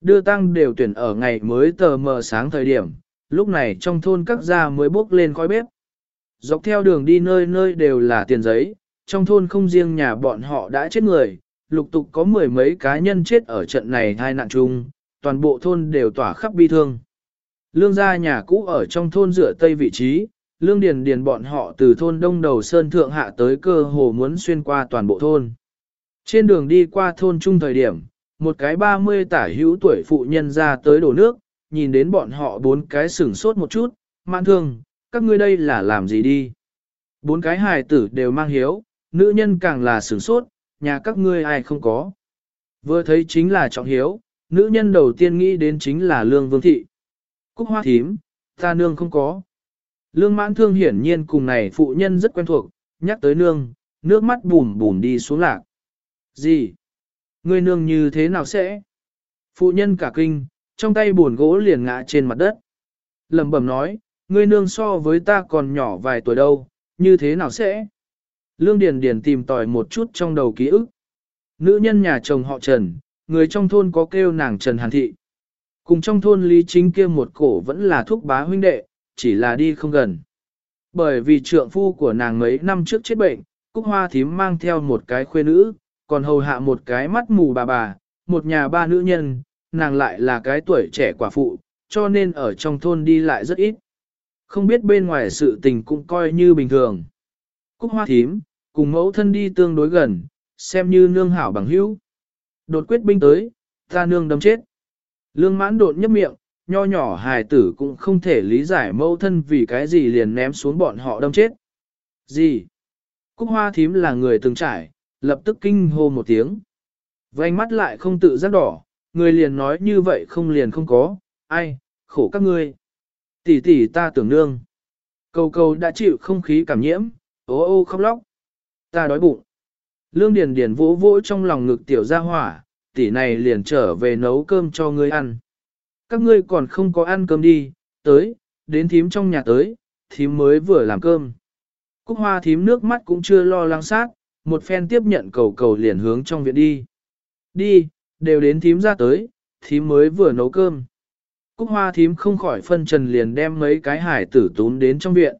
Đưa tăng đều tuyển ở ngày mới tờ mờ sáng thời điểm, lúc này trong thôn các gia mới bốc lên khói bếp. Dọc theo đường đi nơi nơi đều là tiền giấy, trong thôn không riêng nhà bọn họ đã chết người, lục tục có mười mấy cá nhân chết ở trận này hai nạn chung, toàn bộ thôn đều tỏa khắp bi thương. Lương gia nhà cũ ở trong thôn dựa tây vị trí, lương điền điền bọn họ từ thôn đông đầu sơn thượng hạ tới cơ hồ muốn xuyên qua toàn bộ thôn. Trên đường đi qua thôn trung thời điểm, một cái 30 tả hữu tuổi phụ nhân ra tới đổ nước, nhìn đến bọn họ bốn cái sửng sốt một chút, mạn thương, các ngươi đây là làm gì đi. Bốn cái hài tử đều mang hiếu, nữ nhân càng là sửng sốt, nhà các ngươi ai không có. Vừa thấy chính là trọng hiếu, nữ nhân đầu tiên nghĩ đến chính là lương vương thị. Cúc hoa thím, ta nương không có. Lương mãn thương hiển nhiên cùng này phụ nhân rất quen thuộc, nhắc tới nương, nước mắt bùm bùm đi xuống lạc. Gì? Ngươi nương như thế nào sẽ? Phụ nhân cả kinh, trong tay buồn gỗ liền ngã trên mặt đất. lẩm bẩm nói, ngươi nương so với ta còn nhỏ vài tuổi đâu, như thế nào sẽ? Lương Điền Điền tìm tòi một chút trong đầu ký ức. Nữ nhân nhà chồng họ Trần, người trong thôn có kêu nàng Trần Hàn Thị. Cùng trong thôn Lý Chính kia một cổ vẫn là thúc bá huynh đệ, chỉ là đi không gần. Bởi vì trượng phu của nàng mấy năm trước chết bệnh, Cúc Hoa Thím mang theo một cái khuê nữ, còn hầu hạ một cái mắt mù bà bà, một nhà ba nữ nhân, nàng lại là cái tuổi trẻ quả phụ, cho nên ở trong thôn đi lại rất ít. Không biết bên ngoài sự tình cũng coi như bình thường. Cúc hoa thím, cùng mẫu thân đi tương đối gần, xem như nương hảo bằng hữu. Đột quyết binh tới, ta nương đâm chết. Lương mãn đột nhấp miệng, nho nhỏ hài tử cũng không thể lý giải mẫu thân vì cái gì liền ném xuống bọn họ đâm chết. Gì? Cúc hoa thím là người từng trải, lập tức kinh hô một tiếng. Vành mắt lại không tự giác đỏ, người liền nói như vậy không liền không có, ai, khổ các ngươi. Tỷ tỷ ta tưởng nương. Cầu cầu đã chịu không khí cảm nhiễm, ô ô khóc lóc. Ta đói bụng. Lương Điền Điền vỗ vỗ trong lòng ngực tiểu gia hỏa, tỷ này liền trở về nấu cơm cho ngươi ăn. Các ngươi còn không có ăn cơm đi, tới, đến thím trong nhà tới, thím mới vừa làm cơm. Cúc hoa thím nước mắt cũng chưa lo lắng sát, một phen tiếp nhận cầu cầu liền hướng trong viện đi. Đi, đều đến thím ra tới, thím mới vừa nấu cơm. Cúc hoa thím không khỏi phân trần liền đem mấy cái hải tử tún đến trong viện.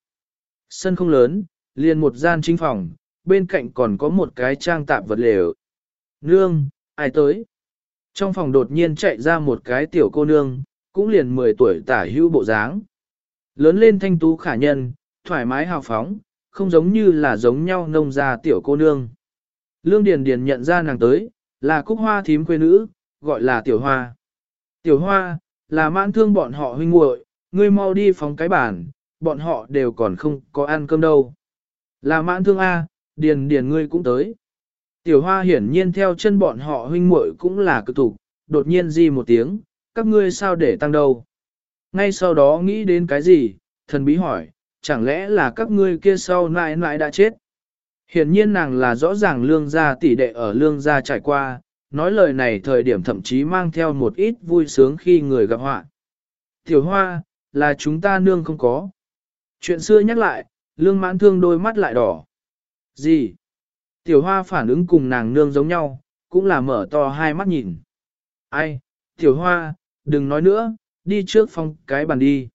Sân không lớn, liền một gian chính phòng, bên cạnh còn có một cái trang tạp vật lều. Nương, ai tới? Trong phòng đột nhiên chạy ra một cái tiểu cô nương, cũng liền 10 tuổi tả hữu bộ dáng. Lớn lên thanh tú khả nhân, thoải mái hào phóng, không giống như là giống nhau nông gia tiểu cô nương. Lương Điền Điền nhận ra nàng tới, là cúc hoa thím quê nữ, gọi là tiểu hoa. Tiểu hoa, là mãn thương bọn họ huynh muội, ngươi mau đi phóng cái bàn, bọn họ đều còn không có ăn cơm đâu. Là mãn thương A, Điền Điền ngươi cũng tới. Tiểu hoa hiển nhiên theo chân bọn họ huynh muội cũng là cực thủ, đột nhiên di một tiếng, các ngươi sao để tăng đâu. Ngay sau đó nghĩ đến cái gì, thần bí hỏi, chẳng lẽ là các ngươi kia sau nãi nãi đã chết. Hiển nhiên nàng là rõ ràng lương gia tỷ đệ ở lương gia trải qua, nói lời này thời điểm thậm chí mang theo một ít vui sướng khi người gặp họa. Tiểu hoa, là chúng ta nương không có. Chuyện xưa nhắc lại, lương mãn thương đôi mắt lại đỏ. Gì? Tiểu hoa phản ứng cùng nàng nương giống nhau, cũng là mở to hai mắt nhìn. Ai, tiểu hoa, đừng nói nữa, đi trước phòng cái bàn đi.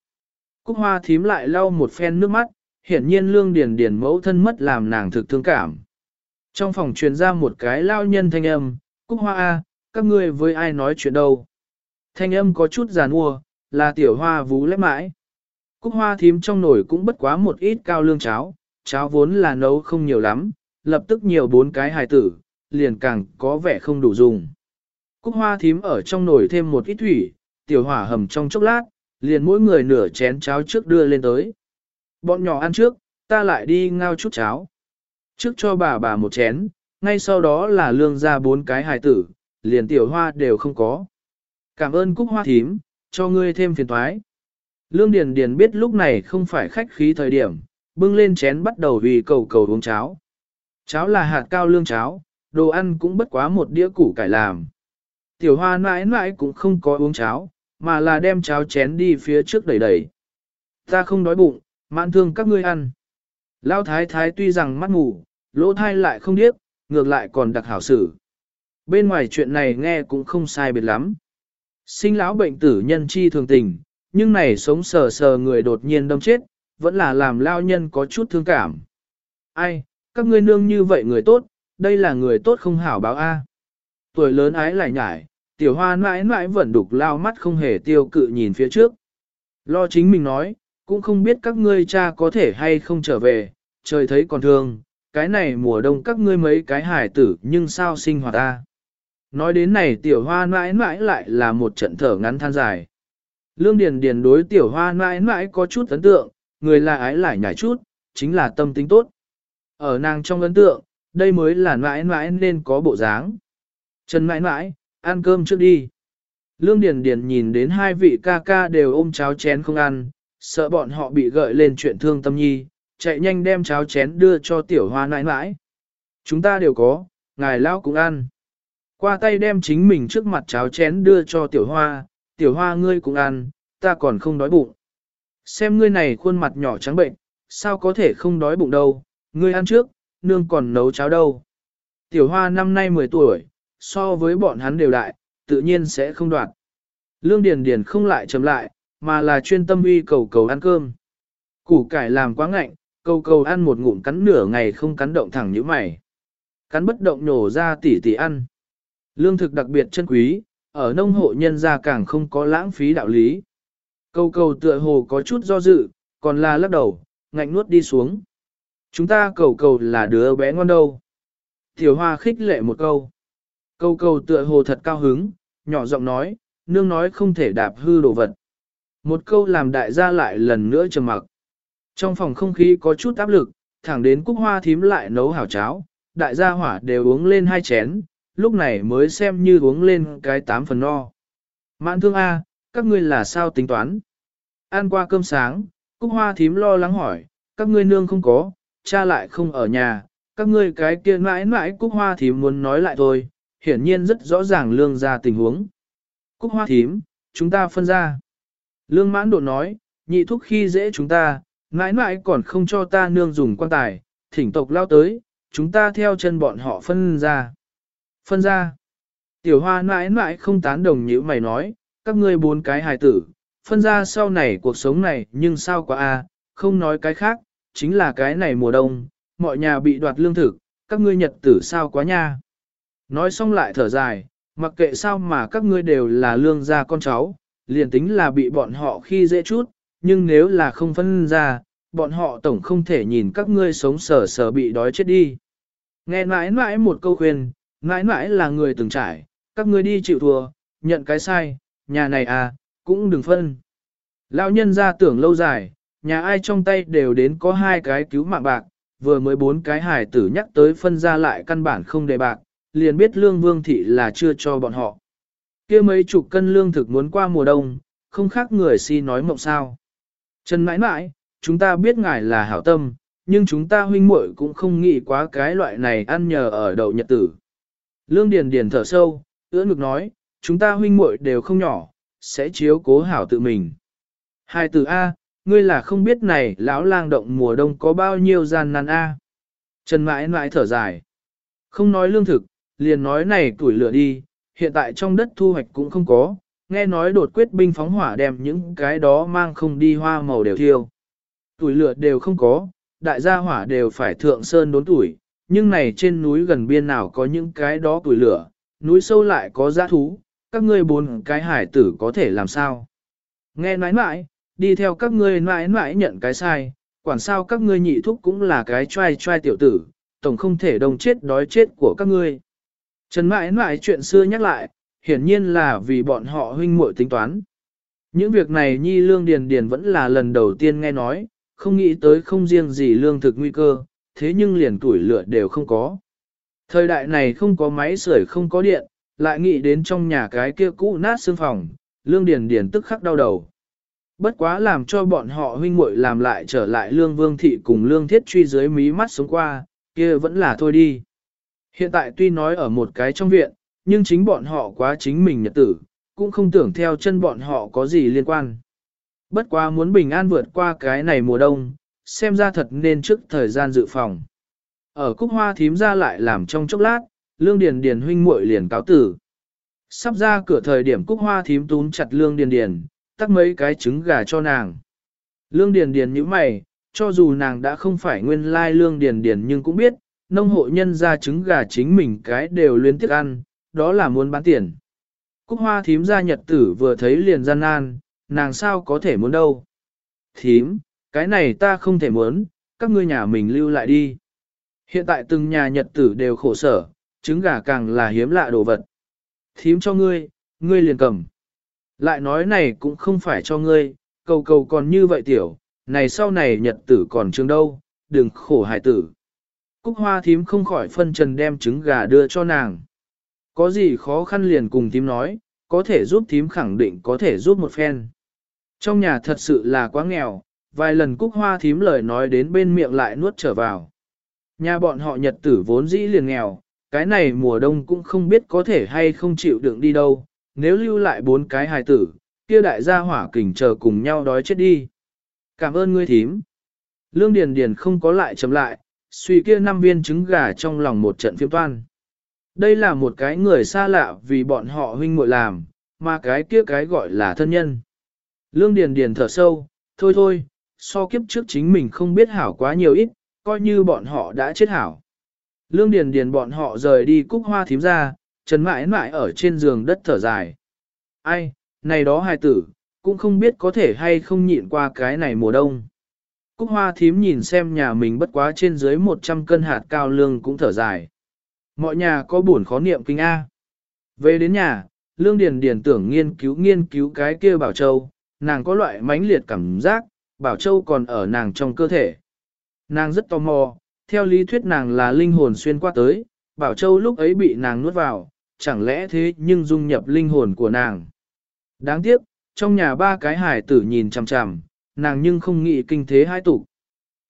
Cúc hoa thím lại lau một phen nước mắt, hiển nhiên lương điền điền mẫu thân mất làm nàng thực thương cảm. Trong phòng truyền ra một cái lao nhân thanh âm, Cúc hoa a, các ngươi với ai nói chuyện đâu. Thanh âm có chút giàn ua, là tiểu hoa vú lép mãi. Cúc hoa thím trong nồi cũng bất quá một ít cao lương cháo, cháo vốn là nấu không nhiều lắm, lập tức nhiều bốn cái hài tử, liền càng có vẻ không đủ dùng. Cúc hoa thím ở trong nồi thêm một ít thủy, tiểu hỏa hầm trong chốc lát, liền mỗi người nửa chén cháo trước đưa lên tới. Bọn nhỏ ăn trước, ta lại đi ngao chút cháo. Trước cho bà bà một chén, ngay sau đó là lương ra bốn cái hài tử, liền tiểu hoa đều không có. Cảm ơn cúc hoa thím, cho ngươi thêm phiền thoái. Lương Điền Điền biết lúc này không phải khách khí thời điểm, bưng lên chén bắt đầu vì cầu cầu uống cháo. Cháo là hạt cao lương cháo, đồ ăn cũng bất quá một đĩa củ cải làm. Tiểu hoa mãi mãi cũng không có uống cháo, mà là đem cháo chén đi phía trước đẩy đẩy. Ta không đói bụng, mãn thương các ngươi ăn. Lao thái thái tuy rằng mắt ngủ, lỗ thai lại không điếc, ngược lại còn đặc hảo xử. Bên ngoài chuyện này nghe cũng không sai biệt lắm. Sinh lão bệnh tử nhân chi thường tình, nhưng này sống sờ sờ người đột nhiên đâm chết, vẫn là làm lao nhân có chút thương cảm. Ai, các ngươi nương như vậy người tốt, đây là người tốt không hảo báo A. Tuổi lớn ái lại nhải, tiểu hoa mãi mãi vẫn đục lao mắt không hề tiêu cự nhìn phía trước. Lo chính mình nói, cũng không biết các ngươi cha có thể hay không trở về, trời thấy còn thương, cái này mùa đông các ngươi mấy cái hải tử nhưng sao sinh hoạt ta. Nói đến này tiểu hoa mãi mãi lại là một trận thở ngắn than dài. Lương Điền Điền đối tiểu hoa mãi mãi có chút ấn tượng, người là ái lại nhảy chút, chính là tâm tính tốt. Ở nàng trong ấn tượng, đây mới là mãi mãi nên có bộ dáng. Trần mãi mãi, ăn cơm trước đi. Lương Điền Điền nhìn đến hai vị ca ca đều ôm cháo chén không ăn, sợ bọn họ bị gợi lên chuyện thương tâm nhi, chạy nhanh đem cháo chén đưa cho tiểu hoa nãi nãi. Chúng ta đều có, ngài lão cũng ăn. Qua tay đem chính mình trước mặt cháo chén đưa cho tiểu hoa, tiểu hoa ngươi cũng ăn, ta còn không đói bụng. Xem ngươi này khuôn mặt nhỏ trắng bệnh, sao có thể không đói bụng đâu, ngươi ăn trước, nương còn nấu cháo đâu. Tiểu hoa năm nay 10 tuổi, so với bọn hắn đều đại, tự nhiên sẽ không đoạt. Lương Điền Điền không lại chấm lại, mà là chuyên tâm uy cầu cầu ăn cơm. Củ cải làm quá ngạnh, cầu cầu ăn một ngụm cắn nửa ngày không cắn động thẳng như mày. Cắn bất động nhổ ra tỉ tỉ ăn. Lương thực đặc biệt chân quý, ở nông hộ nhân gia càng không có lãng phí đạo lý. Cầu cầu tựa hồ có chút do dự, còn là lắc đầu, ngạnh nuốt đi xuống. Chúng ta cầu cầu là đứa bé ngon đâu. Tiểu hoa khích lệ một câu. cầu cầu tựa hồ thật cao hứng, nhỏ giọng nói, nương nói không thể đạp hư đồ vật. Một câu làm đại gia lại lần nữa trầm mặc. Trong phòng không khí có chút áp lực, thẳng đến cúc hoa thím lại nấu hảo cháo, đại gia hỏa đều uống lên hai chén, lúc này mới xem như uống lên cái tám phần no. Mạn thương A, các ngươi là sao tính toán? Ăn qua cơm sáng, cúc hoa thím lo lắng hỏi, các ngươi nương không có, cha lại không ở nhà, các ngươi cái kia mãi mãi cúc hoa thím muốn nói lại thôi, hiển nhiên rất rõ ràng lương ra tình huống. Cúc hoa thím, chúng ta phân ra. Lương mãn độ nói, nhị thúc khi dễ chúng ta, mãi mãi còn không cho ta nương dùng quan tài, thỉnh tộc lao tới, chúng ta theo chân bọn họ phân ra. Phân ra. Tiểu hoa mãi mãi không tán đồng như mày nói, các ngươi bốn cái hài tử, phân ra sau này cuộc sống này nhưng sao quá a, không nói cái khác, chính là cái này mùa đông, mọi nhà bị đoạt lương thực, các ngươi nhật tử sao quá nha. Nói xong lại thở dài, mặc kệ sao mà các ngươi đều là lương gia con cháu, liền tính là bị bọn họ khi dễ chút, nhưng nếu là không phân ra, bọn họ tổng không thể nhìn các ngươi sống sờ sờ bị đói chết đi. Nghe mãi mãi một câu khuyên, mãi mãi là người từng trải, các ngươi đi chịu thua, nhận cái sai, nhà này à, cũng đừng phân. Lão nhân ra tưởng lâu dài, nhà ai trong tay đều đến có hai cái cứu mạng bạc, vừa mới bốn cái hải tử nhắc tới phân ra lại căn bản không đề bạc, liền biết lương vương thị là chưa cho bọn họ kia mấy chục cân lương thực muốn qua mùa đông, không khác người si nói mộng sao. Trần mãi mãi, chúng ta biết ngài là hảo tâm, nhưng chúng ta huynh muội cũng không nghĩ quá cái loại này ăn nhờ ở đậu nhật tử. Lương Điền Điền thở sâu, ưỡn ngực nói, chúng ta huynh muội đều không nhỏ, sẽ chiếu cố hảo tự mình. Hai từ A, ngươi là không biết này lão lang động mùa đông có bao nhiêu gian nan A. Trần mãi mãi thở dài. Không nói lương thực, liền nói này tuổi lửa đi, hiện tại trong đất thu hoạch cũng không có, nghe nói đột quyết binh phóng hỏa đem những cái đó mang không đi hoa màu đều thiêu. Tuổi lửa đều không có, đại gia hỏa đều phải thượng sơn đốn tuổi, nhưng này trên núi gần biên nào có những cái đó tuổi lửa, núi sâu lại có giã thú, các ngươi bốn cái hải tử có thể làm sao? Nghe nói mãi, đi theo các ngươi mãi mãi nhận cái sai, quản sao các ngươi nhị thúc cũng là cái trai trai tiểu tử, tổng không thể đồng chết đói chết của các ngươi. Trần mãi mãi chuyện xưa nhắc lại, hiển nhiên là vì bọn họ huynh muội tính toán. Những việc này Nhi Lương Điền Điền vẫn là lần đầu tiên nghe nói, không nghĩ tới không riêng gì lương thực nguy cơ, thế nhưng liền tuổi lửa đều không có. Thời đại này không có máy sưởi không có điện, lại nghĩ đến trong nhà cái kia cũ nát xương phòng, Lương Điền Điền tức khắc đau đầu. Bất quá làm cho bọn họ huynh muội làm lại trở lại Lương Vương Thị cùng Lương Thiết truy dưới mí mắt xuống qua, kia vẫn là thôi đi. Hiện tại tuy nói ở một cái trong viện, nhưng chính bọn họ quá chính mình nhật tử, cũng không tưởng theo chân bọn họ có gì liên quan. Bất quá muốn bình an vượt qua cái này mùa đông, xem ra thật nên trước thời gian dự phòng. Ở cúc hoa thím ra lại làm trong chốc lát, lương điền điền huynh muội liền cáo tử. Sắp ra cửa thời điểm cúc hoa thím túm chặt lương điền điền, tắt mấy cái trứng gà cho nàng. Lương điền điền như mày, cho dù nàng đã không phải nguyên lai lương điền điền nhưng cũng biết, nông hộ nhân ra trứng gà chính mình cái đều luyến tiếc ăn, đó là muốn bán tiền. Cúc hoa thím ra nhật tử vừa thấy liền gian nan, nàng sao có thể muốn đâu. Thím, cái này ta không thể muốn, các ngươi nhà mình lưu lại đi. Hiện tại từng nhà nhật tử đều khổ sở, trứng gà càng là hiếm lạ đồ vật. Thím cho ngươi, ngươi liền cầm. Lại nói này cũng không phải cho ngươi, cầu cầu còn như vậy tiểu, này sau này nhật tử còn trường đâu, đừng khổ hại tử. Cúc hoa thím không khỏi phân trần đem trứng gà đưa cho nàng. Có gì khó khăn liền cùng thím nói, có thể giúp thím khẳng định có thể giúp một phen. Trong nhà thật sự là quá nghèo, vài lần cúc hoa thím lời nói đến bên miệng lại nuốt trở vào. Nhà bọn họ nhật tử vốn dĩ liền nghèo, cái này mùa đông cũng không biết có thể hay không chịu đựng đi đâu, nếu lưu lại bốn cái hài tử, kia đại gia hỏa kình chờ cùng nhau đói chết đi. Cảm ơn ngươi thím. Lương Điền Điền không có lại chấm lại, suy kia năm viên trứng gà trong lòng một trận phiếm toan. Đây là một cái người xa lạ vì bọn họ huynh muội làm, mà cái kia cái gọi là thân nhân. Lương Điền Điền thở sâu, thôi thôi, so kiếp trước chính mình không biết hảo quá nhiều ít, coi như bọn họ đã chết hảo. Lương Điền Điền bọn họ rời đi cúc hoa thím ra, Trần mãi mãi ở trên giường đất thở dài. Ai, này đó hài tử, cũng không biết có thể hay không nhịn qua cái này mùa đông. Cúc hoa thím nhìn xem nhà mình bất quá trên dưới 100 cân hạt cao lương cũng thở dài. Mọi nhà có buồn khó niệm kinh A. Về đến nhà, lương điền điền tưởng nghiên cứu nghiên cứu cái kia bảo châu, nàng có loại mãnh liệt cảm giác, bảo châu còn ở nàng trong cơ thể. Nàng rất tò mò, theo lý thuyết nàng là linh hồn xuyên qua tới, bảo châu lúc ấy bị nàng nuốt vào, chẳng lẽ thế nhưng dung nhập linh hồn của nàng. Đáng tiếc, trong nhà ba cái hải tử nhìn chằm chằm, nàng nhưng không nghĩ kinh thế hai tục.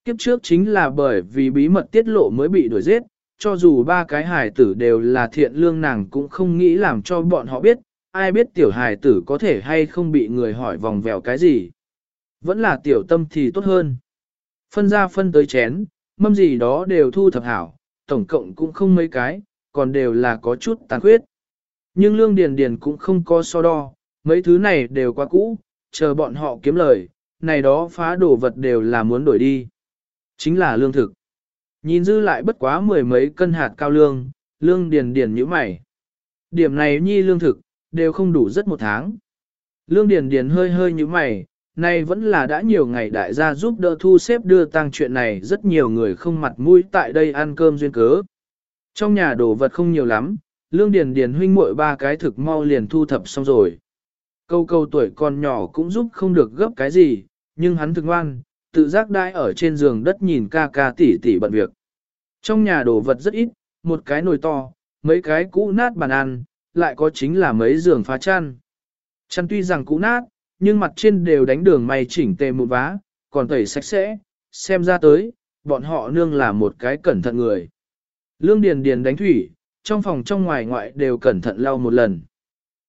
Kiếp trước chính là bởi vì bí mật tiết lộ mới bị đuổi giết, cho dù ba cái hải tử đều là thiện lương nàng cũng không nghĩ làm cho bọn họ biết, ai biết tiểu hải tử có thể hay không bị người hỏi vòng vèo cái gì. Vẫn là tiểu tâm thì tốt hơn. Phân ra phân tới chén, mâm gì đó đều thu thập hảo, tổng cộng cũng không mấy cái, còn đều là có chút tàn khuyết. Nhưng lương điền điền cũng không có so đo, mấy thứ này đều quá cũ, chờ bọn họ kiếm lời, này đó phá đồ vật đều là muốn đổi đi. Chính là lương thực. Nhìn dư lại bất quá mười mấy cân hạt cao lương, lương điền điền như mày. Điểm này nhi lương thực, đều không đủ rất một tháng. Lương điền điền hơi hơi như mày, nay vẫn là đã nhiều ngày đại gia giúp đỡ thu xếp đưa tăng chuyện này rất nhiều người không mặt mũi tại đây ăn cơm duyên cớ. Trong nhà đồ vật không nhiều lắm, lương điền điền huynh muội ba cái thực mau liền thu thập xong rồi. Câu câu tuổi còn nhỏ cũng giúp không được gấp cái gì, nhưng hắn thực ngoan, tự giác đai ở trên giường đất nhìn ca ca tỉ tỉ bận việc. Trong nhà đồ vật rất ít, một cái nồi to, mấy cái cũ nát bàn ăn, lại có chính là mấy giường phá chăn. Chăn tuy rằng cũ nát, nhưng mặt trên đều đánh đường may chỉnh tề một vá, còn tẩy sạch sẽ, xem ra tới, bọn họ nương là một cái cẩn thận người. Lương Điền Điền đánh thủy, trong phòng trong ngoài ngoại đều cẩn thận lau một lần.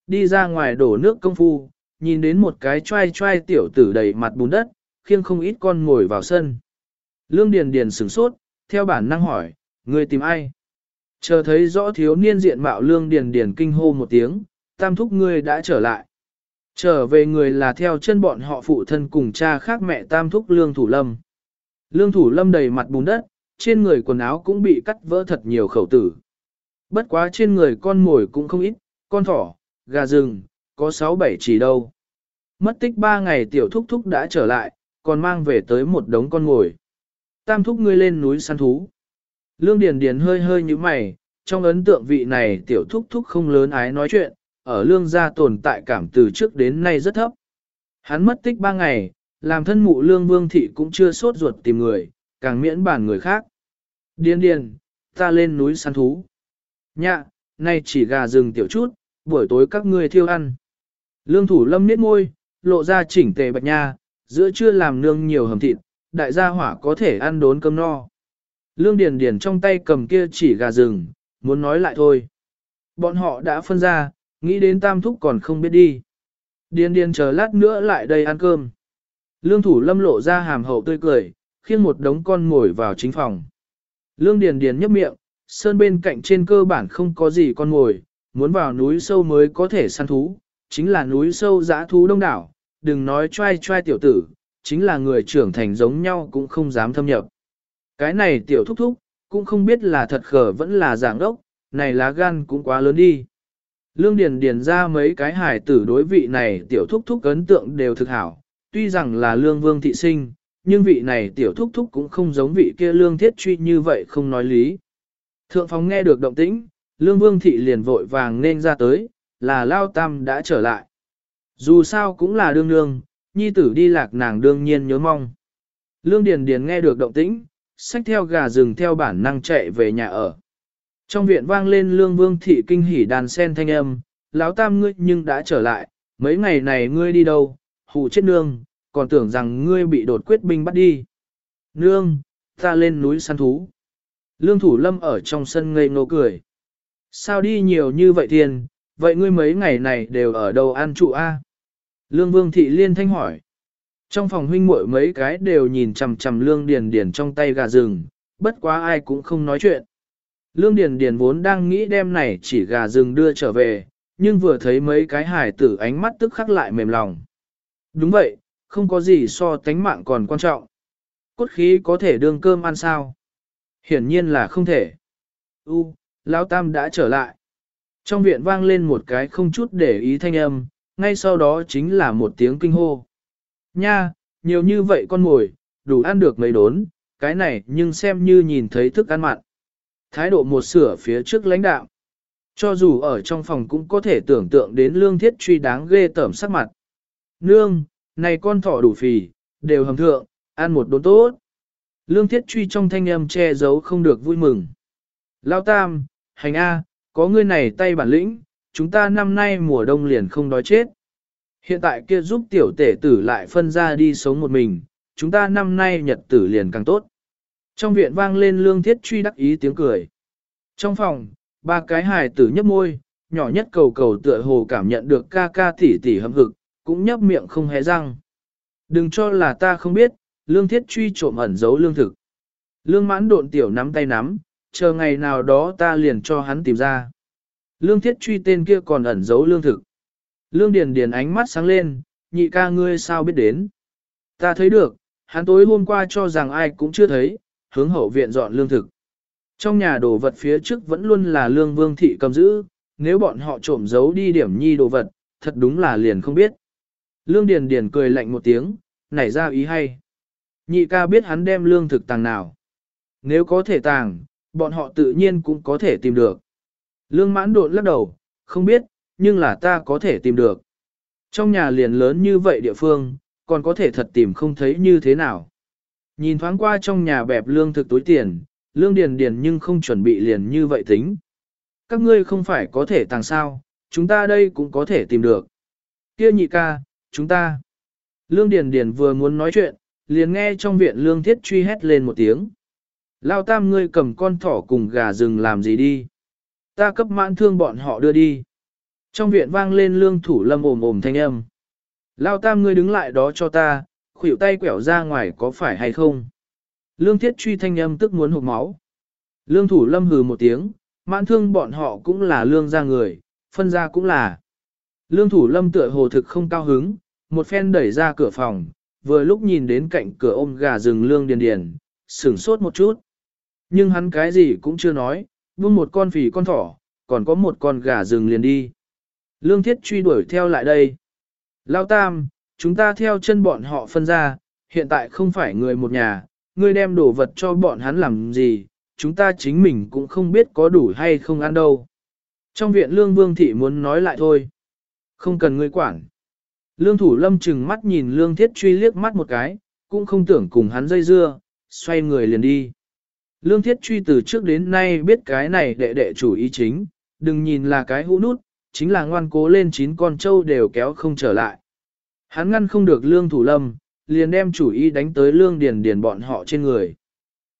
Đi ra ngoài đổ nước công phu, nhìn đến một cái trai trai tiểu tử đầy mặt bùn đất, khiêng không ít con ngồi vào sân. Lương Điền Điền sửng sốt, theo bản năng hỏi, người tìm ai? Chờ thấy rõ thiếu niên diện mạo Lương Điền Điền kinh hô một tiếng, tam thúc ngươi đã trở lại. Trở về người là theo chân bọn họ phụ thân cùng cha khác mẹ tam thúc Lương Thủ Lâm. Lương Thủ Lâm đầy mặt bùn đất, trên người quần áo cũng bị cắt vỡ thật nhiều khẩu tử. Bất quá trên người con mồi cũng không ít, con thỏ, gà rừng, có 6-7 chỉ đâu. Mất tích 3 ngày tiểu thúc thúc đã trở lại, còn mang về tới một đống con ngồi. Tam thúc ngươi lên núi săn thú. Lương Điền Điền hơi hơi như mày, trong ấn tượng vị này tiểu thúc thúc không lớn ái nói chuyện, ở lương gia tồn tại cảm từ trước đến nay rất thấp. Hắn mất tích 3 ngày, làm thân mụ lương vương thị cũng chưa sốt ruột tìm người, càng miễn bàn người khác. Điền điền, ta lên núi săn thú. Nhạ, nay chỉ gà rừng tiểu chút, buổi tối các ngươi thiêu ăn. Lương thủ lâm niết môi, lộ ra chỉnh tề bạch nha, giữa trưa làm nương nhiều hầm thịt, đại gia hỏa có thể ăn đốn cơm no. Lương Điền Điền trong tay cầm kia chỉ gà rừng, muốn nói lại thôi. Bọn họ đã phân ra, nghĩ đến tam thúc còn không biết đi. Điền Điền chờ lát nữa lại đây ăn cơm. Lương thủ lâm lộ ra hàm hậu tươi cười, khiêng một đống con ngồi vào chính phòng. Lương Điền Điền nhấp miệng, sơn bên cạnh trên cơ bản không có gì con ngồi, muốn vào núi sâu mới có thể săn thú, chính là núi sâu dã thú đông đảo, đừng nói trai trai tiểu tử, chính là người trưởng thành giống nhau cũng không dám thâm nhập. Cái này tiểu thúc thúc, cũng không biết là thật khờ vẫn là giảng đốc, này lá gan cũng quá lớn đi. Lương Điền điền ra mấy cái hải tử đối vị này tiểu thúc thúc ấn tượng đều thực hảo, tuy rằng là lương vương thị sinh, nhưng vị này tiểu thúc thúc cũng không giống vị kia lương thiết truy như vậy không nói lý. Thượng phóng nghe được động tĩnh, lương vương thị liền vội vàng nên ra tới, là lao tam đã trở lại. Dù sao cũng là đương nương, nhi tử đi lạc nàng đương nhiên nhớ mong. Lương Điền Điền nghe được động tĩnh, xách theo gà rừng theo bản năng chạy về nhà ở. Trong viện vang lên lương vương thị kinh hỉ đàn sen thanh âm, lão tam ngươi nhưng đã trở lại, mấy ngày này ngươi đi đâu, hù chết nương, còn tưởng rằng ngươi bị đột quyết binh bắt đi. Nương, ta lên núi săn thú. Lương thủ lâm ở trong sân ngây ngô cười. Sao đi nhiều như vậy tiền, vậy ngươi mấy ngày này đều ở đâu ăn trụ a? Lương Vương Thị Liên thanh hỏi. Trong phòng huynh muội mấy cái đều nhìn chằm chằm Lương Điền Điền trong tay gà rừng, bất quá ai cũng không nói chuyện. Lương Điền Điền vốn đang nghĩ đem này chỉ gà rừng đưa trở về, nhưng vừa thấy mấy cái hải tử ánh mắt tức khắc lại mềm lòng. Đúng vậy, không có gì so tánh mạng còn quan trọng. Cốt khí có thể đương cơm ăn sao? Hiển nhiên là không thể. U, Lão Tam đã trở lại. Trong viện vang lên một cái không chút để ý thanh âm, ngay sau đó chính là một tiếng kinh hô. Nha, nhiều như vậy con mồi, đủ ăn được mấy đốn, cái này nhưng xem như nhìn thấy thức ăn mặn. Thái độ một sửa phía trước lãnh đạo. Cho dù ở trong phòng cũng có thể tưởng tượng đến lương thiết truy đáng ghê tởm sắc mặt. Nương, này con thỏ đủ phì, đều hầm thượng, ăn một đốn tốt. Lương thiết truy trong thanh âm che giấu không được vui mừng. Lao tam, hành A, có ngươi này tay bản lĩnh, chúng ta năm nay mùa đông liền không đói chết. Hiện tại kia giúp tiểu tể tử lại phân ra đi sống một mình, chúng ta năm nay nhật tử liền càng tốt. Trong viện vang lên lương thiết truy đắc ý tiếng cười. Trong phòng, ba cái hài tử nhấp môi, nhỏ nhất cầu cầu tựa hồ cảm nhận được ca ca tỉ tỉ hâm hực, cũng nhấp miệng không hé răng. Đừng cho là ta không biết, lương thiết truy trộm ẩn giấu lương thực. Lương mãn độn tiểu nắm tay nắm, chờ ngày nào đó ta liền cho hắn tìm ra. Lương thiết truy tên kia còn ẩn giấu lương thực. Lương điền điền ánh mắt sáng lên, nhị ca ngươi sao biết đến. Ta thấy được, hắn tối hôm qua cho rằng ai cũng chưa thấy, hướng hậu viện dọn lương thực. Trong nhà đồ vật phía trước vẫn luôn là lương vương thị cầm giữ, nếu bọn họ trộm giấu đi điểm nhi đồ vật, thật đúng là liền không biết. Lương Điền Điền cười lạnh một tiếng, nảy ra ý hay. Nhị ca biết hắn đem lương thực tàng nào. Nếu có thể tàng, bọn họ tự nhiên cũng có thể tìm được. Lương mãn độn lắc đầu, không biết, nhưng là ta có thể tìm được. Trong nhà liền lớn như vậy địa phương, còn có thể thật tìm không thấy như thế nào. Nhìn thoáng qua trong nhà bẹp lương thực túi tiền, lương điền điền nhưng không chuẩn bị liền như vậy tính. Các ngươi không phải có thể tàng sao, chúng ta đây cũng có thể tìm được. Kia nhị ca, chúng ta. Lương điền điền vừa muốn nói chuyện, liền nghe trong viện lương thiết truy hét lên một tiếng. Lao tam ngươi cầm con thỏ cùng gà rừng làm gì đi. Ta cấp mãn thương bọn họ đưa đi. Trong viện vang lên lương thủ lâm ồm ồm thanh âm. Lao tam ngươi đứng lại đó cho ta, khuỷu tay quẹo ra ngoài có phải hay không? Lương thiết truy thanh âm tức muốn hụt máu. Lương thủ lâm hừ một tiếng, mãn thương bọn họ cũng là lương ra người, phân ra cũng là. Lương thủ lâm tựa hồ thực không cao hứng, một phen đẩy ra cửa phòng, vừa lúc nhìn đến cạnh cửa ôm gà rừng lương điền điền, sửng sốt một chút. Nhưng hắn cái gì cũng chưa nói, buông một con phỉ con thỏ, còn có một con gà rừng liền đi. Lương thiết truy đuổi theo lại đây. Lao tam, chúng ta theo chân bọn họ phân ra, hiện tại không phải người một nhà, ngươi đem đồ vật cho bọn hắn làm gì, chúng ta chính mình cũng không biết có đủ hay không ăn đâu. Trong viện lương vương thị muốn nói lại thôi. Không cần ngươi quản. Lương thủ lâm chừng mắt nhìn lương thiết truy liếc mắt một cái, cũng không tưởng cùng hắn dây dưa, xoay người liền đi. Lương thiết truy từ trước đến nay biết cái này đệ đệ chủ ý chính, đừng nhìn là cái hũ nút, chính là ngoan cố lên chín con trâu đều kéo không trở lại. Hắn ngăn không được lương thủ lâm, liền đem chủ ý đánh tới lương điền điền bọn họ trên người.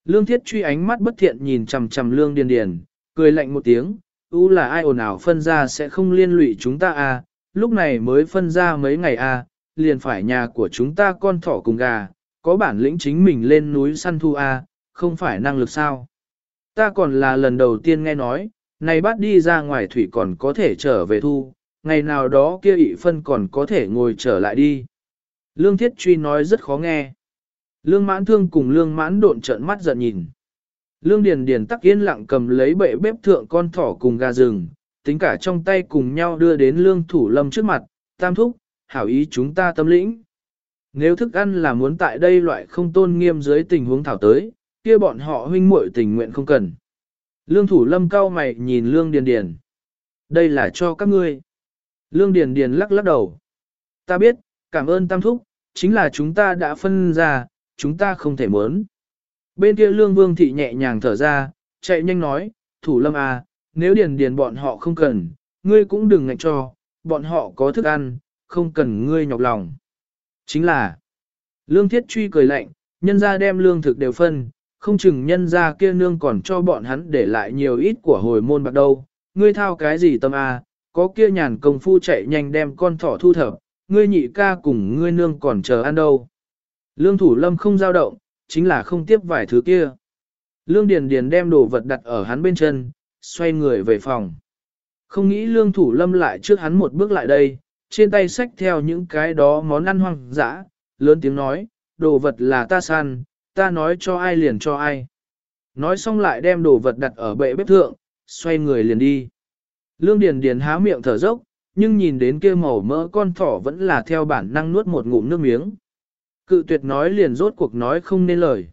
Lương thiết truy ánh mắt bất thiện nhìn chằm chằm lương điền điền, cười lạnh một tiếng, u là ai ồn ào phân ra sẽ không liên lụy chúng ta à, lúc này mới phân ra mấy ngày à, liền phải nhà của chúng ta con thỏ cùng gà, có bản lĩnh chính mình lên núi săn thu à, không phải năng lực sao. Ta còn là lần đầu tiên nghe nói, này bắt đi ra ngoài thủy còn có thể trở về thu, ngày nào đó kia ị phân còn có thể ngồi trở lại đi. Lương Thiết Truy nói rất khó nghe. Lương mãn thương cùng lương mãn độn trợn mắt giận nhìn. Lương Điền Điền tắc yên lặng cầm lấy bệ bếp thượng con thỏ cùng gà rừng, tính cả trong tay cùng nhau đưa đến lương thủ lâm trước mặt, tam thúc, hảo ý chúng ta tâm lĩnh. Nếu thức ăn là muốn tại đây loại không tôn nghiêm dưới tình huống thảo tới, kia bọn họ huynh muội tình nguyện không cần. Lương thủ lâm cao mày nhìn lương điền điền. Đây là cho các ngươi. Lương điền điền lắc lắc đầu. Ta biết, cảm ơn tam thúc, chính là chúng ta đã phân ra, chúng ta không thể muốn. Bên kia lương vương thị nhẹ nhàng thở ra, chạy nhanh nói, thủ lâm à, nếu điền điền bọn họ không cần, ngươi cũng đừng ngạch cho, bọn họ có thức ăn, không cần ngươi nhọc lòng. Chính là, lương thiết truy cười lạnh, nhân ra đem lương thực đều phân, không chừng nhân ra kia nương còn cho bọn hắn để lại nhiều ít của hồi môn bạc đâu, ngươi thao cái gì tâm à, có kia nhàn công phu chạy nhanh đem con thỏ thu thập, ngươi nhị ca cùng ngươi nương còn chờ ăn đâu. Lương thủ lâm không giao động, chính là không tiếp vài thứ kia. Lương Điền Điền đem đồ vật đặt ở hắn bên chân, xoay người về phòng. Không nghĩ lương thủ lâm lại trước hắn một bước lại đây, trên tay xách theo những cái đó món ăn hoang dã, lớn tiếng nói, đồ vật là ta săn, ta nói cho ai liền cho ai. Nói xong lại đem đồ vật đặt ở bệ bếp thượng, xoay người liền đi. Lương Điền Điền há miệng thở dốc, nhưng nhìn đến kia màu mỡ con thỏ vẫn là theo bản năng nuốt một ngụm nước miếng. Cự tuyệt nói liền rốt cuộc nói không nên lời.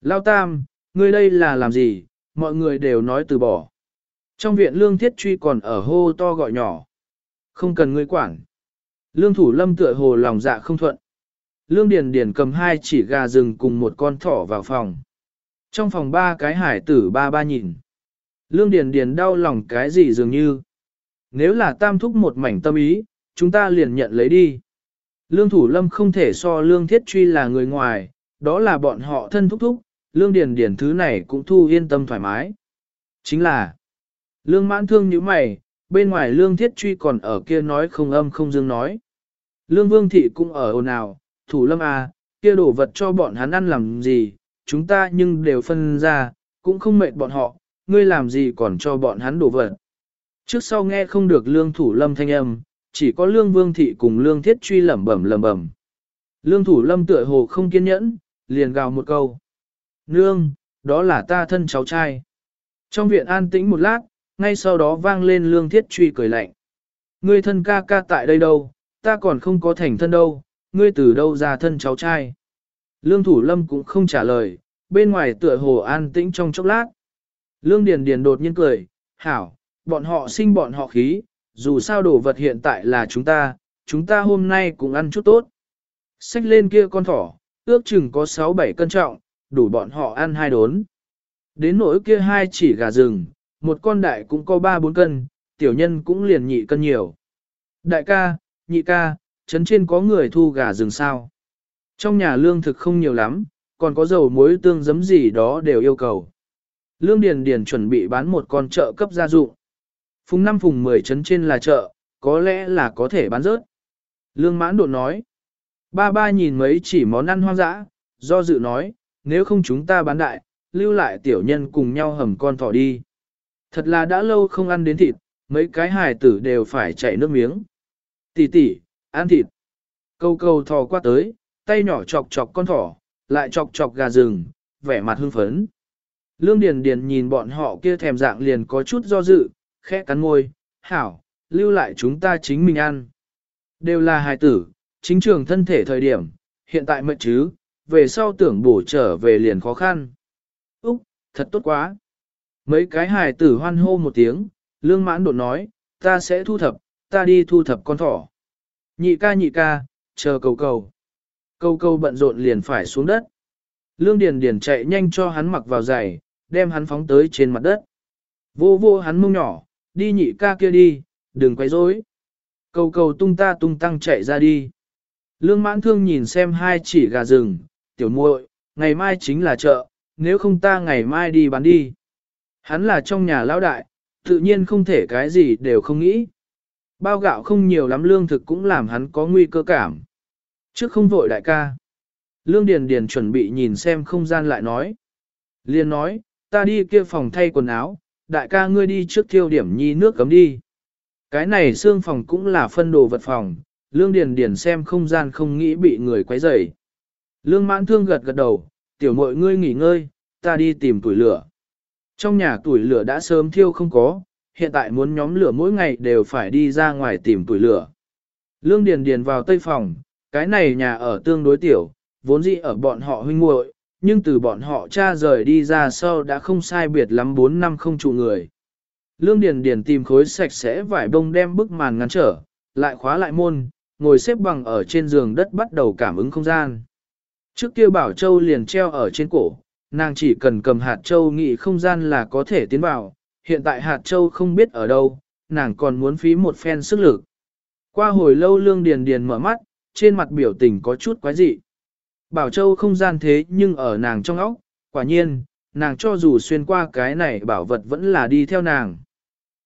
Lao tam, ngươi đây là làm gì, mọi người đều nói từ bỏ. Trong viện lương thiết truy còn ở hô to gọi nhỏ. Không cần ngươi quản. Lương thủ lâm tựa hồ lòng dạ không thuận. Lương Điền Điền cầm hai chỉ gà rừng cùng một con thỏ vào phòng. Trong phòng ba cái hải tử ba ba nhìn. Lương Điền Điền đau lòng cái gì dường như. Nếu là tam thúc một mảnh tâm ý, chúng ta liền nhận lấy đi. Lương Thủ Lâm không thể so Lương Thiết Truy là người ngoài, đó là bọn họ thân thúc thúc, Lương Điền Điền thứ này cũng thu yên tâm thoải mái. Chính là, Lương mãn thương như mày, bên ngoài Lương Thiết Truy còn ở kia nói không âm không dương nói. Lương Vương Thị cũng ở ồn ào, Thủ Lâm à, kia đổ vật cho bọn hắn ăn làm gì, chúng ta nhưng đều phân ra, cũng không mệt bọn họ, ngươi làm gì còn cho bọn hắn đổ vật. Trước sau nghe không được Lương Thủ Lâm thanh âm, chỉ có Lương Vương Thị cùng Lương Thiết Truy lẩm bẩm lẩm bẩm. Lương Thủ Lâm tựa hồ không kiên nhẫn, liền gào một câu. Nương, đó là ta thân cháu trai. Trong viện an tĩnh một lát, ngay sau đó vang lên lương thiết truy cười lạnh. Ngươi thân ca ca tại đây đâu, ta còn không có thành thân đâu, ngươi từ đâu ra thân cháu trai. Lương thủ lâm cũng không trả lời, bên ngoài tựa hồ an tĩnh trong chốc lát. Lương Điền Điền đột nhiên cười, hảo, bọn họ sinh bọn họ khí, dù sao đồ vật hiện tại là chúng ta, chúng ta hôm nay cũng ăn chút tốt. Xách lên kia con thỏ, ước chừng có 6-7 cân trọng, đủ bọn họ ăn hai đốn. Đến nỗi kia hai chỉ gà rừng, một con đại cũng có 3-4 cân, tiểu nhân cũng liền nhị cân nhiều. Đại ca, nhị ca, trấn trên có người thu gà rừng sao. Trong nhà lương thực không nhiều lắm, còn có dầu muối tương giấm gì đó đều yêu cầu. Lương Điền Điền chuẩn bị bán một con chợ cấp gia dụng. Phùng năm phùng 10 trấn trên là chợ, có lẽ là có thể bán rớt. Lương mãn đột nói. Ba ba nhìn mấy chỉ món ăn hoang dã, do dự nói, nếu không chúng ta bán đại, lưu lại tiểu nhân cùng nhau hầm con thỏ đi. Thật là đã lâu không ăn đến thịt, mấy cái hài tử đều phải chảy nước miếng. Tỷ tỷ, ăn thịt. Câu câu thò qua tới, tay nhỏ chọc chọc con thỏ, lại chọc chọc gà rừng, vẻ mặt hưng phấn. Lương Điền Điền nhìn bọn họ kia thèm dạng liền có chút do dự, khẽ cắn môi, hảo, lưu lại chúng ta chính mình ăn. Đều là hài tử, chính trường thân thể thời điểm, hiện tại mệnh chứ, về sau tưởng bổ trở về liền khó khăn. Úc, thật tốt quá. Mấy cái hài tử hoan hô một tiếng, lương mãn đột nói, ta sẽ thu thập, ta đi thu thập con thỏ. Nhị ca nhị ca, chờ cầu cầu. Cầu cầu bận rộn liền phải xuống đất. Lương Điền Điền chạy nhanh cho hắn mặc vào giày, đem hắn phóng tới trên mặt đất. Vô vô hắn mông nhỏ, đi nhị ca kia đi, đừng quấy rối. Cầu cầu tung ta tung tăng chạy ra đi. Lương mãn thương nhìn xem hai chỉ gà rừng, tiểu muội, ngày mai chính là chợ, nếu không ta ngày mai đi bán đi. Hắn là trong nhà lão đại, tự nhiên không thể cái gì đều không nghĩ. Bao gạo không nhiều lắm lương thực cũng làm hắn có nguy cơ cảm. Trước không vội đại ca. Lương Điền Điền chuẩn bị nhìn xem không gian lại nói. Liên nói, ta đi kia phòng thay quần áo, đại ca ngươi đi trước thiêu điểm nhi nước cấm đi. Cái này xương phòng cũng là phân đồ vật phòng, Lương Điền Điền xem không gian không nghĩ bị người quấy rầy. Lương mãn thương gật gật đầu, tiểu muội ngươi nghỉ ngơi, ta đi tìm tuổi lửa. Trong nhà tuổi lửa đã sớm thiêu không có, hiện tại muốn nhóm lửa mỗi ngày đều phải đi ra ngoài tìm tuổi lửa. Lương Điền Điền vào tây phòng, cái này nhà ở tương đối tiểu, vốn dĩ ở bọn họ huynh muội, nhưng từ bọn họ cha rời đi ra sau đã không sai biệt lắm 4 năm không trụ người. Lương Điền Điền tìm khối sạch sẽ vải bông đem bức màn ngăn trở, lại khóa lại môn, ngồi xếp bằng ở trên giường đất bắt đầu cảm ứng không gian. Trước kia Bảo Châu liền treo ở trên cổ, nàng chỉ cần cầm hạt châu nghĩ không gian là có thể tiến vào, hiện tại hạt châu không biết ở đâu, nàng còn muốn phí một phen sức lực. Qua hồi lâu lương điền điền mở mắt, trên mặt biểu tình có chút quái dị. Bảo Châu không gian thế nhưng ở nàng trong óc, quả nhiên, nàng cho dù xuyên qua cái này bảo vật vẫn là đi theo nàng.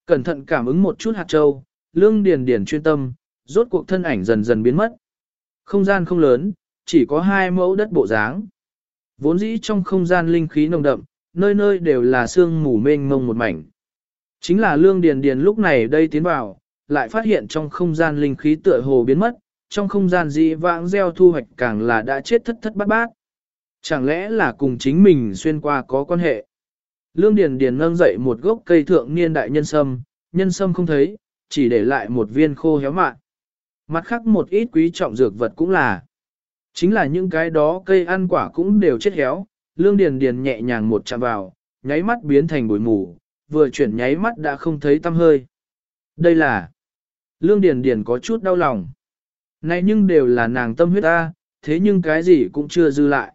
Cẩn thận cảm ứng một chút hạt châu, lương điền điền chuyên tâm, rốt cuộc thân ảnh dần dần biến mất. Không gian không lớn, chỉ có hai mẫu đất bộ dáng. Vốn dĩ trong không gian linh khí nồng đậm, nơi nơi đều là sương mù mênh mông một mảnh. Chính là lương điền điền lúc này đây tiến vào, lại phát hiện trong không gian linh khí tựa hồ biến mất, trong không gian dị vãng gieo thu hoạch càng là đã chết thất thất bát bát. Chẳng lẽ là cùng chính mình xuyên qua có quan hệ? Lương Điền Điền nâng dậy một gốc cây thượng niên đại nhân sâm, nhân sâm không thấy, chỉ để lại một viên khô héo mạn. Mặt khác một ít quý trọng dược vật cũng là. Chính là những cái đó cây ăn quả cũng đều chết héo, lương điền điền nhẹ nhàng một chạm vào, nháy mắt biến thành bụi mù, vừa chuyển nháy mắt đã không thấy tăm hơi. Đây là... Lương điền điền có chút đau lòng. Này nhưng đều là nàng tâm huyết ta, thế nhưng cái gì cũng chưa dư lại.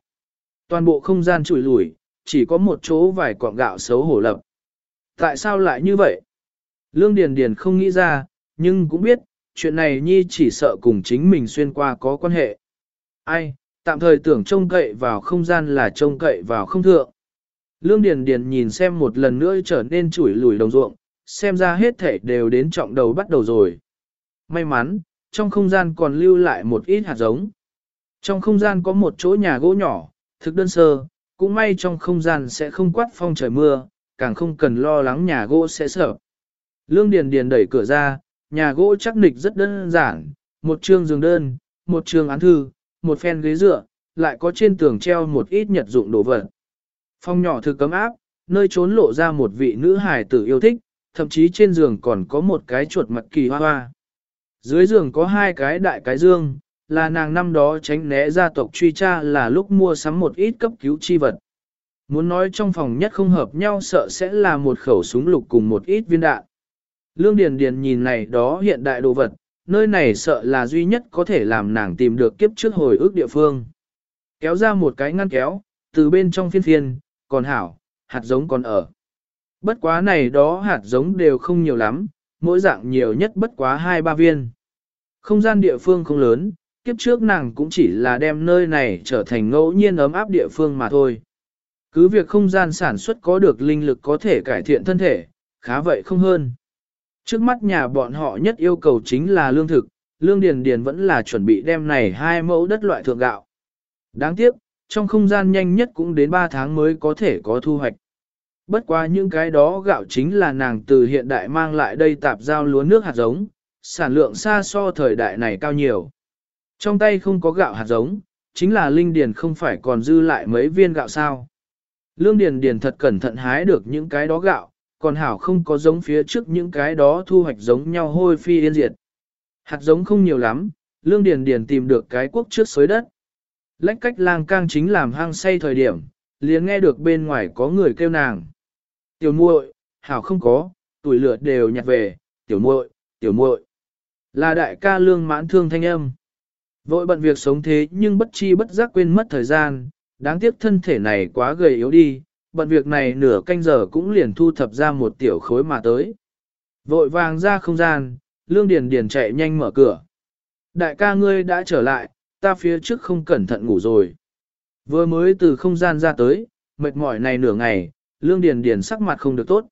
Toàn bộ không gian trùi lủi, chỉ có một chỗ vài quạng gạo xấu hổ lập. Tại sao lại như vậy? Lương Điền Điền không nghĩ ra, nhưng cũng biết, chuyện này Nhi chỉ sợ cùng chính mình xuyên qua có quan hệ. Ai, tạm thời tưởng trông cậy vào không gian là trông cậy vào không thượng. Lương Điền Điền nhìn xem một lần nữa trở nên chủi lùi đồng ruộng, xem ra hết thể đều đến trọng đầu bắt đầu rồi. May mắn, trong không gian còn lưu lại một ít hạt giống. Trong không gian có một chỗ nhà gỗ nhỏ, thực đơn sơ, cũng may trong không gian sẽ không quát phong trời mưa, càng không cần lo lắng nhà gỗ sẽ sợ. Lương Điền Điền đẩy cửa ra, nhà gỗ chắc nịch rất đơn giản, một trường giường đơn, một trường án thư, một phen ghế dựa, lại có trên tường treo một ít nhật dụng đồ vật. Phòng nhỏ thực cấm áp, nơi trốn lộ ra một vị nữ hài tử yêu thích, thậm chí trên giường còn có một cái chuột mặt kỳ hoa hoa. Dưới giường có hai cái đại cái dương, là nàng năm đó tránh né gia tộc truy tra là lúc mua sắm một ít cấp cứu chi vật. Muốn nói trong phòng nhất không hợp nhau sợ sẽ là một khẩu súng lục cùng một ít viên đạn. Lương Điền Điền nhìn này đó hiện đại đồ vật, nơi này sợ là duy nhất có thể làm nàng tìm được kiếp trước hồi ức địa phương. Kéo ra một cái ngăn kéo, từ bên trong phiên phiên, còn hảo, hạt giống còn ở. Bất quá này đó hạt giống đều không nhiều lắm, mỗi dạng nhiều nhất bất quá 2-3 viên. Không gian địa phương không lớn, kiếp trước nàng cũng chỉ là đem nơi này trở thành ngẫu nhiên ấm áp địa phương mà thôi. Cứ việc không gian sản xuất có được linh lực có thể cải thiện thân thể, khá vậy không hơn. Trước mắt nhà bọn họ nhất yêu cầu chính là lương thực, lương điền điền vẫn là chuẩn bị đem này hai mẫu đất loại thượng gạo. Đáng tiếc, trong không gian nhanh nhất cũng đến 3 tháng mới có thể có thu hoạch. Bất quá những cái đó gạo chính là nàng từ hiện đại mang lại đây tạp giao lúa nước hạt giống, sản lượng xa so thời đại này cao nhiều. Trong tay không có gạo hạt giống, chính là linh điền không phải còn dư lại mấy viên gạo sao. Lương điền điền thật cẩn thận hái được những cái đó gạo, còn hảo không có giống phía trước những cái đó thu hoạch giống nhau hôi phi yên diệt. Hạt giống không nhiều lắm, lương điền điền tìm được cái quốc trước xới đất. Lách cách lang cang chính làm hang say thời điểm, liền nghe được bên ngoài có người kêu nàng. Tiểu muội, hảo không có, tuổi lửa đều nhặt về, tiểu muội, tiểu muội. Là đại ca lương mãn thương thanh âm. Vội bận việc sống thế nhưng bất chi bất giác quên mất thời gian, đáng tiếc thân thể này quá gầy yếu đi, bận việc này nửa canh giờ cũng liền thu thập ra một tiểu khối mà tới. Vội vàng ra không gian, lương điền điền chạy nhanh mở cửa. Đại ca ngươi đã trở lại, ta phía trước không cẩn thận ngủ rồi. Vừa mới từ không gian ra tới, mệt mỏi này nửa ngày, lương điền điền sắc mặt không được tốt.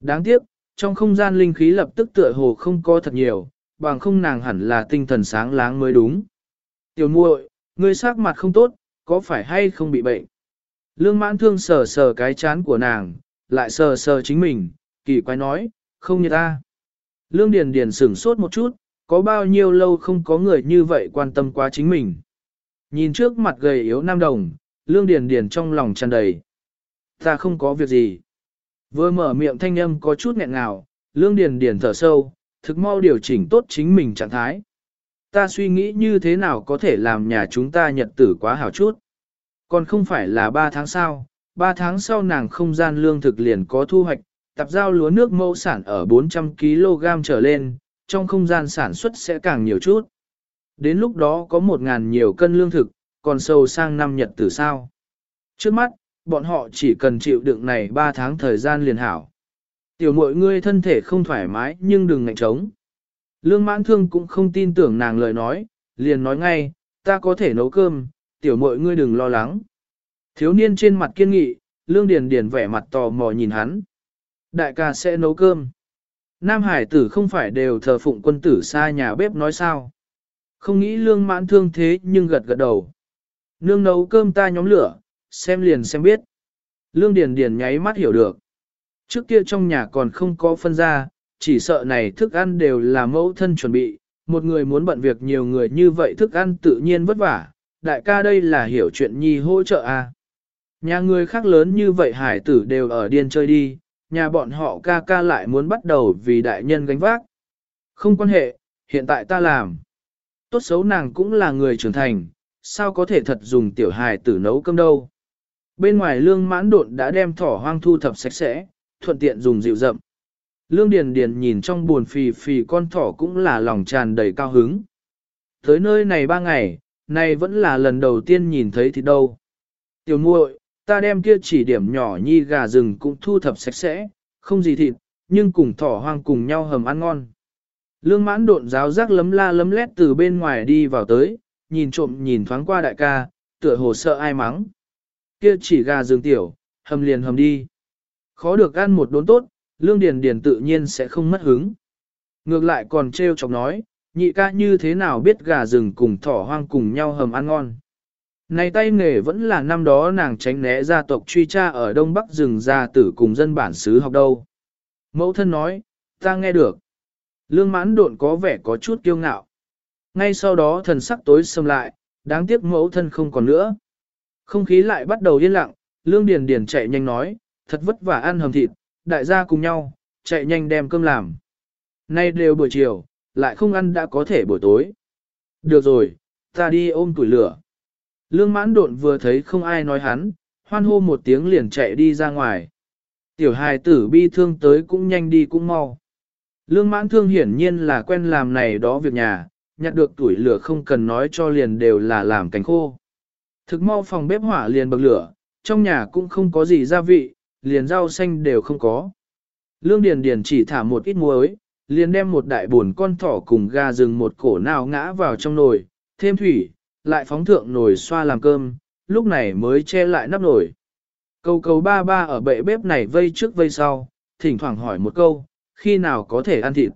Đáng tiếc, trong không gian linh khí lập tức tựa hồ không có thật nhiều, bằng không nàng hẳn là tinh thần sáng láng mới đúng. Tiểu muội, ngươi sắc mặt không tốt, có phải hay không bị bệnh? Lương mãn thương sờ sờ cái chán của nàng, lại sờ sờ chính mình, kỳ quái nói, không như ta. Lương Điền Điền sửng sốt một chút, có bao nhiêu lâu không có người như vậy quan tâm quá chính mình. Nhìn trước mặt gầy yếu nam đồng, Lương Điền Điền trong lòng tràn đầy. Ta không có việc gì. Vừa mở miệng thanh âm có chút nghẹn ngào, Lương Điền Điền thở sâu, thực mau điều chỉnh tốt chính mình trạng thái. Ta suy nghĩ như thế nào có thể làm nhà chúng ta nhật tử quá hảo chút. Còn không phải là 3 tháng sau, 3 tháng sau nàng không gian lương thực liền có thu hoạch, tập giao lúa nước mẫu sản ở 400 kg trở lên, trong không gian sản xuất sẽ càng nhiều chút. Đến lúc đó có 1.000 nhiều cân lương thực, còn sâu sang năm nhật tử sao. Trước mắt, bọn họ chỉ cần chịu đựng này 3 tháng thời gian liền hảo. Tiểu mội ngươi thân thể không thoải mái nhưng đừng ngạnh trống. Lương mãn thương cũng không tin tưởng nàng lời nói, liền nói ngay, ta có thể nấu cơm, tiểu mội ngươi đừng lo lắng. Thiếu niên trên mặt kiên nghị, lương điền điền vẻ mặt tò mò nhìn hắn. Đại ca sẽ nấu cơm. Nam hải tử không phải đều thờ phụng quân tử xa nhà bếp nói sao. Không nghĩ lương mãn thương thế nhưng gật gật đầu. Nương nấu cơm ta nhóm lửa, xem liền xem biết. Lương điền điền nháy mắt hiểu được. Trước kia trong nhà còn không có phân ra, chỉ sợ này thức ăn đều là mẫu thân chuẩn bị, một người muốn bận việc nhiều người như vậy thức ăn tự nhiên vất vả, đại ca đây là hiểu chuyện nhi hỗ trợ à. Nhà người khác lớn như vậy hải tử đều ở điên chơi đi, nhà bọn họ ca ca lại muốn bắt đầu vì đại nhân gánh vác. Không quan hệ, hiện tại ta làm. Tốt xấu nàng cũng là người trưởng thành, sao có thể thật dùng tiểu hài tử nấu cơm đâu. Bên ngoài lương mãn độn đã đem thỏ hoang thu thập sạch sẽ, thuận tiện dùng dịu rậm. Lương Điền Điền nhìn trong buồn phì phì con thỏ cũng là lòng tràn đầy cao hứng. Tới nơi này ba ngày, này vẫn là lần đầu tiên nhìn thấy thịt đâu. Tiểu muội, ta đem kia chỉ điểm nhỏ nhi gà rừng cũng thu thập sạch sẽ, không gì thịt, nhưng cùng thỏ hoang cùng nhau hầm ăn ngon. Lương mãn độn giáo giác lấm la lấm lét từ bên ngoài đi vào tới, nhìn trộm nhìn thoáng qua đại ca, tựa hồ sợ ai mắng. Kia chỉ gà rừng tiểu, hầm liền hầm đi. Khó được ăn một đốn tốt, lương điền điền tự nhiên sẽ không mất hứng. Ngược lại còn treo chọc nói, nhị ca như thế nào biết gà rừng cùng thỏ hoang cùng nhau hầm ăn ngon. Này tay nghề vẫn là năm đó nàng tránh né gia tộc truy tra ở Đông Bắc rừng gia tử cùng dân bản xứ học đâu. Mẫu thân nói, ta nghe được. Lương mãn độn có vẻ có chút kiêu ngạo. Ngay sau đó thần sắc tối xâm lại, đáng tiếc mẫu thân không còn nữa. Không khí lại bắt đầu yên lặng, lương điền điền chạy nhanh nói, thật vất vả ăn hầm thịt, đại gia cùng nhau, chạy nhanh đem cơm làm. Nay đều buổi chiều, lại không ăn đã có thể buổi tối. Được rồi, ta đi ôm tuổi lửa. Lương mãn độn vừa thấy không ai nói hắn, hoan hô một tiếng liền chạy đi ra ngoài. Tiểu hài tử bi thương tới cũng nhanh đi cũng mau. Lương mãn thương hiển nhiên là quen làm này đó việc nhà, nhặt được tuổi lửa không cần nói cho liền đều là làm cánh khô. Thực mau phòng bếp hỏa liền bậc lửa, trong nhà cũng không có gì gia vị, liền rau xanh đều không có. Lương Điền Điền chỉ thả một ít muối, liền đem một đại buồn con thỏ cùng gà rừng một cổ nào ngã vào trong nồi, thêm thủy, lại phóng thượng nồi xoa làm cơm, lúc này mới che lại nắp nồi. Cầu cầu ba ba ở bệ bếp này vây trước vây sau, thỉnh thoảng hỏi một câu, khi nào có thể ăn thịt.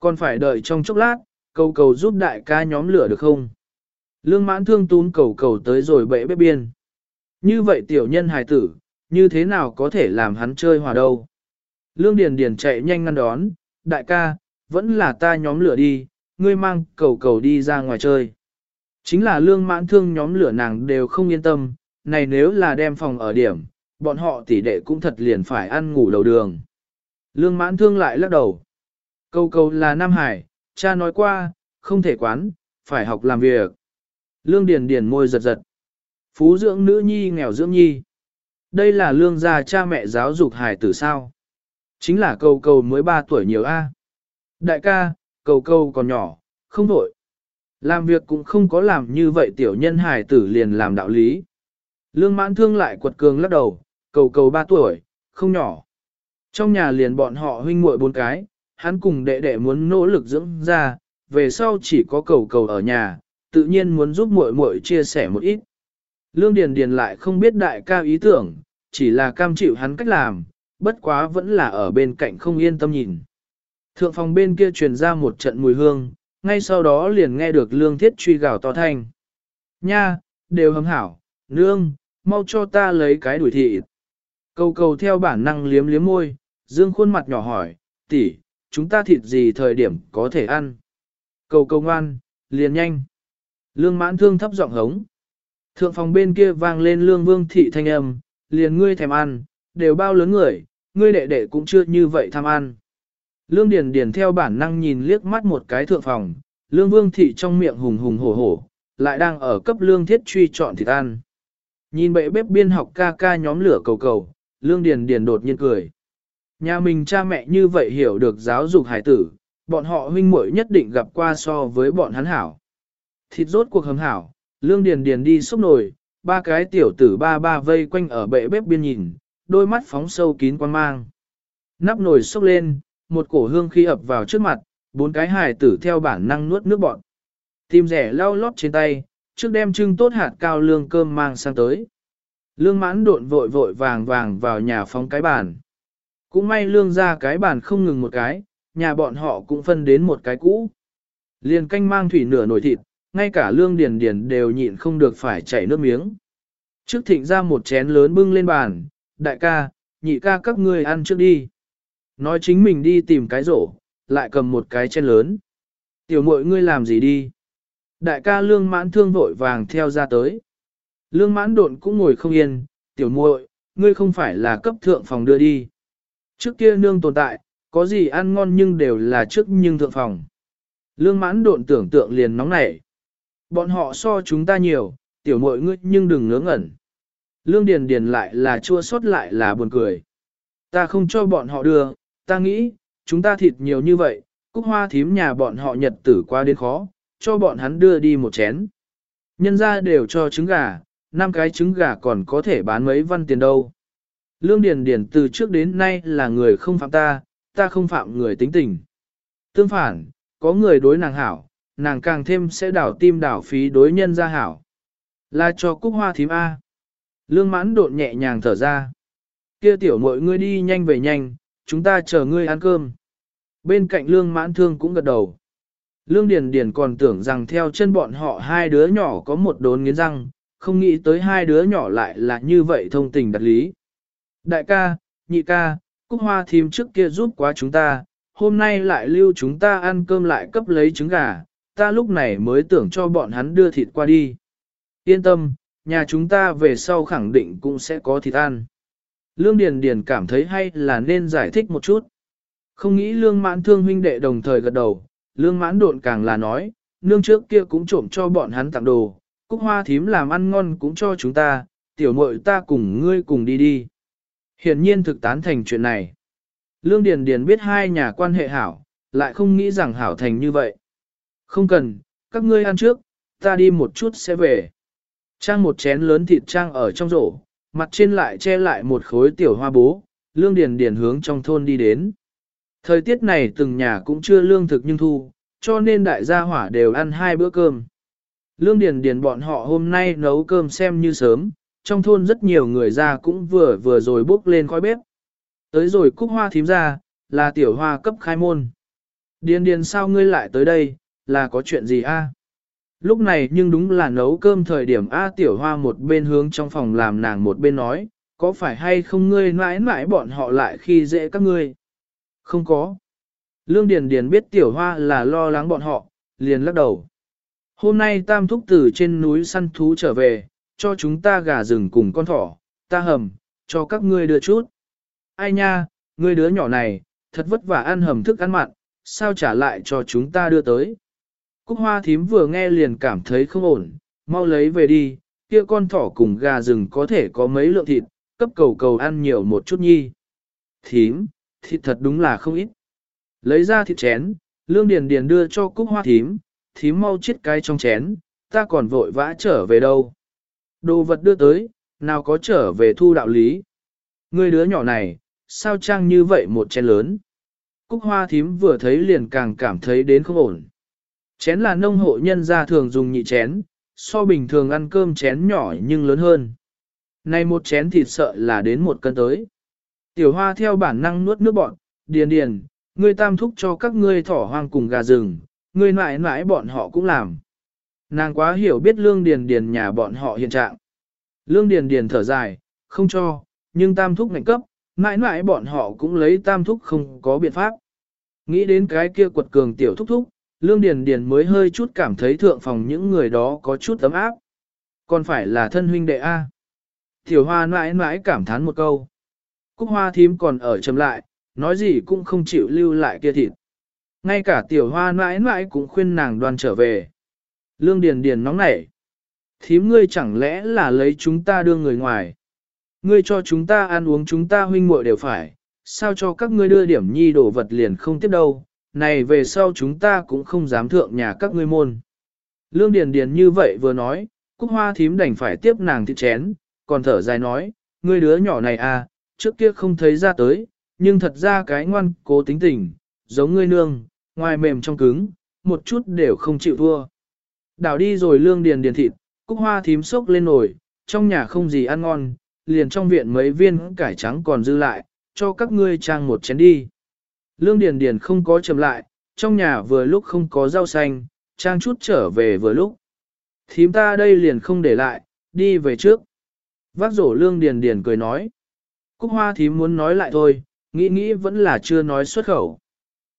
Còn phải đợi trong chốc lát, cầu cầu giúp đại ca nhóm lửa được không? Lương mãn thương tún cầu cầu tới rồi bệ bếp biên. Như vậy tiểu nhân hài tử, như thế nào có thể làm hắn chơi hòa đâu? Lương Điền Điền chạy nhanh ngăn đón, đại ca, vẫn là ta nhóm lửa đi, ngươi mang cầu cầu đi ra ngoài chơi. Chính là lương mãn thương nhóm lửa nàng đều không yên tâm, này nếu là đem phòng ở điểm, bọn họ tỷ đệ cũng thật liền phải ăn ngủ đầu đường. Lương mãn thương lại lắc đầu. Cầu cầu là Nam Hải, cha nói qua, không thể quán, phải học làm việc. Lương Điền Điền môi giật giật. Phú dưỡng nữ nhi nghèo dưỡng nhi. Đây là lương gia cha mẹ giáo dục hải tử sao. Chính là cầu cầu mới 3 tuổi nhiều A. Đại ca, cầu cầu còn nhỏ, không đổi. Làm việc cũng không có làm như vậy tiểu nhân hải tử liền làm đạo lý. Lương mãn thương lại quật cường lắc đầu, cầu cầu 3 tuổi, không nhỏ. Trong nhà liền bọn họ huynh muội bốn cái, hắn cùng đệ đệ muốn nỗ lực dưỡng ra, về sau chỉ có cầu cầu ở nhà, tự nhiên muốn giúp muội muội chia sẻ một ít. Lương Điền Điền lại không biết đại ca ý tưởng, chỉ là cam chịu hắn cách làm, bất quá vẫn là ở bên cạnh không yên tâm nhìn. Thượng phòng bên kia truyền ra một trận mùi hương, ngay sau đó liền nghe được lương thiết truy gào to thanh. Nha, đều hâm hảo, nương, mau cho ta lấy cái đuổi thị. Cầu cầu theo bản năng liếm liếm môi, dương khuôn mặt nhỏ hỏi, tỷ, chúng ta thịt gì thời điểm có thể ăn. Cầu cầu ngoan, liền nhanh. Lương mãn thương thấp giọng hống. Thượng phòng bên kia vang lên lương vương thị thanh âm, liền ngươi thèm ăn, đều bao lớn người, ngươi đệ đệ cũng chưa như vậy tham ăn. Lương Điền Điền theo bản năng nhìn liếc mắt một cái thượng phòng, Lương Vương Thị trong miệng hùng hùng hổ hổ, lại đang ở cấp Lương Thiết truy chọn thịt ăn. Nhìn bệ bếp biên học ca ca nhóm lửa cầu cầu, Lương Điền Điền đột nhiên cười. Nhà mình cha mẹ như vậy hiểu được giáo dục hải tử, bọn họ huynh muội nhất định gặp qua so với bọn hắn hảo. Thịt rốt cuộc hầm hảo, Lương Điền Điền đi xúc nồi, ba cái tiểu tử ba ba vây quanh ở bệ bếp biên nhìn, đôi mắt phóng sâu kín quan mang. Nắp nồi sốc lên, một cổ hương khi ập vào trước mặt, bốn cái hài tử theo bản năng nuốt nước bọt. Tim rẻ lau lót trên tay, trước đem trưng tốt hạt cao lương cơm mang sang tới. Lương mãn độn vội vội vàng vàng vào nhà phóng cái bàn. Cũng may lương ra cái bàn không ngừng một cái, nhà bọn họ cũng phân đến một cái cũ. Liền canh mang thủy nửa nồi thịt, ngay cả lương điền điền đều nhịn không được phải chảy nước miếng. Trước thịnh ra một chén lớn bưng lên bàn, đại ca, nhị ca các ngươi ăn trước đi. Nói chính mình đi tìm cái rổ, lại cầm một cái chén lớn. Tiểu muội ngươi làm gì đi? Đại ca lương mãn thương vội vàng theo ra tới. Lương mãn độn cũng ngồi không yên, tiểu muội, ngươi không phải là cấp thượng phòng đưa đi. Trước kia nương tồn tại, có gì ăn ngon nhưng đều là trước nhưng thượng phòng. Lương mãn độn tưởng tượng liền nóng nảy. Bọn họ so chúng ta nhiều, tiểu muội ngươi nhưng đừng ngớ ngẩn. Lương Điền Điền lại là chua xót lại là buồn cười. Ta không cho bọn họ đưa, ta nghĩ, chúng ta thịt nhiều như vậy, cúc hoa thím nhà bọn họ nhật tử qua đến khó, cho bọn hắn đưa đi một chén. Nhân ra đều cho trứng gà, năm cái trứng gà còn có thể bán mấy văn tiền đâu. Lương Điền Điền từ trước đến nay là người không phạm ta, ta không phạm người tính tình. Tương phản, có người đối nàng hảo, nàng càng thêm sẽ đảo tim đảo phí đối nhân ra hảo. Là cho cúc hoa thím A. Lương mãn độn nhẹ nhàng thở ra. Kia tiểu mội ngươi đi nhanh về nhanh, chúng ta chờ ngươi ăn cơm. Bên cạnh lương mãn thương cũng gật đầu. Lương Điền Điền còn tưởng rằng theo chân bọn họ hai đứa nhỏ có một đốn nghiến răng, không nghĩ tới hai đứa nhỏ lại là như vậy thông tình đặt lý. Đại ca, nhị ca, Cúc Hoa thím trước kia giúp quá chúng ta, hôm nay lại lưu chúng ta ăn cơm lại cấp lấy trứng gà, ta lúc này mới tưởng cho bọn hắn đưa thịt qua đi. Yên tâm, nhà chúng ta về sau khẳng định cũng sẽ có thịt ăn. Lương Điền Điền cảm thấy hay là nên giải thích một chút. Không nghĩ lương mãn thương huynh đệ đồng thời gật đầu, lương mãn độn càng là nói, nương trước kia cũng trộm cho bọn hắn tặng đồ, cúc hoa thím làm ăn ngon cũng cho chúng ta, tiểu muội ta cùng ngươi cùng đi đi. Hiển nhiên thực tán thành chuyện này. Lương Điền Điền biết hai nhà quan hệ hảo, lại không nghĩ rằng hảo thành như vậy. Không cần, các ngươi ăn trước, ta đi một chút sẽ về. Trang một chén lớn thịt trang ở trong rổ, mặt trên lại che lại một khối tiểu hoa bố, Lương Điền Điền hướng trong thôn đi đến. Thời tiết này từng nhà cũng chưa lương thực nhưng thu, cho nên đại gia hỏa đều ăn hai bữa cơm. Lương Điền Điền bọn họ hôm nay nấu cơm xem như sớm, trong thôn rất nhiều người ra cũng vừa vừa rồi bốc lên khói bếp. Tới rồi cúc hoa thím ra, là tiểu hoa cấp khai môn. Điền Điền sao ngươi lại tới đây, là có chuyện gì a? Lúc này nhưng đúng là nấu cơm thời điểm A tiểu hoa một bên hướng trong phòng làm nàng một bên nói, có phải hay không ngươi mãi mãi bọn họ lại khi dễ các ngươi? Không có. Lương Điền Điền biết tiểu hoa là lo lắng bọn họ, liền lắc đầu. Hôm nay tam thúc từ trên núi săn thú trở về, cho chúng ta gà rừng cùng con thỏ, ta hầm, cho các ngươi đưa chút. Ai nha, ngươi đứa nhỏ này, thật vất vả ăn hầm thức ăn mặn, sao trả lại cho chúng ta đưa tới. Cúc hoa thím vừa nghe liền cảm thấy không ổn, mau lấy về đi, kia con thỏ cùng gà rừng có thể có mấy lượng thịt, cấp cầu cầu ăn nhiều một chút nhi. Thím, thịt thật đúng là không ít. Lấy ra thịt chén, lương điền điền đưa cho cúc hoa thím, thím mau chết cái trong chén, ta còn vội vã trở về đâu. Đồ vật đưa tới, nào có trở về thu đạo lý. Người đứa nhỏ này, sao trang như vậy một chén lớn. Cúc hoa thím vừa thấy liền càng cảm thấy đến không ổn. Chén là nông hộ nhân gia thường dùng nhị chén, so bình thường ăn cơm chén nhỏ nhưng lớn hơn. Này một chén thịt sợ là đến một cân tới. Tiểu hoa theo bản năng nuốt nước bọn, điền điền, ngươi tam thúc cho các ngươi thỏ hoang cùng gà rừng, ngươi mãi mãi bọn họ cũng làm. Nàng quá hiểu biết lương điền điền nhà bọn họ hiện trạng. Lương điền điền thở dài, không cho, nhưng tam thúc ngạnh cấp, mãi mãi bọn họ cũng lấy tam thúc không có biện pháp. Nghĩ đến cái kia quật cường tiểu thúc thúc, lương điền điền mới hơi chút cảm thấy thượng phòng những người đó có chút ấm áp. Còn phải là thân huynh đệ A. Tiểu hoa mãi mãi cảm thán một câu. Cúc hoa thím còn ở chầm lại, nói gì cũng không chịu lưu lại kia thịt. Ngay cả tiểu hoa mãi mãi cũng khuyên nàng đoan trở về. Lương Điền Điền nóng nảy. Thím ngươi chẳng lẽ là lấy chúng ta đưa người ngoài. Ngươi cho chúng ta ăn uống chúng ta huynh muội đều phải, sao cho các ngươi đưa điểm nhi đồ vật liền không tiếp đâu, này về sau chúng ta cũng không dám thượng nhà các ngươi môn. Lương Điền Điền như vậy vừa nói, Cúc Hoa thím đành phải tiếp nàng thịt chén, còn thở dài nói, ngươi đứa nhỏ này à, trước kia không thấy ra tới, nhưng thật ra cái ngoan cố tính tình, giống ngươi nương, ngoài mềm trong cứng, một chút đều không chịu thua. Đảo đi rồi lương điền điền thịt, cúc hoa thím sốc lên nồi, trong nhà không gì ăn ngon, liền trong viện mấy viên cải trắng còn dư lại, cho các ngươi trang một chén đi. Lương điền điền không có chậm lại, trong nhà vừa lúc không có rau xanh, trang chút trở về vừa lúc. Thím ta đây liền không để lại, đi về trước. Vác rổ lương điền điền cười nói. Cúc hoa thím muốn nói lại thôi, nghĩ nghĩ vẫn là chưa nói xuất khẩu.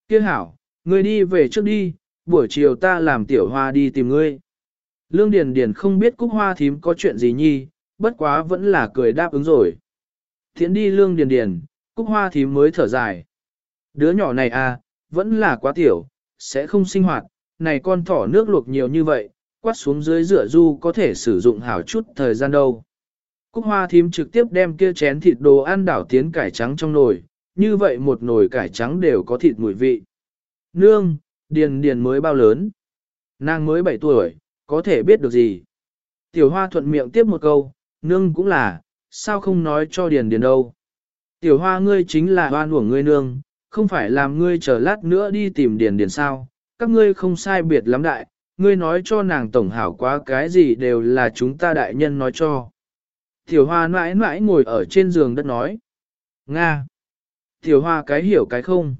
Kia hảo, ngươi đi về trước đi, buổi chiều ta làm tiểu hoa đi tìm ngươi. Lương Điền Điền không biết Cúc Hoa thím có chuyện gì nhi, bất quá vẫn là cười đáp ứng rồi. Thiện đi Lương Điền Điền, Cúc Hoa thím mới thở dài. Đứa nhỏ này à, vẫn là quá tiểu, sẽ không sinh hoạt, này con thỏ nước luộc nhiều như vậy, quát xuống dưới rửa du có thể sử dụng hảo chút thời gian đâu. Cúc hoa thím trực tiếp đem kia chén thịt đồ ăn đảo tiến cải trắng trong nồi, như vậy một nồi cải trắng đều có thịt mùi vị. Nương, điền điền mới bao lớn. Nàng mới 7 tuổi, có thể biết được gì. Tiểu hoa thuận miệng tiếp một câu, nương cũng là, sao không nói cho điền điền đâu. Tiểu hoa ngươi chính là hoa uổng ngươi nương, không phải làm ngươi chờ lát nữa đi tìm điền điền sao, các ngươi không sai biệt lắm đại, ngươi nói cho nàng tổng hảo quá cái gì đều là chúng ta đại nhân nói cho. Tiểu hoa mãi mãi ngồi ở trên giường đất nói. Nga. Tiểu hoa cái hiểu cái không.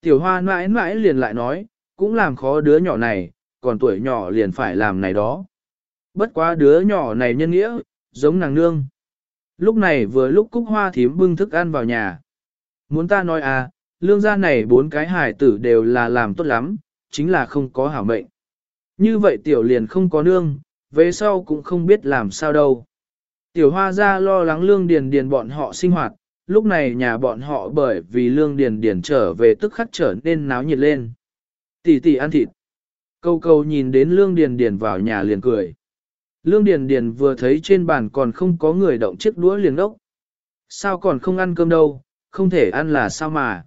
Tiểu hoa mãi mãi liền lại nói, cũng làm khó đứa nhỏ này, còn tuổi nhỏ liền phải làm này đó. Bất quá đứa nhỏ này nhân nghĩa, giống nàng nương. Lúc này vừa lúc cúc hoa thím bưng thức ăn vào nhà. Muốn ta nói à, lương gia này bốn cái hài tử đều là làm tốt lắm, chính là không có hảo mệnh. Như vậy tiểu liền không có nương, về sau cũng không biết làm sao đâu. Tiểu hoa ra lo lắng lương điền điền bọn họ sinh hoạt, lúc này nhà bọn họ bởi vì lương điền điền trở về tức khắc trở nên náo nhiệt lên. Tỷ tỷ ăn thịt. Câu câu nhìn đến lương điền điền vào nhà liền cười. Lương điền điền vừa thấy trên bàn còn không có người động chiếc đũa liền đốc. Sao còn không ăn cơm đâu, không thể ăn là sao mà.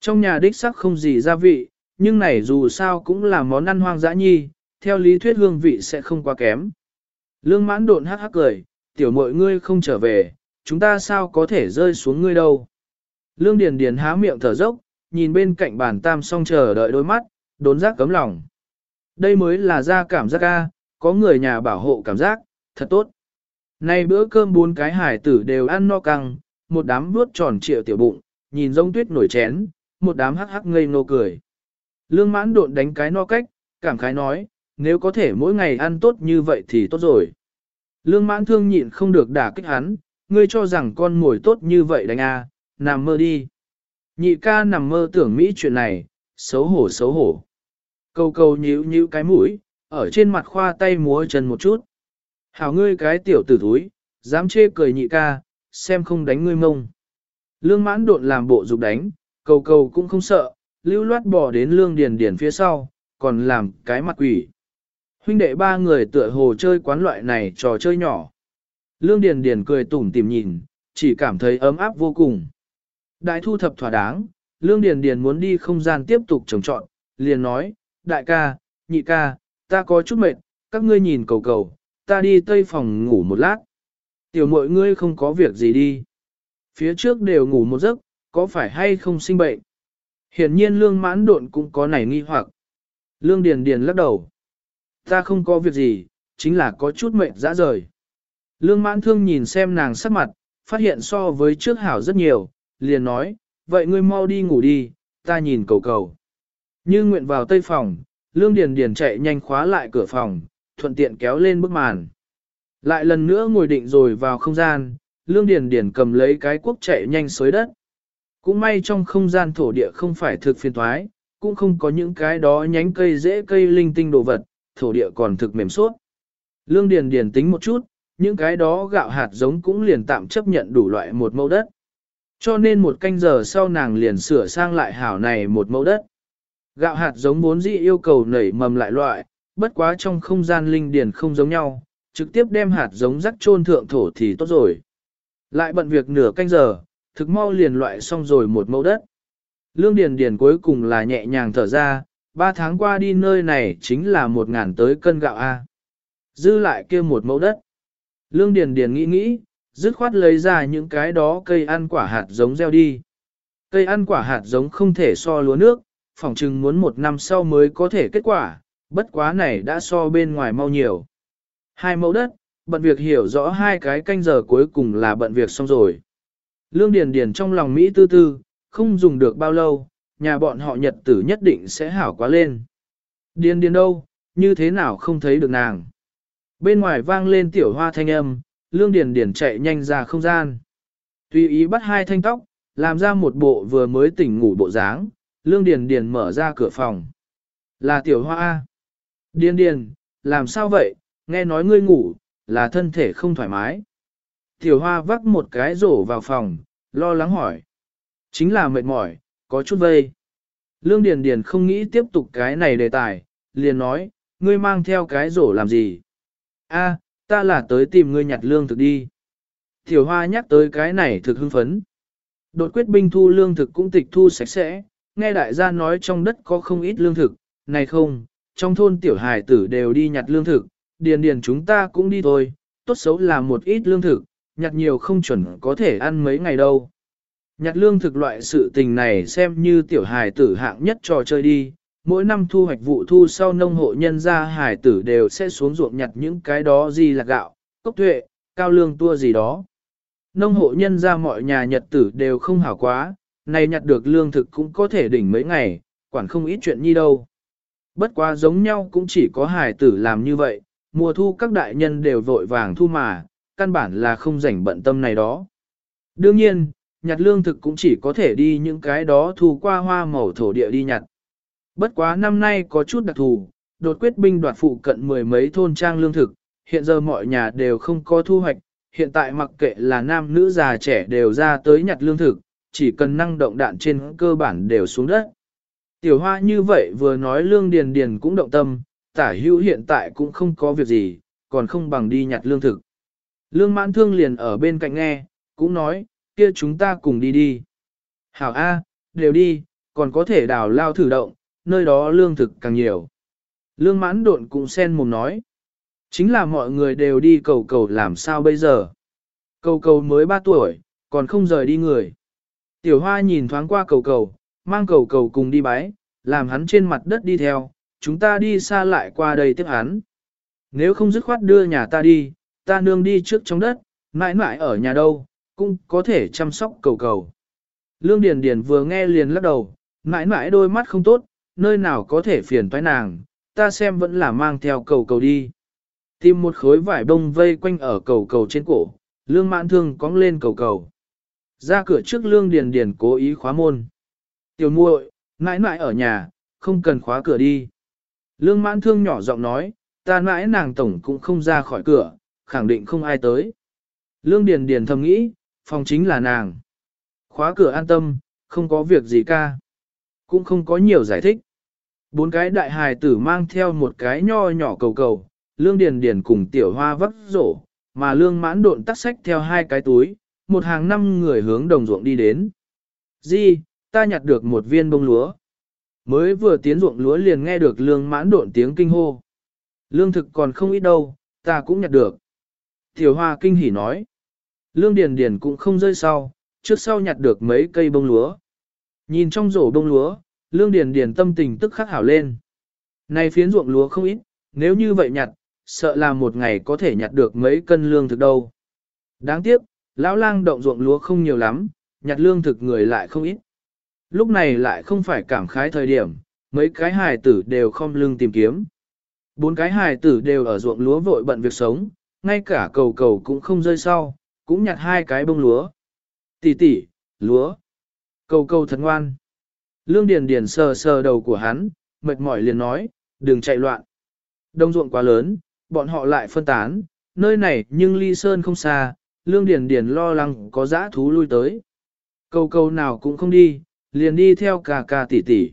Trong nhà đích sắc không gì gia vị, nhưng này dù sao cũng là món ăn hoang dã nhi, theo lý thuyết hương vị sẽ không quá kém. Lương mãn độn hắc hắc cười, tiểu mội ngươi không trở về, chúng ta sao có thể rơi xuống ngươi đâu. Lương Điền Điền há miệng thở dốc, nhìn bên cạnh bàn tam song chờ đợi đôi mắt, đốn giác cấm lòng. Đây mới là ra cảm giác ca, có người nhà bảo hộ cảm giác, thật tốt. Nay bữa cơm bốn cái hải tử đều ăn no căng, một đám vuốt tròn trịa tiểu bụng, nhìn rông tuyết nổi chén, một đám hắc hắc ngây ngô cười. Lương mãn độn đánh cái no cách, cảm khái nói, nếu có thể mỗi ngày ăn tốt như vậy thì tốt rồi. Lương mãn thương nhịn không được đả kích hắn, ngươi cho rằng con ngồi tốt như vậy đánh à nằm mơ đi. Nhị ca nằm mơ tưởng Mỹ chuyện này, xấu hổ xấu hổ. Câu câu nhíu nhíu cái mũi, ở trên mặt khoa tay múa chân một chút. Hảo ngươi cái tiểu tử thúi, dám chê cười nhị ca, xem không đánh ngươi mông. Lương mãn độn làm bộ dục đánh, cầu cầu cũng không sợ, lưu loát bỏ đến lương điền điền phía sau, còn làm cái mặt quỷ. Huynh đệ ba người tựa hồ chơi quán loại này trò chơi nhỏ. Lương Điền Điền cười tủm tỉm nhìn, chỉ cảm thấy ấm áp vô cùng. Đại thu thập thỏa đáng, Lương Điền Điền muốn đi không gian tiếp tục trồng trọn, liền nói, đại ca, nhị ca, ta có chút mệt, các ngươi nhìn cầu cầu, ta đi tây phòng ngủ một lát. Tiểu mội ngươi không có việc gì đi. Phía trước đều ngủ một giấc, có phải hay không sinh bệnh? Hiển nhiên lương mãn độn cũng có nảy nghi hoặc. Lương Điền Điền lắc đầu. Ta không có việc gì, chính là có chút mệt dã rời. Lương mãn thương nhìn xem nàng sắc mặt, phát hiện so với trước hảo rất nhiều, liền nói, vậy ngươi mau đi ngủ đi, ta nhìn cầu cầu. Như nguyện vào tây phòng, lương điền điền chạy nhanh khóa lại cửa phòng, thuận tiện kéo lên bức màn. Lại lần nữa ngồi định rồi vào không gian, lương điền điền cầm lấy cái cuốc chạy nhanh xới đất. Cũng may trong không gian thổ địa không phải thực phiền thoái, cũng không có những cái đó nhánh cây dễ cây linh tinh đồ vật, thổ địa còn thực mềm suốt. Lương Điền Điền tính một chút, những cái đó gạo hạt giống cũng liền tạm chấp nhận đủ loại một mẫu đất. Cho nên một canh giờ sau nàng liền sửa sang lại hảo này một mẫu đất. Gạo hạt giống vốn dĩ yêu cầu nảy mầm lại loại, bất quá trong không gian linh điền không giống nhau, trực tiếp đem hạt giống rắc trôn thượng thổ thì tốt rồi. Lại bận việc nửa canh giờ, thực mau liền loại xong rồi một mẫu đất. Lương điền điền cuối cùng là nhẹ nhàng thở ra, ba tháng qua đi nơi này chính là một ngàn tới cân gạo A. Dư lại kia một mẫu đất. Lương Điền Điền nghĩ nghĩ, dứt khoát lấy ra những cái đó cây ăn quả hạt giống gieo đi. Cây ăn quả hạt giống không thể so lúa nước, phỏng chừng muốn một năm sau mới có thể kết quả, bất quá này đã so bên ngoài mau nhiều. Hai mẫu đất, bận việc hiểu rõ hai cái canh giờ cuối cùng là bận việc xong rồi. Lương Điền Điền trong lòng Mỹ tư tư, không dùng được bao lâu, nhà bọn họ nhật tử nhất định sẽ hảo quá lên. Điền điền đâu, như thế nào không thấy được nàng. Bên ngoài vang lên tiểu hoa thanh âm, lương điền điền chạy nhanh ra không gian. Tùy ý bắt hai thanh tóc, làm ra một bộ vừa mới tỉnh ngủ bộ dáng, lương điền điền mở ra cửa phòng. Là tiểu hoa. Điền điền, làm sao vậy, nghe nói ngươi ngủ, là thân thể không thoải mái. Tiểu hoa vắt một cái rổ vào phòng, lo lắng hỏi. Chính là mệt mỏi, có chút vây. Lương Điền Điền không nghĩ tiếp tục cái này đề tài, liền nói, ngươi mang theo cái rổ làm gì? A, ta là tới tìm ngươi nhặt lương thực đi. Tiểu hoa nhắc tới cái này thực hưng phấn. Đột quyết binh thu lương thực cũng tịch thu sạch sẽ, nghe đại gia nói trong đất có không ít lương thực, này không, trong thôn tiểu hài tử đều đi nhặt lương thực, điền điền chúng ta cũng đi thôi, tốt xấu là một ít lương thực, nhặt nhiều không chuẩn có thể ăn mấy ngày đâu. Nhặt lương thực loại sự tình này xem như tiểu hài tử hạng nhất trò chơi đi, mỗi năm thu hoạch vụ thu sau nông hộ nhân gia hài tử đều sẽ xuống ruộng nhặt những cái đó gì là gạo, cốc tuệ, cao lương tua gì đó. Nông hộ nhân gia mọi nhà nhật tử đều không hảo quá, này nhặt được lương thực cũng có thể đỉnh mấy ngày, quản không ít chuyện nhi đâu. Bất quá giống nhau cũng chỉ có hài tử làm như vậy, mùa thu các đại nhân đều vội vàng thu mà, căn bản là không rảnh bận tâm này đó. Đương nhiên, nhặt lương thực cũng chỉ có thể đi những cái đó thu qua hoa màu thổ địa đi nhặt. Bất quá năm nay có chút đặc thù, đột quyết binh đoạt phụ cận mười mấy thôn trang lương thực, hiện giờ mọi nhà đều không có thu hoạch, hiện tại mặc kệ là nam nữ già trẻ đều ra tới nhặt lương thực, chỉ cần năng động đạn trên cơ bản đều xuống đất. Tiểu hoa như vậy vừa nói lương điền điền cũng động tâm, tả hữu hiện tại cũng không có việc gì, còn không bằng đi nhặt lương thực. Lương mãn thương liền ở bên cạnh nghe, cũng nói, kia chúng ta cùng đi đi. Hảo A, đều đi, còn có thể đào lao thử động, nơi đó lương thực càng nhiều. Lương mãn độn cũng sen mồm nói. Chính là mọi người đều đi cầu cầu làm sao bây giờ. Cầu cầu mới 3 tuổi, còn không rời đi người. Tiểu hoa nhìn thoáng qua cầu cầu, mang cầu cầu cùng đi bái, làm hắn trên mặt đất đi theo, chúng ta đi xa lại qua đây tiếp hắn. Nếu không dứt khoát đưa nhà ta đi, ta nương đi trước trong đất, mãi mãi ở nhà đâu, cũng có thể chăm sóc cầu cầu. Lương Điền Điền vừa nghe liền lắc đầu, mãi mãi đôi mắt không tốt, nơi nào có thể phiền toái nàng, ta xem vẫn là mang theo cầu cầu đi. Tìm một khối vải bông vây quanh ở cầu cầu trên cổ, lương mãn thương cong lên cầu cầu. Ra cửa trước lương điền điền cố ý khóa môn. Tiểu muội, mãi mãi ở nhà, không cần khóa cửa đi. Lương mãn thương nhỏ giọng nói, ta mãi nàng tổng cũng không ra khỏi cửa, khẳng định không ai tới. Lương điền điền thầm nghĩ, phòng chính là nàng. Khóa cửa an tâm, không có việc gì ca. Cũng không có nhiều giải thích. Bốn cái đại hài tử mang theo một cái nho nhỏ cầu cầu, lương điền điền cùng tiểu hoa vấp rổ, mà lương mãn độn tắt sách theo hai cái túi, một hàng năm người hướng đồng ruộng đi đến. Di, ta nhặt được một viên bông lúa. Mới vừa tiến ruộng lúa liền nghe được lương mãn độn tiếng kinh hô. Lương thực còn không ít đâu, ta cũng nhặt được. Tiểu hoa kinh hỉ nói. Lương điền điền cũng không rơi sau, trước sau nhặt được mấy cây bông lúa. Nhìn trong rổ bông lúa, lương điền điền tâm tình tức khắc hảo lên. Này phiến ruộng lúa không ít, nếu như vậy nhặt, sợ là một ngày có thể nhặt được mấy cân lương thực đâu. Đáng tiếc, lão lang động ruộng lúa không nhiều lắm, nhặt lương thực người lại không ít. Lúc này lại không phải cảm khái thời điểm, mấy cái hài tử đều không lương tìm kiếm. Bốn cái hài tử đều ở ruộng lúa vội bận việc sống, ngay cả cầu cầu cũng không rơi sau, cũng nhặt hai cái bông lúa. Tỷ tỷ, lúa. Cầu cầu thật ngoan. Lương Điền Điền sờ sờ đầu của hắn, mệt mỏi liền nói, đừng chạy loạn. Đông ruộng quá lớn, bọn họ lại phân tán, nơi này nhưng ly sơn không xa, Lương Điền Điền lo lắng có dã thú lui tới. Cầu cầu nào cũng không đi, liền đi theo cà cà tỷ tỷ.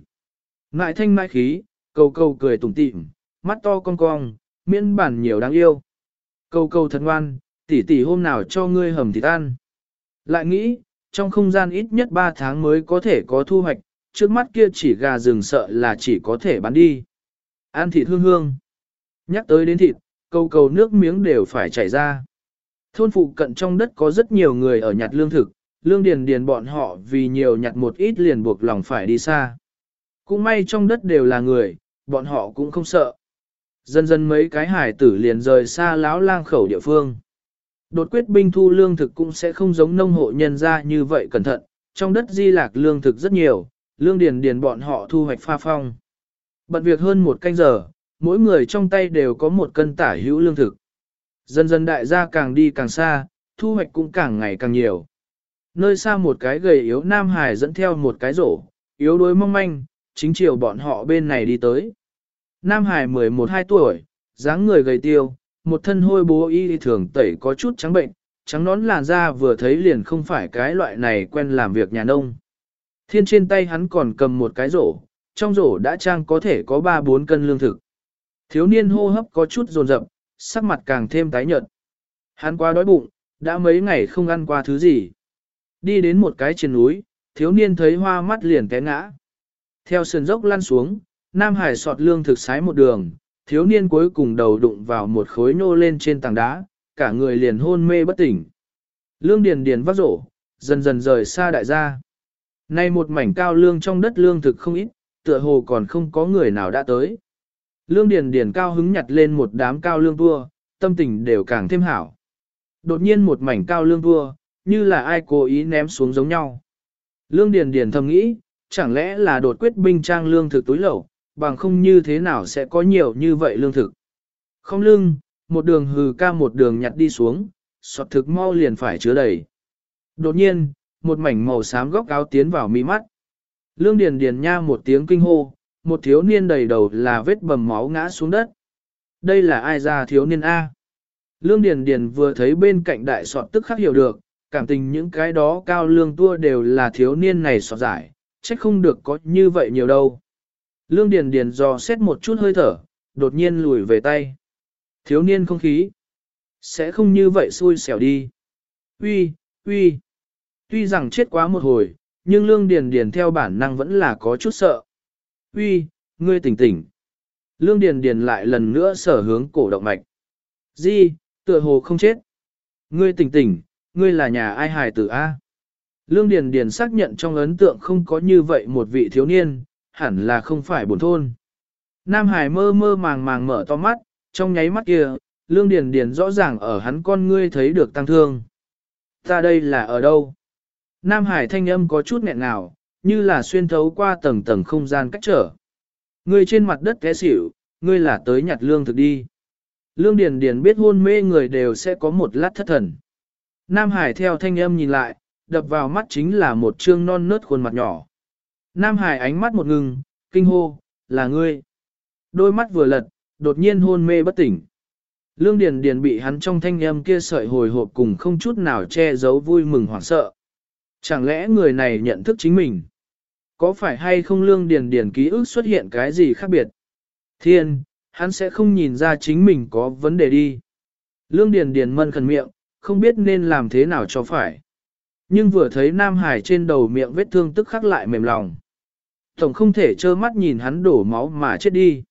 Ngại thanh mãi khí, cầu cầu cười tủm tỉm, mắt to cong cong, miễn bản nhiều đáng yêu. Câu câu thật ngoan, tỷ tỷ hôm nào cho ngươi hầm thịt ăn. Lại nghĩ, trong không gian ít nhất 3 tháng mới có thể có thu hoạch, trước mắt kia chỉ gà rừng sợ là chỉ có thể bán đi. Ăn thịt hương hương. Nhắc tới đến thịt, câu cầu nước miếng đều phải chảy ra. Thôn phụ cận trong đất có rất nhiều người ở nhặt lương thực, lương điền điền bọn họ vì nhiều nhặt một ít liền buộc lòng phải đi xa. Cũng may trong đất đều là người, bọn họ cũng không sợ. Dần dần mấy cái hải tử liền rời xa lão lang khẩu địa phương. Đột quyết binh thu lương thực cũng sẽ không giống nông hộ nhân ra như vậy cẩn thận, trong đất di lạc lương thực rất nhiều, lương điền điền bọn họ thu hoạch pha phong. Bận việc hơn một canh giờ, mỗi người trong tay đều có một cân tả hữu lương thực. Dần dần đại gia càng đi càng xa, thu hoạch cũng càng ngày càng nhiều. Nơi xa một cái gầy yếu Nam Hải dẫn theo một cái rổ, yếu đuối mong manh, chính chiều bọn họ bên này đi tới. Nam Hải 11-2 tuổi, dáng người gầy tiêu, một thân hôi bố y thường tẩy có chút trắng bệnh, trắng nón làn da vừa thấy liền không phải cái loại này quen làm việc nhà nông. Thiên trên tay hắn còn cầm một cái rổ, trong rổ đã trang có thể có 3-4 cân lương thực. Thiếu niên hô hấp có chút dồn dập, sắc mặt càng thêm tái nhợt. Hắn quá đói bụng, đã mấy ngày không ăn qua thứ gì. Đi đến một cái trên núi, thiếu niên thấy hoa mắt liền té ngã. Theo sườn dốc lăn xuống, Nam Hải sọt lương thực sái một đường, thiếu niên cuối cùng đầu đụng vào một khối nô lên trên tảng đá, cả người liền hôn mê bất tỉnh. Lương điền điền vác rổ, dần dần rời xa đại gia. Nay một mảnh cao lương trong đất lương thực không ít, tựa hồ còn không có người nào đã tới. Lương điền điền cao hứng nhặt lên một đám cao lương tua, tâm tình đều càng thêm hảo. Đột nhiên một mảnh cao lương tua, như là ai cố ý ném xuống giống nhau. Lương điền điền thầm nghĩ, chẳng lẽ là đột quyết binh trang lương thực túi lẩu, bằng không như thế nào sẽ có nhiều như vậy lương thực. Không lưng, một đường hừ ca một đường nhặt đi xuống, sọt thực mau liền phải chứa đầy. Đột nhiên, một mảnh màu xám góc áo tiến vào mi mắt. Lương Điền Điền nha một tiếng kinh hô, một thiếu niên đầy đầu là vết bầm máu ngã xuống đất. Đây là ai ra thiếu niên A? Lương Điền Điền vừa thấy bên cạnh đại sọt tức khắc hiểu được, cảm tình những cái đó cao lương tua đều là thiếu niên này sọt giải, chắc không được có như vậy nhiều đâu. Lương Điền Điền dò xét một chút hơi thở, đột nhiên lùi về tay. Thiếu niên không khí. Sẽ không như vậy xui xẻo đi. Uy, uy. Tuy rằng chết quá một hồi, nhưng Lương Điền Điền theo bản năng vẫn là có chút sợ. Uy, ngươi tỉnh tỉnh. Lương Điền Điền lại lần nữa sở hướng cổ động mạch. Di, tựa hồ không chết. Ngươi tỉnh tỉnh, ngươi là nhà ai hài tử A. Lương Điền Điền xác nhận trong ấn tượng không có như vậy một vị thiếu niên, hẳn là không phải bổn thôn. Nam Hải mơ mơ màng màng mở to mắt, trong nháy mắt kia, Lương Điền Điền rõ ràng ở hắn con ngươi thấy được tăng thương. Ta đây là ở đâu? Nam Hải thanh âm có chút nghẹn ngào, như là xuyên thấu qua tầng tầng không gian cách trở. Ngươi trên mặt đất té xỉu, ngươi là tới nhặt lương thực đi. Lương Điền Điền biết hôn mê người đều sẽ có một lát thất thần. Nam Hải theo thanh âm nhìn lại, đập vào mắt chính là một trương non nớt khuôn mặt nhỏ. Nam Hải ánh mắt một ngừng, kinh hô, là ngươi. Đôi mắt vừa lật, đột nhiên hôn mê bất tỉnh. Lương Điền Điền bị hắn trong thanh âm kia sợi hồi hộp cùng không chút nào che giấu vui mừng hoảng sợ. Chẳng lẽ người này nhận thức chính mình? Có phải hay không Lương Điền Điền ký ức xuất hiện cái gì khác biệt? Thiên, hắn sẽ không nhìn ra chính mình có vấn đề đi. Lương Điền Điền mân khẩn miệng, không biết nên làm thế nào cho phải. Nhưng vừa thấy Nam Hải trên đầu miệng vết thương tức khắc lại mềm lòng. Tổng không thể trơ mắt nhìn hắn đổ máu mà chết đi.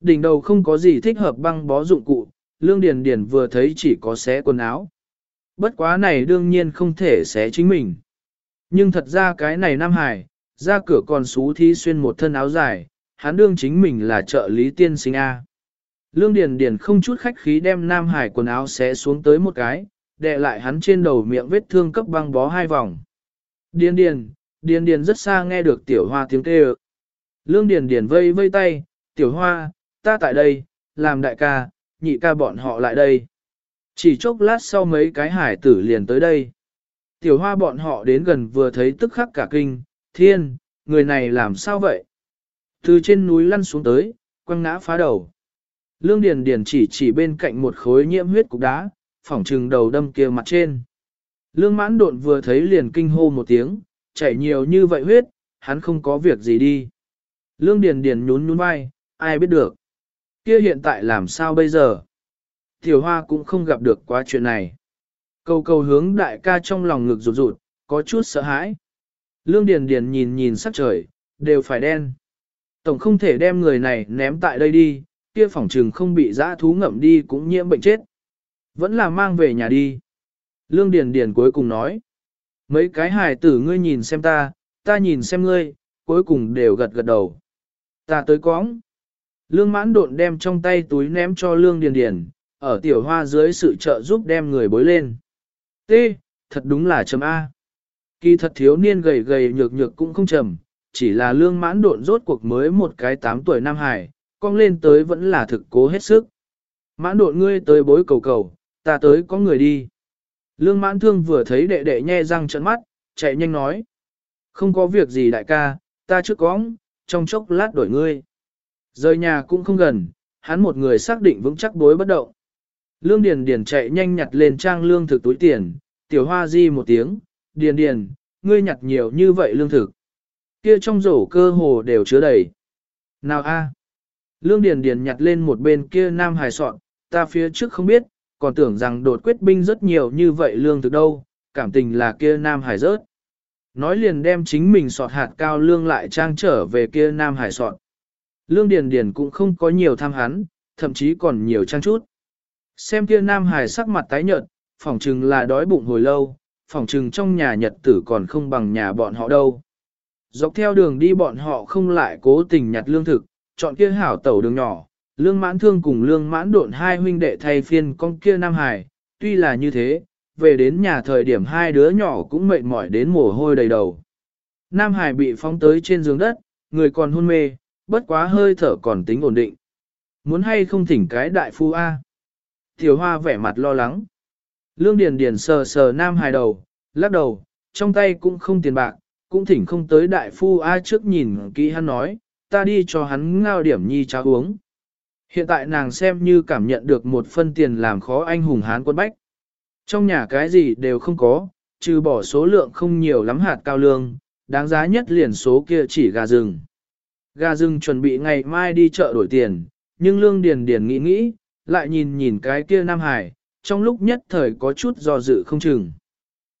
Đỉnh đầu không có gì thích hợp băng bó dụng cụ, Lương Điền Điền vừa thấy chỉ có xé quần áo. Bất quá này đương nhiên không thể xé chính mình. Nhưng thật ra cái này Nam Hải, ra cửa còn xú thí xuyên một thân áo dài, hắn đương chính mình là trợ lý tiên sinh A. Lương Điền Điền không chút khách khí đem Nam Hải quần áo xé xuống tới một cái, đè lại hắn trên đầu miệng vết thương cấp băng bó hai vòng. Điền Điền, Điền Điền rất xa nghe được tiểu hoa tiếng kêu. Lương Điền Điền vây vây tay, tiểu hoa, ta tại đây, làm đại ca, nhị ca bọn họ lại đây. Chỉ chốc lát sau mấy cái hải tử liền tới đây. Tiểu hoa bọn họ đến gần vừa thấy tức khắc cả kinh, thiên, người này làm sao vậy? Từ trên núi lăn xuống tới, quăng ngã phá đầu. Lương Điền Điền chỉ chỉ bên cạnh một khối nhiễm huyết cục đá, phỏng trừng đầu đâm kia mặt trên. Lương mãn độn vừa thấy liền kinh hô một tiếng, chảy nhiều như vậy huyết, hắn không có việc gì đi. Lương Điền Điền nhún nhún vai, ai biết được. Kia hiện tại làm sao bây giờ? Tiểu Hoa cũng không gặp được quá chuyện này. Cầu cầu hướng đại ca trong lòng ngực rụt rụt, có chút sợ hãi. Lương Điền Điền nhìn nhìn sắc trời, đều phải đen. Tổng không thể đem người này ném tại đây đi, kia phỏng trừng không bị dã thú ngậm đi cũng nhiễm bệnh chết. Vẫn là mang về nhà đi. Lương Điền Điền cuối cùng nói. Mấy cái hài tử ngươi nhìn xem ta, ta nhìn xem ngươi, cuối cùng đều gật gật đầu. Ta tới cóng. Lương mãn độn đem trong tay túi ném cho Lương Điền Điền, ở tiểu hoa dưới sự trợ giúp đem người bối lên. T, thật đúng là chấm A. Kỳ thật thiếu niên gầy gầy nhược nhược cũng không trầm, chỉ là lương mãn độn rốt cuộc mới một cái 8 tuổi Nam Hải, cong lên tới vẫn là thực cố hết sức. Mãn độn ngươi tới bối cầu cầu, ta tới có người đi. Lương mãn thương vừa thấy đệ đệ nhe răng trận mắt, chạy nhanh nói. Không có việc gì đại ca, ta trước cóng, trong chốc lát đổi ngươi. Rời nhà cũng không gần, hắn một người xác định vững chắc bối bất động. Lương Điền Điền chạy nhanh nhặt lên trang lương thực túi tiền, tiểu hoa di một tiếng, Điền Điền, ngươi nhặt nhiều như vậy lương thực. Kia trong rổ cơ hồ đều chứa đầy. Nào a, Lương Điền Điền nhặt lên một bên kia nam hài sọn, ta phía trước không biết, còn tưởng rằng đột quyết binh rất nhiều như vậy lương thực đâu, cảm tình là kia nam hải rớt. Nói liền đem chính mình sọt hạt cao lương lại trang trở về kia nam hải sọt. Lương Điền Điền cũng không có nhiều tham hắn, thậm chí còn nhiều trang chút. Xem kia nam hải sắc mặt tái nhợt, phỏng chừng là đói bụng hồi lâu, phỏng chừng trong nhà nhật tử còn không bằng nhà bọn họ đâu. Dọc theo đường đi bọn họ không lại cố tình nhặt lương thực, chọn kia hảo tẩu đường nhỏ, lương mãn thương cùng lương mãn độn hai huynh đệ thay phiên con kia Nam Hải, tuy là như thế, về đến nhà thời điểm hai đứa nhỏ cũng mệt mỏi đến mồ hôi đầy đầu. Nam Hải bị phóng tới trên giường đất, người còn hôn mê, bất quá hơi thở còn tính ổn định. Muốn hay không thỉnh cái đại phu A. Tiểu hoa vẻ mặt lo lắng. Lương Điền Điền sờ sờ Nam Hải đầu, lắc đầu, trong tay cũng không tiền bạc, cũng thỉnh không tới đại phu A trước nhìn kỹ hắn nói, ta đi cho hắn ngao điểm nhi cháo uống. Hiện tại nàng xem như cảm nhận được một phân tiền làm khó anh hùng hán quân bách. Trong nhà cái gì đều không có, trừ bỏ số lượng không nhiều lắm hạt cao lương, đáng giá nhất liền số kia chỉ gà rừng. Gà rừng chuẩn bị ngày mai đi chợ đổi tiền, nhưng lương điền điền nghĩ nghĩ, lại nhìn nhìn cái kia Nam Hải, trong lúc nhất thời có chút do dự không chừng.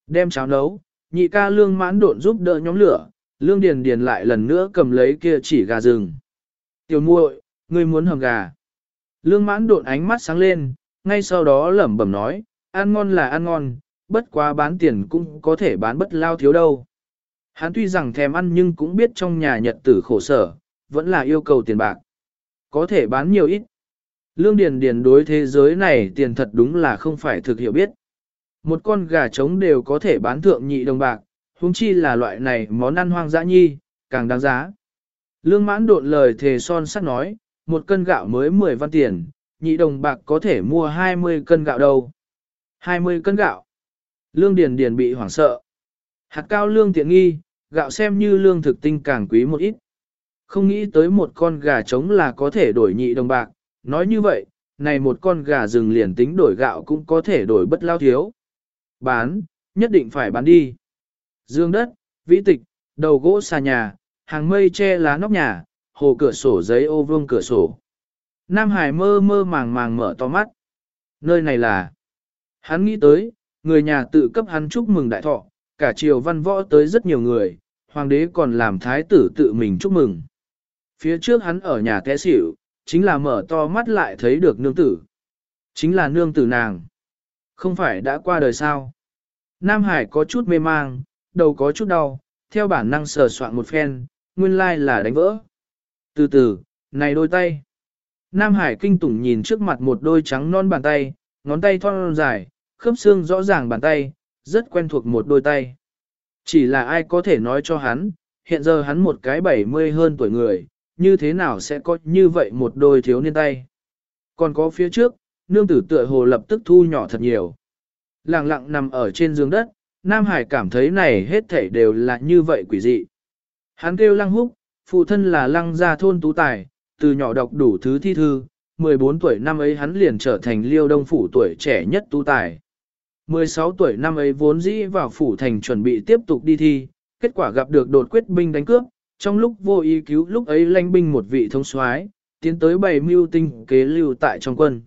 Đem cháo nấu, nhị ca lương mãn độn giúp đỡ nhóm lửa, lương điền điền lại lần nữa cầm lấy kia chỉ gà rừng. Tiểu muội, ngươi muốn hầm gà. Lương mãn độn ánh mắt sáng lên, ngay sau đó lẩm bẩm nói, ăn ngon là ăn ngon, bất quá bán tiền cũng có thể bán bất lao thiếu đâu. Hắn tuy rằng thèm ăn nhưng cũng biết trong nhà nhật tử khổ sở, vẫn là yêu cầu tiền bạc. Có thể bán nhiều ít. Lương Điền Điền đối thế giới này tiền thật đúng là không phải thực hiểu biết. Một con gà trống đều có thể bán thượng nhị đồng bạc, huống chi là loại này món ăn hoang dã nhi, càng đáng giá. Lương mãn độn lời thề son sắt nói, một cân gạo mới 10 văn tiền, nhị đồng bạc có thể mua 20 cân gạo đâu. 20 cân gạo. Lương Điền Điền bị hoảng sợ. Hạt cao lương tiện nghi, gạo xem như lương thực tinh càng quý một ít. Không nghĩ tới một con gà trống là có thể đổi nhị đồng bạc, nói như vậy, này một con gà rừng liền tính đổi gạo cũng có thể đổi bất lao thiếu. Bán, nhất định phải bán đi. Dương đất, vĩ tịch, đầu gỗ xà nhà, hàng mây che lá nóc nhà, hồ cửa sổ giấy ô vương cửa sổ. Nam Hải mơ mơ màng màng mở to mắt. Nơi này là... Hắn nghĩ tới, người nhà tự cấp hắn chúc mừng đại thọ, cả triều văn võ tới rất nhiều người, hoàng đế còn làm thái tử tự mình chúc mừng. Phía trước hắn ở nhà té xỉu, chính là mở to mắt lại thấy được nương tử. Chính là nương tử nàng. Không phải đã qua đời sao. Nam Hải có chút mê mang, đầu có chút đau, theo bản năng sờ soạn một phen, nguyên lai là đánh vỡ. Từ từ, này đôi tay. Nam Hải kinh tủng nhìn trước mặt một đôi trắng non bàn tay, ngón tay thon dài, khớp xương rõ ràng bàn tay, rất quen thuộc một đôi tay. Chỉ là ai có thể nói cho hắn, hiện giờ hắn một cái bảy mươi hơn tuổi người, như thế nào sẽ có như vậy một đôi thiếu niên tay. Còn có phía trước, nương tử tựa hồ lập tức thu nhỏ thật nhiều. Lặng lặng nằm ở trên giường đất, Nam Hải cảm thấy này hết thảy đều là như vậy quỷ dị. Hắn kêu lăng húc, phụ thân là lăng gia thôn tú tài, từ nhỏ đọc đủ thứ thi thư, 14 tuổi năm ấy hắn liền trở thành liêu đông phủ tuổi trẻ nhất tú tài. 16 tuổi năm ấy vốn dĩ vào phủ thành chuẩn bị tiếp tục đi thi, kết quả gặp được đột quyết binh đánh cướp, trong lúc vô ý cứu lúc ấy lanh binh một vị thông soái tiến tới bày mưu tinh kế lưu tại trong quân.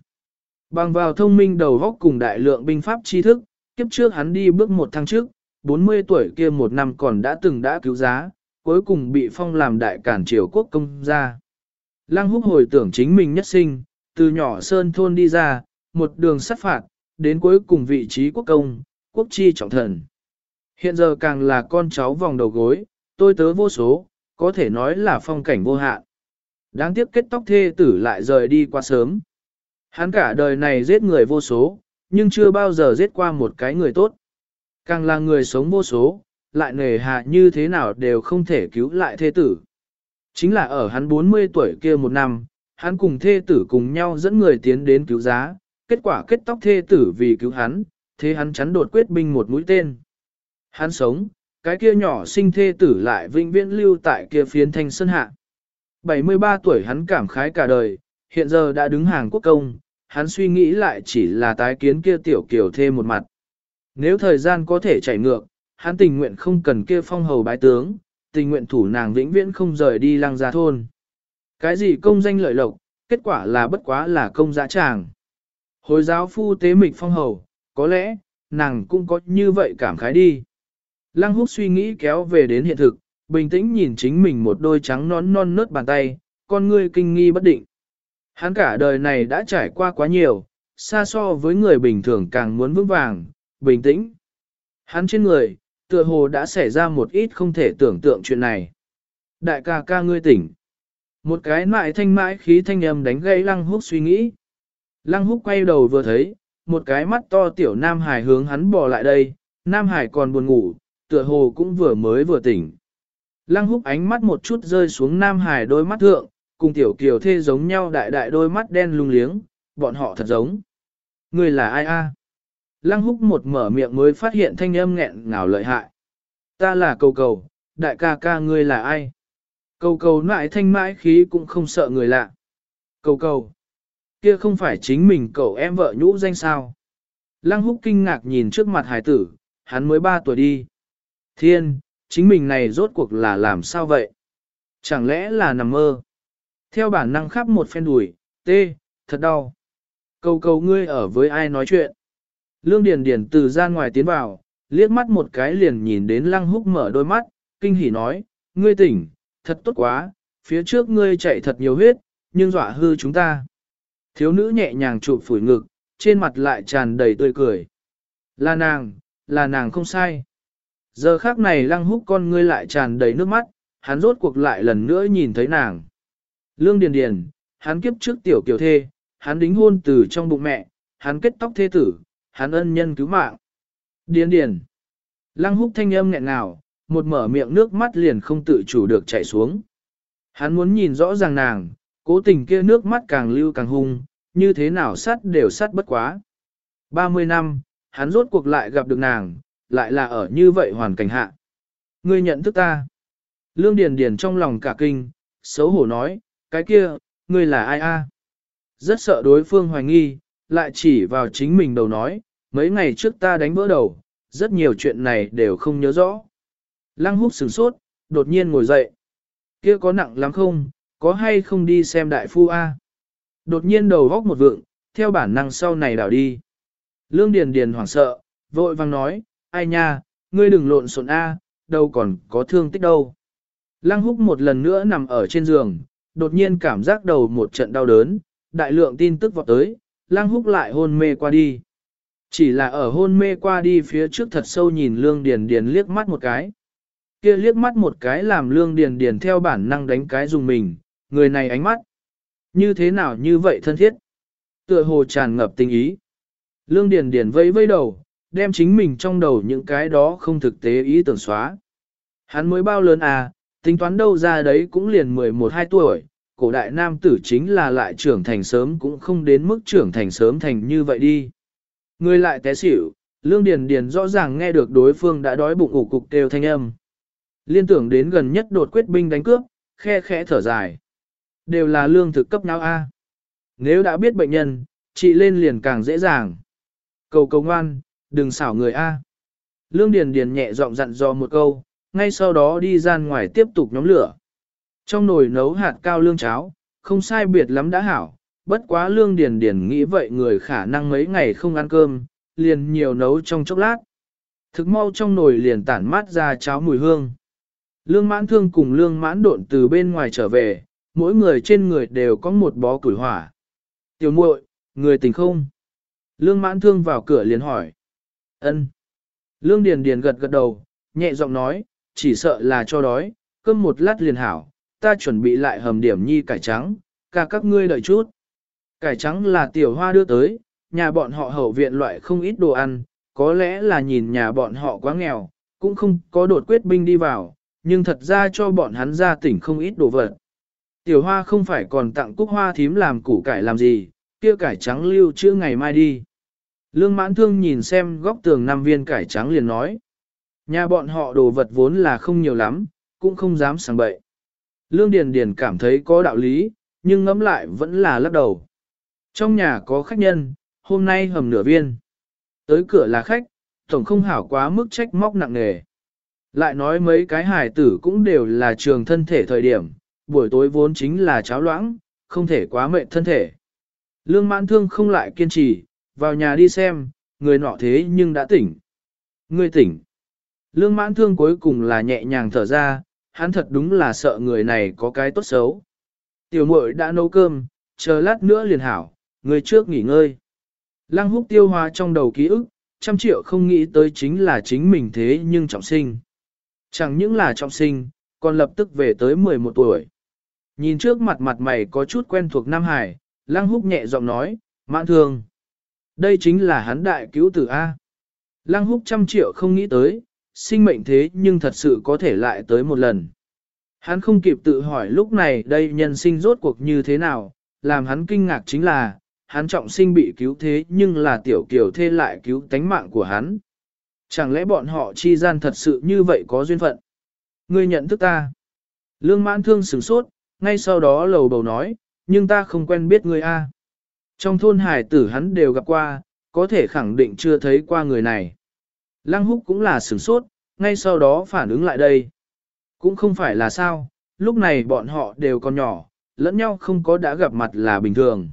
Bằng vào thông minh đầu góc cùng đại lượng binh pháp tri thức, kiếp trước hắn đi bước một tháng trước, 40 tuổi kia một năm còn đã từng đã cứu giá, cuối cùng bị phong làm đại cản triều quốc công gia. Lăng húc hồi tưởng chính mình nhất sinh, từ nhỏ sơn thôn đi ra, một đường sát phạt, đến cuối cùng vị trí quốc công, quốc chi trọng thần. Hiện giờ càng là con cháu vòng đầu gối, tôi tớ vô số, có thể nói là phong cảnh vô hạn. Đáng tiếc kết tóc thê tử lại rời đi quá sớm. Hắn cả đời này giết người vô số, nhưng chưa bao giờ giết qua một cái người tốt. Càng là người sống vô số, lại nề hạ như thế nào đều không thể cứu lại thê tử. Chính là ở hắn 40 tuổi kia một năm, hắn cùng thê tử cùng nhau dẫn người tiến đến cứu giá, kết quả kết tóc thê tử vì cứu hắn, thế hắn chắn đột quyết binh một mũi tên. Hắn sống, cái kia nhỏ sinh thê tử lại vinh viễn lưu tại kia phiến thanh sơn hạ. 73 tuổi hắn cảm khái cả đời, hiện giờ đã đứng hàng quốc công, hắn suy nghĩ lại chỉ là tái kiến kia tiểu kiểu thêm một mặt. Nếu thời gian có thể chảy ngược, hắn tình nguyện không cần kia phong hầu bái tướng, tình nguyện thủ nàng vĩnh viễn không rời đi lăng gia thôn. Cái gì công danh lợi lộc, kết quả là bất quá là công giá tràng. Hồi giáo phu tế mịch phong hầu, có lẽ, nàng cũng có như vậy cảm khái đi. Lăng húc suy nghĩ kéo về đến hiện thực, bình tĩnh nhìn chính mình một đôi trắng nón non nớt bàn tay, con ngươi kinh nghi bất định. Hắn cả đời này đã trải qua quá nhiều, xa so với người bình thường càng muốn vững vàng, bình tĩnh. Hắn trên người, tựa hồ đã xảy ra một ít không thể tưởng tượng chuyện này. Đại ca ca ngươi tỉnh. Một cái mại thanh mãi khí thanh âm đánh gây lăng húc suy nghĩ. Lăng húc quay đầu vừa thấy, một cái mắt to tiểu Nam Hải hướng hắn bò lại đây, Nam Hải còn buồn ngủ, tựa hồ cũng vừa mới vừa tỉnh. Lăng húc ánh mắt một chút rơi xuống Nam Hải đôi mắt thượng, cùng tiểu kiều thê giống nhau đại đại đôi mắt đen lung liếng, bọn họ thật giống. Người là ai a? Lăng húc một mở miệng mới phát hiện thanh âm nghẹn ngào lợi hại. Ta là cầu cầu, đại ca ca ngươi là ai? Cầu cầu nại thanh mãi khí cũng không sợ người lạ. Cầu cầu. Kia không phải chính mình cậu em vợ nhũ danh sao? Lăng húc kinh ngạc nhìn trước mặt hải tử, hắn mới 3 tuổi đi. Thiên, chính mình này rốt cuộc là làm sao vậy? Chẳng lẽ là nằm mơ? Theo bản năng khắp một phen đùi, tê, thật đau. Cầu cầu ngươi ở với ai nói chuyện? Lương Điền Điền từ ra ngoài tiến vào, liếc mắt một cái liền nhìn đến Lăng Húc mở đôi mắt, kinh hỉ nói, ngươi tỉnh, thật tốt quá, phía trước ngươi chạy thật nhiều huyết, nhưng dọa hư chúng ta. Thiếu nữ nhẹ nhàng chụp phủi ngực, trên mặt lại tràn đầy tươi cười. Là nàng, là nàng không sai. Giờ khắc này Lăng Húc con ngươi lại tràn đầy nước mắt, hắn rốt cuộc lại lần nữa nhìn thấy nàng. Lương Điền Điền, hắn kiếp trước tiểu kiều thê, hắn đính hôn từ trong bụng mẹ, hắn kết tóc thê tử, hắn ân nhân cứu mạng. Điền Điền. Lăng húc thanh âm nghẹn ngào, một mở miệng nước mắt liền không tự chủ được chảy xuống. Hắn muốn nhìn rõ ràng nàng, cố tình kia nước mắt càng lưu càng hung, như thế nào sát đều sát bất quá. 30 năm, hắn rốt cuộc lại gặp được nàng, lại là ở như vậy hoàn cảnh hạ. Ngươi nhận thức ta. Lương Điền Điền trong lòng cả kinh, xấu hổ nói, cái kia, ngươi là ai a? Rất sợ đối phương hoài nghi, lại chỉ vào chính mình đầu nói, mấy ngày trước ta đánh vỡ đầu, rất nhiều chuyện này đều không nhớ rõ. Lăng húc sửng sốt, đột nhiên ngồi dậy. Kia có nặng lắm không, có hay không đi xem đại phu A. Đột nhiên đầu góc một vượng, theo bản năng sau này đảo đi. Lương Điền Điền hoảng sợ, vội vang nói, ai nha, ngươi đừng lộn xộn A, đâu còn có thương tích đâu. Lăng húc một lần nữa nằm ở trên giường, đột nhiên cảm giác đầu một trận đau đớn, đại lượng tin tức vọt tới, lăng húc lại hôn mê qua đi. Chỉ là ở hôn mê qua đi phía trước thật sâu nhìn lương điền điền liếc mắt một cái. Kia liếc mắt một cái làm lương điền điền theo bản năng đánh cái dùng mình, người này ánh mắt. Như thế nào như vậy thân thiết? Tựa hồ tràn ngập tình ý. Lương điền điền vẫy vẫy đầu, đem chính mình trong đầu những cái đó không thực tế ý tưởng xóa. Hắn mới bao lớn à, tính toán đâu ra đấy cũng liền 11-12 tuổi, cổ đại nam tử chính là lại trưởng thành sớm cũng không đến mức trưởng thành sớm thành như vậy đi. Người lại té xỉu, Lương Điền Điền rõ ràng nghe được đối phương đã đói bụng ủ cục kêu thanh âm. Liên tưởng đến gần nhất đột quyết binh đánh cướp, khe khẽ thở dài. Đều là lương thực cấp nào A. Nếu đã biết bệnh nhân, trị lên liền càng dễ dàng. Cầu cầu ngoan, đừng xảo người A. Lương Điền Điền nhẹ giọng dặn dò một câu, ngay sau đó đi ra ngoài tiếp tục nhóm lửa. Trong nồi nấu hạt cao lương cháo, không sai biệt lắm đã hảo, bất quá lương điền điền nghĩ vậy người khả năng mấy ngày không ăn cơm, liền nhiều nấu trong chốc lát. Thực mau trong nồi liền tản mát ra cháo mùi hương. Lương mãn thương cùng lương mãn độn từ bên ngoài trở về, mỗi người trên người đều có một bó củi hỏa. Tiểu muội, người tỉnh không? Lương mãn thương vào cửa liền hỏi. ân. Lương điền điền gật gật đầu, nhẹ giọng nói, chỉ sợ là cho đói, cơm một lát liền hảo, ta chuẩn bị lại hầm điểm nhi cải trắng, cả các ngươi đợi chút. Cải trắng là tiểu hoa đưa tới, nhà bọn họ hậu viện loại không ít đồ ăn, có lẽ là nhìn nhà bọn họ quá nghèo, cũng không có đột quyết binh đi vào, nhưng thật ra cho bọn hắn ra tỉnh không ít đồ vật. Tiểu hoa không phải còn tặng cúc hoa thím làm củ cải làm gì, kia cải trắng lưu chưa ngày mai đi. Lương mãn thương nhìn xem góc tường năm viên cải trắng liền nói. Nhà bọn họ đồ vật vốn là không nhiều lắm, cũng không dám sang bậy. Lương Điền Điền cảm thấy có đạo lý, nhưng ngẫm lại vẫn là lắc đầu. Trong nhà có khách nhân, hôm nay hầm nửa viên. Tới cửa là khách, tổng không hảo quá mức trách móc nặng nề. Lại nói mấy cái hài tử cũng đều là trường thân thể thời điểm, buổi tối vốn chính là cháo loãng, không thể quá mệt thân thể. Lương mãn thương không lại kiên trì, vào nhà đi xem, người nọ thế nhưng đã tỉnh. Người tỉnh. Lương mãn thương cuối cùng là nhẹ nhàng thở ra, hắn thật đúng là sợ người này có cái tốt xấu. Tiểu muội đã nấu cơm, chờ lát nữa liền hảo, người trước nghỉ ngơi. Lăng húc tiêu hóa trong đầu ký ức, trăm triệu không nghĩ tới chính là chính mình thế nhưng trọng sinh. Chẳng những là trọng sinh, còn lập tức về tới 11 tuổi. Nhìn trước mặt mặt mày có chút quen thuộc Nam Hải, Lăng Húc nhẹ giọng nói, mãn thương. Đây chính là hắn đại cứu tử A. Lăng Húc trăm triệu không nghĩ tới, sinh mệnh thế nhưng thật sự có thể lại tới một lần. Hắn không kịp tự hỏi lúc này đây nhân sinh rốt cuộc như thế nào, làm hắn kinh ngạc chính là, hắn trọng sinh bị cứu thế nhưng là tiểu kiều thê lại cứu tánh mạng của hắn. Chẳng lẽ bọn họ chi gian thật sự như vậy có duyên phận? Ngươi nhận thức ta. Lương mãn thương sửng sốt, ngay sau đó lầu bầu nói, nhưng ta không quen biết ngươi a. Trong thôn hải tử hắn đều gặp qua, có thể khẳng định chưa thấy qua người này. Lăng húc cũng là sửng sốt, ngay sau đó phản ứng lại đây. Cũng không phải là sao, lúc này bọn họ đều còn nhỏ, lẫn nhau không có đã gặp mặt là bình thường.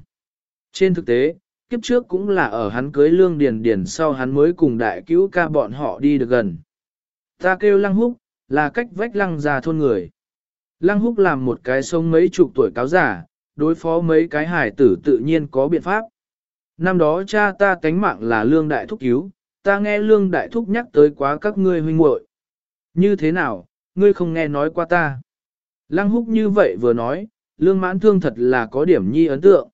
Trên thực tế, kiếp trước cũng là ở hắn cưới lương điền điền sau hắn mới cùng đại cứu ca bọn họ đi được gần. Ta kêu lăng húc, là cách vách lăng già thôn người. Lăng húc làm một cái sông mấy chục tuổi cáo giả, đối phó mấy cái hải tử tự nhiên có biện pháp. Năm đó cha ta tánh mạng là lương đại thúc cứu, ta nghe lương đại thúc nhắc tới quá các ngươi huynh muội. Như thế nào, ngươi không nghe nói qua ta. Lăng húc như vậy vừa nói, lương mãn thương thật là có điểm nhi ấn tượng.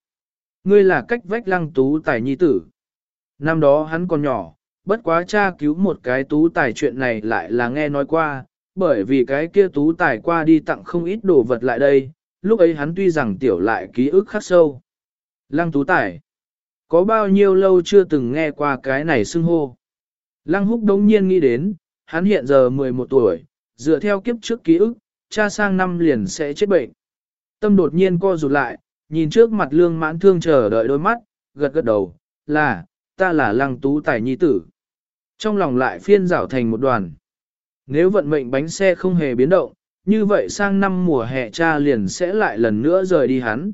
Ngươi là cách vách lăng tú tài nhi tử. Năm đó hắn còn nhỏ, bất quá cha cứu một cái tú tài chuyện này lại là nghe nói qua, bởi vì cái kia tú tài qua đi tặng không ít đồ vật lại đây, lúc ấy hắn tuy rằng tiểu lại ký ức khắc sâu. Lăng tú tài, có bao nhiêu lâu chưa từng nghe qua cái này xưng hô. Lăng húc đống nhiên nghĩ đến, hắn hiện giờ 11 tuổi, dựa theo kiếp trước ký ức, cha sang năm liền sẽ chết bệnh. Tâm đột nhiên co rụt lại, nhìn trước mặt lương mãn thương chờ đợi đôi mắt, gật gật đầu, là, ta là lăng tú tài nhi tử. Trong lòng lại phiên rảo thành một đoàn. Nếu vận mệnh bánh xe không hề biến động, như vậy sang năm mùa hè cha liền sẽ lại lần nữa rời đi hắn.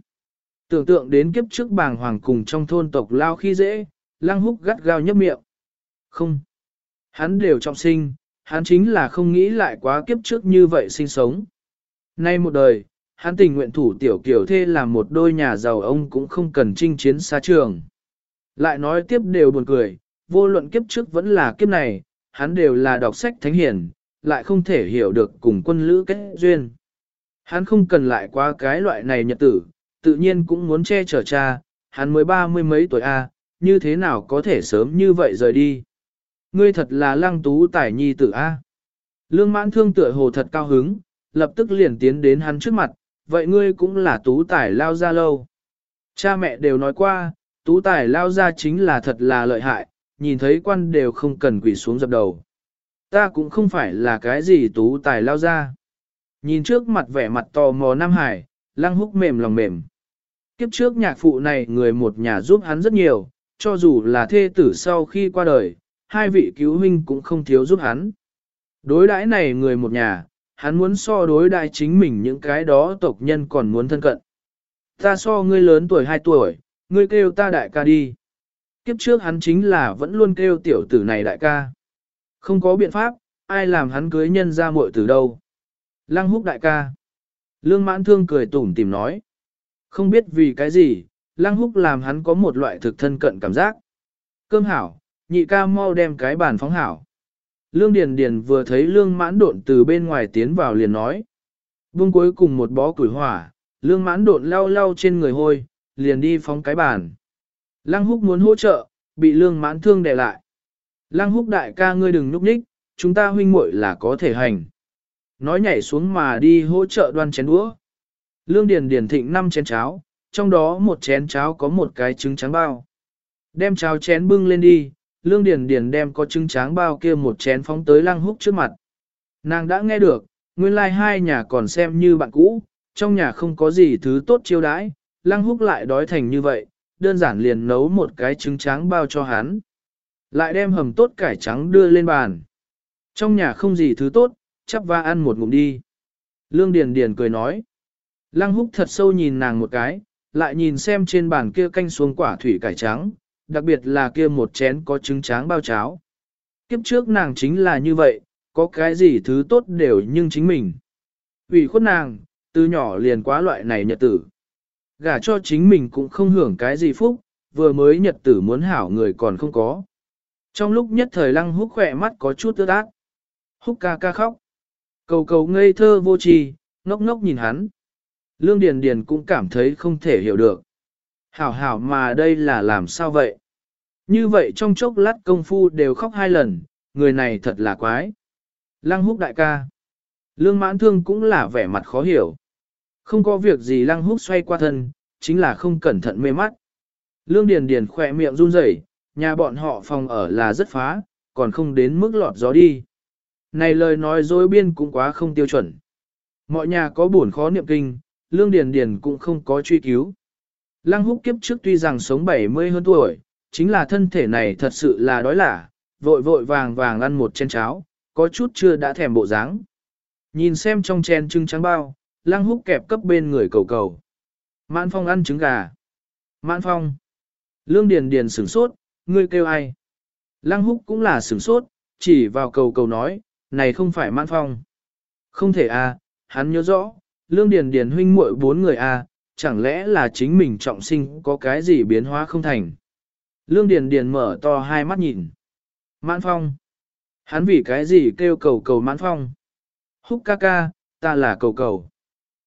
Tưởng tượng đến kiếp trước bàng hoàng cùng trong thôn tộc lao khi dễ, lăng húc gắt gao nhấp miệng. Không. Hắn đều trọng sinh, hắn chính là không nghĩ lại quá kiếp trước như vậy sinh sống. Nay một đời, hắn tình nguyện thủ tiểu kiểu thê làm một đôi nhà giàu ông cũng không cần chinh chiến xa trường. Lại nói tiếp đều buồn cười, vô luận kiếp trước vẫn là kiếp này, hắn đều là đọc sách thánh hiển, lại không thể hiểu được cùng quân lữ kết duyên. Hắn không cần lại qua cái loại này nhật tử, tự nhiên cũng muốn che chở cha, hắn mới ba mươi mấy tuổi A, như thế nào có thể sớm như vậy rời đi. Ngươi thật là lăng tú tài nhi tử A. Lương mãn thương tựa hồ thật cao hứng, lập tức liền tiến đến hắn trước mặt, vậy ngươi cũng là tú tài lao ra lâu. Cha mẹ đều nói qua, tú tài lao ra chính là thật là lợi hại, nhìn thấy quan đều không cần quỳ xuống dập đầu. Ta cũng không phải là cái gì tú tài lao ra. Nhìn trước mặt vẻ mặt tò mò Nam Hải, lăng húc mềm lòng mềm. Kiếp trước nhạc phụ này người một nhà giúp hắn rất nhiều, cho dù là thê tử sau khi qua đời, hai vị cứu huynh cũng không thiếu giúp hắn. Đối đãi này người một nhà, hắn muốn so đối đại chính mình những cái đó tộc nhân còn muốn thân cận. Ta so ngươi lớn tuổi 2 tuổi, ngươi kêu ta đại ca đi. Kiếp trước hắn chính là vẫn luôn kêu tiểu tử này đại ca. Không có biện pháp, ai làm hắn cưới nhân ra muội từ đâu. Lăng húc đại ca. Lương mãn thương cười tủm tìm nói. Không biết vì cái gì, lăng húc làm hắn có một loại thực thân cận cảm giác. Cơm hảo, nhị ca mau đem cái bàn phóng hảo. Lương Điền Điền vừa thấy lương mãn độn từ bên ngoài tiến vào liền nói. Vương cuối cùng một bó củi hỏa, lương mãn độn lau lau trên người hôi, liền đi phóng cái bàn. Lăng húc muốn hỗ trợ, bị lương mãn thương đè lại. Lăng húc đại ca ngươi đừng núp nhích, chúng ta huynh muội là có thể hành. Nói nhảy xuống mà đi hỗ trợ đoan chén đũa. Lương Điền Điền thịnh năm chén cháo, trong đó một chén cháo có một cái trứng trắng bao. Đem cháo chén bưng lên đi, Lương Điền Điền đem có trứng trắng bao kia một chén phóng tới Lăng Húc trước mặt. Nàng đã nghe được, nguyên lai like hai nhà còn xem như bạn cũ, trong nhà không có gì thứ tốt chiêu đãi, Lăng Húc lại đói thành như vậy, đơn giản liền nấu một cái trứng trắng bao cho hắn. Lại đem hầm tốt cải trắng đưa lên bàn. Trong nhà không gì thứ tốt, chắp va ăn một ngụm đi. Lương Điền Điền cười nói. Lăng húc thật sâu nhìn nàng một cái, lại nhìn xem trên bàn kia canh xuống quả thủy cải trắng, đặc biệt là kia một chén có trứng tráng bao cháo. Kiếp trước nàng chính là như vậy, có cái gì thứ tốt đều nhưng chính mình. Vì khuất nàng, từ nhỏ liền quá loại này nhật tử. Gả cho chính mình cũng không hưởng cái gì phúc, vừa mới nhật tử muốn hảo người còn không có. Trong lúc nhất thời lăng húc khỏe mắt có chút ướt át. Húc ca ca khóc. Cầu cầu ngây thơ vô trì, ngốc ngốc nhìn hắn. Lương Điền Điền cũng cảm thấy không thể hiểu được. Hảo hảo mà đây là làm sao vậy? Như vậy trong chốc lát công phu đều khóc hai lần, người này thật là quái. Lăng húc đại ca. Lương mãn thương cũng là vẻ mặt khó hiểu. Không có việc gì lăng húc xoay qua thân, chính là không cẩn thận mê mắt. Lương Điền Điền khỏe miệng run rẩy, nhà bọn họ phòng ở là rất phá, còn không đến mức lọt gió đi. Này lời nói dối biên cũng quá không tiêu chuẩn. Mọi nhà có buồn khó niệm kinh, Lương Điền Điền cũng không có truy cứu. Lăng húc kiếp trước tuy rằng sống 70 hơn tuổi, chính là thân thể này thật sự là đói lả, vội vội vàng vàng ăn một chén cháo, có chút chưa đã thèm bộ dáng. Nhìn xem trong chén trứng trắng bao, lăng húc kẹp cấp bên người cầu cầu. Mãn phong ăn trứng gà. Mãn phong. Lương Điền Điền sửng sốt, ngươi kêu ai? Lăng húc cũng là sửng sốt, chỉ vào cầu cầu nói, này không phải mãn phong. Không thể à, hắn nhớ rõ, Lương Điền Điền huynh muội bốn người à, chẳng lẽ là chính mình trọng sinh có cái gì biến hóa không thành. Lương Điền Điền mở to hai mắt nhìn. Mãn phong. Hắn vì cái gì kêu cầu cầu mãn phong. Húc ca ca, ta là cầu cầu.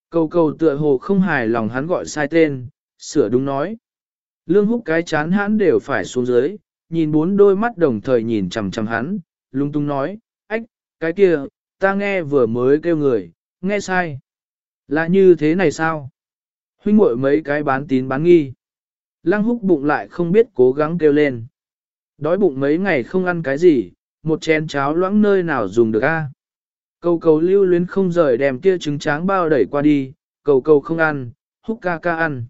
Cầu cầu tựa hồ không hài lòng hắn gọi sai tên, sửa đúng nói. Lương húc cái chán hắn đều phải xuống dưới, nhìn bốn đôi mắt đồng thời nhìn chằm chằm hắn, lung tung nói, ách, cái kia, ta nghe vừa mới kêu người, nghe sai. Là như thế này sao? Huynh muội mấy cái bán tín bán nghi. Lăng húc bụng lại không biết cố gắng kêu lên. Đói bụng mấy ngày không ăn cái gì, một chén cháo loãng nơi nào dùng được a? Cầu cầu lưu luyến không rời đem kia trứng tráng bao đẩy qua đi, cầu cầu không ăn, húc ca ca ăn.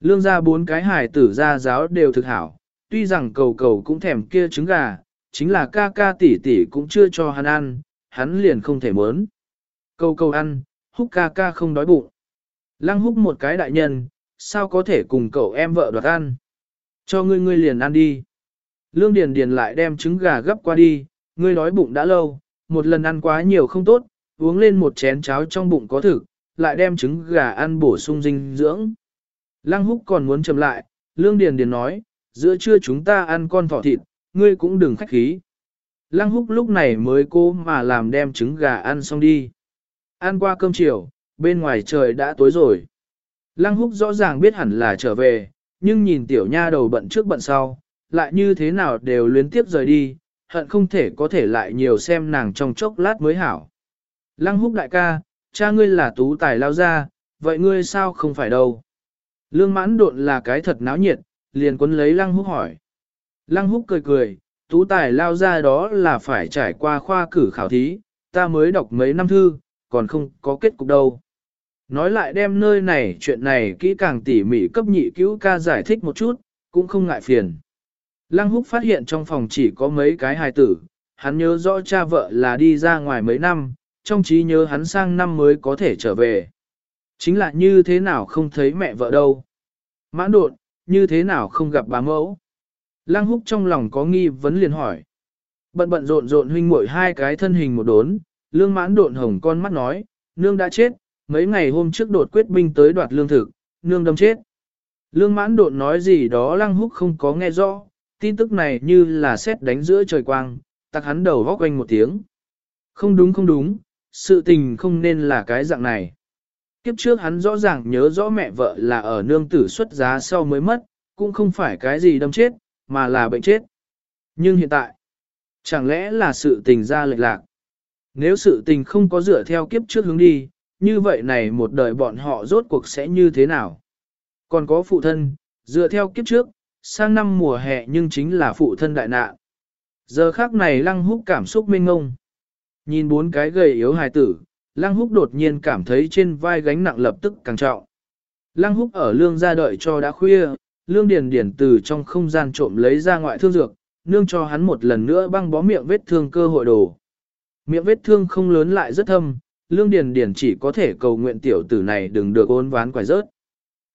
Lương ra bốn cái hải tử ra giáo đều thực hảo, tuy rằng cầu cầu cũng thèm kia trứng gà, chính là ca ca tỷ tỷ cũng chưa cho hắn ăn, hắn liền không thể muốn. Cầu cầu ăn, húc ca ca không đói bụng. Lăng húc một cái đại nhân, sao có thể cùng cậu em vợ đoạt ăn. Cho ngươi ngươi liền ăn đi. Lương Điền Điền lại đem trứng gà gấp qua đi, ngươi đói bụng đã lâu, một lần ăn quá nhiều không tốt, uống lên một chén cháo trong bụng có thực, lại đem trứng gà ăn bổ sung dinh dưỡng. Lăng húc còn muốn chậm lại, Lương Điền Điền nói, giữa trưa chúng ta ăn con thỏ thịt, ngươi cũng đừng khách khí. Lăng húc lúc này mới cố mà làm đem trứng gà ăn xong đi. Ăn qua cơm chiều, bên ngoài trời đã tối rồi. Lăng húc rõ ràng biết hẳn là trở về, nhưng nhìn tiểu nha đầu bận trước bận sau, lại như thế nào đều luyến tiếp rời đi, hận không thể có thể lại nhiều xem nàng trong chốc lát mới hảo. Lăng húc đại ca, cha ngươi là tú tài lao ra, vậy ngươi sao không phải đâu? Lương mãn độn là cái thật náo nhiệt, liền quấn lấy lăng húc hỏi. Lăng húc cười cười, tú tài lao ra đó là phải trải qua khoa cử khảo thí, ta mới đọc mấy năm thư, còn không có kết cục đâu. Nói lại đem nơi này chuyện này kỹ càng tỉ mỉ cấp nhị cứu ca giải thích một chút, cũng không ngại phiền. Lăng húc phát hiện trong phòng chỉ có mấy cái hài tử, hắn nhớ rõ cha vợ là đi ra ngoài mấy năm, trong trí nhớ hắn sang năm mới có thể trở về. Chính là như thế nào không thấy mẹ vợ đâu. Mãn đột, như thế nào không gặp bà mẫu. Lăng húc trong lòng có nghi vấn liền hỏi. Bận bận rộn rộn huynh muội hai cái thân hình một đốn, lương mãn độn hồng con mắt nói, nương đã chết, mấy ngày hôm trước đột quyết binh tới đoạt lương thực, nương đâm chết. Lương mãn đột nói gì đó lăng húc không có nghe rõ, tin tức này như là xét đánh giữa trời quang, tặc hắn đầu góc quanh một tiếng. Không đúng không đúng, sự tình không nên là cái dạng này. Kiếp trước hắn rõ ràng nhớ rõ mẹ vợ là ở nương tử xuất giá sau mới mất, cũng không phải cái gì đâm chết, mà là bệnh chết. Nhưng hiện tại, chẳng lẽ là sự tình ra lệch lạc? Nếu sự tình không có dựa theo kiếp trước hướng đi, như vậy này một đời bọn họ rốt cuộc sẽ như thế nào? Còn có phụ thân, dựa theo kiếp trước, sang năm mùa hè nhưng chính là phụ thân đại nạn. Giờ khác này lăng húc cảm xúc mênh ngông. Nhìn bốn cái gầy yếu hài tử, lăng húc đột nhiên cảm thấy trên vai gánh nặng lập tức càng trọng. Lăng húc ở lương ra đợi cho đã khuya, lương điền điển từ trong không gian trộm lấy ra ngoại thương dược, nương cho hắn một lần nữa băng bó miệng vết thương cơ hội đổ. Miệng vết thương không lớn lại rất thâm, lương điền Điền chỉ có thể cầu nguyện tiểu tử này đừng được ôn ván quải rớt.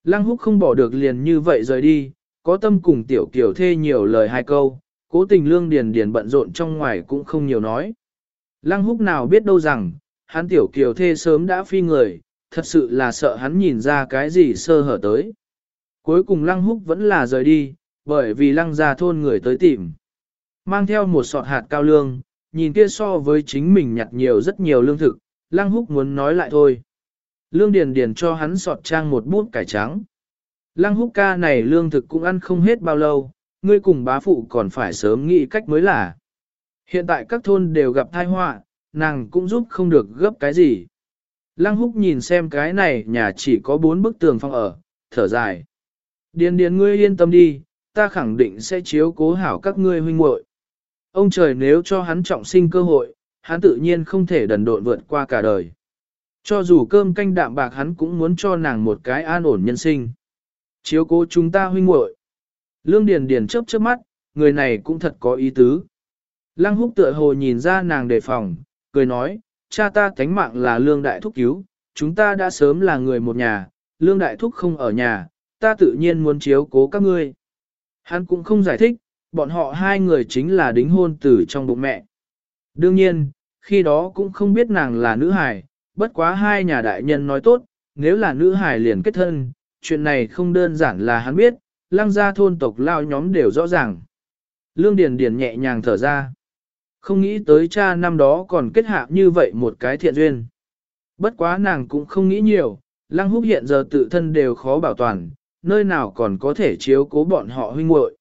Lăng húc không bỏ được liền như vậy rời đi, có tâm cùng tiểu kiểu thê nhiều lời hai câu, cố tình lương điền điền bận rộn trong ngoài cũng không nhiều nói. Lăng húc nào biết đâu rằng, hắn tiểu kiều thê sớm đã phi người, thật sự là sợ hắn nhìn ra cái gì sơ hở tới. Cuối cùng lăng húc vẫn là rời đi, bởi vì lăng gia thôn người tới tìm. Mang theo một sọt hạt cao lương, nhìn kia so với chính mình nhặt nhiều rất nhiều lương thực, lăng húc muốn nói lại thôi. Lương điền điền cho hắn sọt trang một bút cải trắng. Lăng húc ca này lương thực cũng ăn không hết bao lâu, ngươi cùng bá phụ còn phải sớm nghĩ cách mới là. Hiện tại các thôn đều gặp tai họa, nàng cũng giúp không được gấp cái gì. Lăng húc nhìn xem cái này nhà chỉ có bốn bức tường phong ở, thở dài. Điền điền ngươi yên tâm đi, ta khẳng định sẽ chiếu cố hảo các ngươi huynh muội. Ông trời nếu cho hắn trọng sinh cơ hội, hắn tự nhiên không thể đần độn vượt qua cả đời. Cho dù cơm canh đạm bạc hắn cũng muốn cho nàng một cái an ổn nhân sinh. Chiếu cố chúng ta huynh muội. Lương Điền Điền chớp chớp mắt, người này cũng thật có ý tứ. Lăng húc tựa hồ nhìn ra nàng đề phòng, cười nói, cha ta thánh mạng là lương đại thúc cứu, chúng ta đã sớm là người một nhà, lương đại thúc không ở nhà, ta tự nhiên muốn chiếu cố các ngươi. Hắn cũng không giải thích, bọn họ hai người chính là đính hôn từ trong bụng mẹ. Đương nhiên, khi đó cũng không biết nàng là nữ hài, bất quá hai nhà đại nhân nói tốt, nếu là nữ hài liền kết thân, chuyện này không đơn giản là hắn biết, lăng gia thôn tộc lao nhóm đều rõ ràng. Lương Điền Điền nhẹ nhàng thở ra. Không nghĩ tới cha năm đó còn kết hạ như vậy một cái thiện duyên. Bất quá nàng cũng không nghĩ nhiều, lăng húc hiện giờ tự thân đều khó bảo toàn, nơi nào còn có thể chiếu cố bọn họ huynh muội.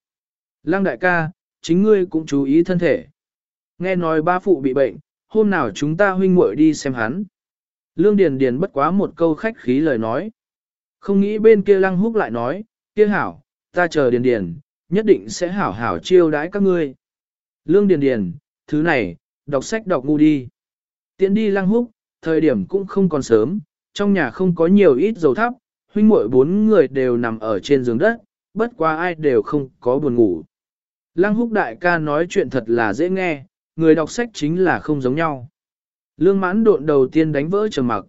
Lăng đại ca, chính ngươi cũng chú ý thân thể. Nghe nói ba phụ bị bệnh, hôm nào chúng ta huynh muội đi xem hắn. Lương Điền Điền bất quá một câu khách khí lời nói. Không nghĩ bên kia lăng húc lại nói, kia hảo, ta chờ Điền Điền, nhất định sẽ hảo hảo chiêu đãi các ngươi. Lương Điền Điền, thứ này, đọc sách đọc ngu đi. Tiến đi lăng húc, thời điểm cũng không còn sớm, trong nhà không có nhiều ít dầu thắp, huynh muội bốn người đều nằm ở trên giường đất, bất quá ai đều không có buồn ngủ. Lăng húc đại ca nói chuyện thật là dễ nghe, người đọc sách chính là không giống nhau. Lương mãn độn đầu tiên đánh vỡ trầm mặc.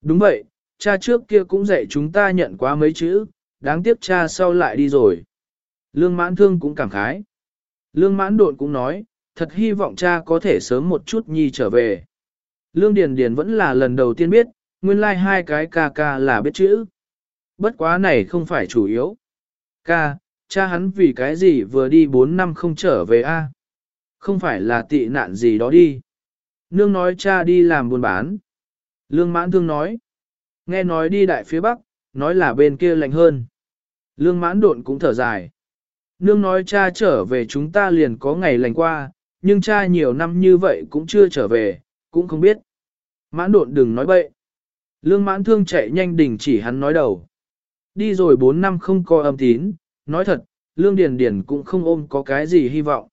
Đúng vậy, cha trước kia cũng dạy chúng ta nhận quá mấy chữ, đáng tiếc cha sau lại đi rồi. Lương mãn thương cũng cảm khái. Lương mãn độn cũng nói, thật hy vọng cha có thể sớm một chút nhi trở về. Lương Điền Điền vẫn là lần đầu tiên biết, nguyên lai like hai cái ca ca là biết chữ. Bất quá này không phải chủ yếu. Ca, cha hắn vì cái gì vừa đi 4 năm không trở về a? Không phải là tị nạn gì đó đi. Nương nói cha đi làm buôn bán. Lương mãn thương nói. Nghe nói đi đại phía bắc, nói là bên kia lạnh hơn. Lương mãn độn cũng thở dài. Nương nói cha trở về chúng ta liền có ngày lành qua, nhưng cha nhiều năm như vậy cũng chưa trở về, cũng không biết. Mãn độn đừng nói bậy. Lương mãn thương chạy nhanh đình chỉ hắn nói đầu. Đi rồi 4 năm không có âm tín, nói thật, Lương Điền Điền cũng không ôm có cái gì hy vọng.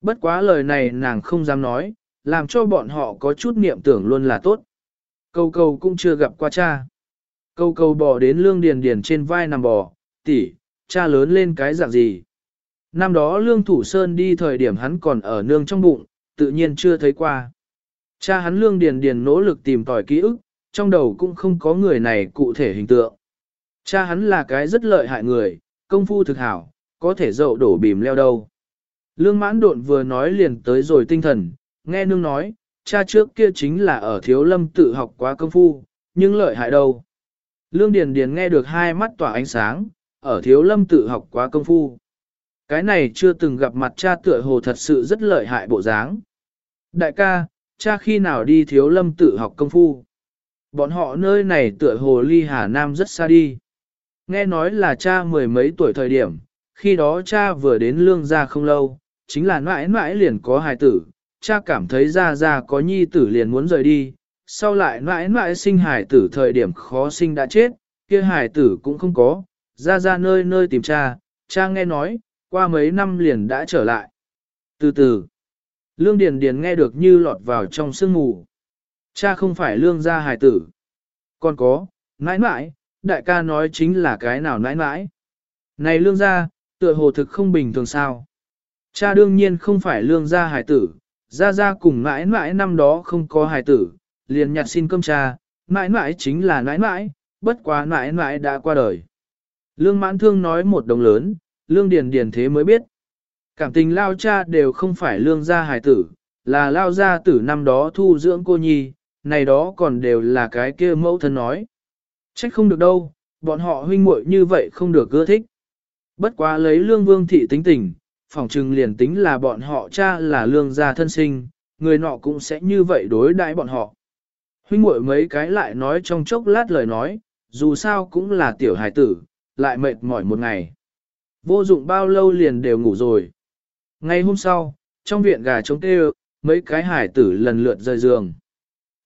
Bất quá lời này nàng không dám nói, làm cho bọn họ có chút niệm tưởng luôn là tốt. Câu câu cũng chưa gặp qua cha. Câu câu bò đến Lương Điền Điền trên vai nằm bò, tỷ, cha lớn lên cái dạng gì. Năm đó Lương Thủ Sơn đi thời điểm hắn còn ở nương trong bụng, tự nhiên chưa thấy qua. Cha hắn Lương Điền Điền nỗ lực tìm tòi ký ức, trong đầu cũng không có người này cụ thể hình tượng. Cha hắn là cái rất lợi hại người, công phu thực hảo, có thể dậu đổ bìm leo đâu. Lương mãn độn vừa nói liền tới rồi tinh thần, nghe nương nói, cha trước kia chính là ở thiếu lâm tự học quá công phu, nhưng lợi hại đâu. Lương Điền Điền nghe được hai mắt tỏa ánh sáng, ở thiếu lâm tự học quá công phu. Cái này chưa từng gặp mặt cha tựa hồ thật sự rất lợi hại bộ dáng. Đại ca, cha khi nào đi thiếu lâm tự học công phu? Bọn họ nơi này tựa hồ ly Hà Nam rất xa đi. Nghe nói là cha mười mấy tuổi thời điểm, khi đó cha vừa đến lương gia không lâu, chính là mãi mãi liền có hài tử, cha cảm thấy ra ra có nhi tử liền muốn rời đi, sau lại mãi mãi sinh hài tử thời điểm khó sinh đã chết, kia hài tử cũng không có, ra ra nơi nơi tìm cha, cha nghe nói, qua mấy năm liền đã trở lại. Từ từ, Lương Điền Điền nghe được như lọt vào trong sương mù. Cha không phải lương gia hài tử. Còn có, nãi nãi, đại ca nói chính là cái nào nãi nãi. Này lương gia, tựa hồ thực không bình thường sao. Cha đương nhiên không phải lương gia hài tử, gia gia cùng mãi mãi năm đó không có hài tử, liền nhặt xin cơm cha, mãi mãi chính là mãi mãi, bất quá mãi mãi đã qua đời. Lương mãn thương nói một đồng lớn, lương điền điền thế mới biết. Cảm tình lao cha đều không phải lương gia hài tử, là lao gia tử năm đó thu dưỡng cô nhi, này đó còn đều là cái kia mẫu thân nói. Trách không được đâu, bọn họ huynh muội như vậy không được ưa thích. Bất quá lấy lương vương thị tính tình, phỏng chừng liền tính là bọn họ cha là lương gia thân sinh, người nọ cũng sẽ như vậy đối đãi bọn họ. Huynh muội mấy cái lại nói trong chốc lát lời nói, dù sao cũng là tiểu hài tử, lại mệt mỏi một ngày. Vô dụng bao lâu liền đều ngủ rồi. Ngay hôm sau, trong viện gà trống kêu, mấy cái hải tử lần lượt rời giường.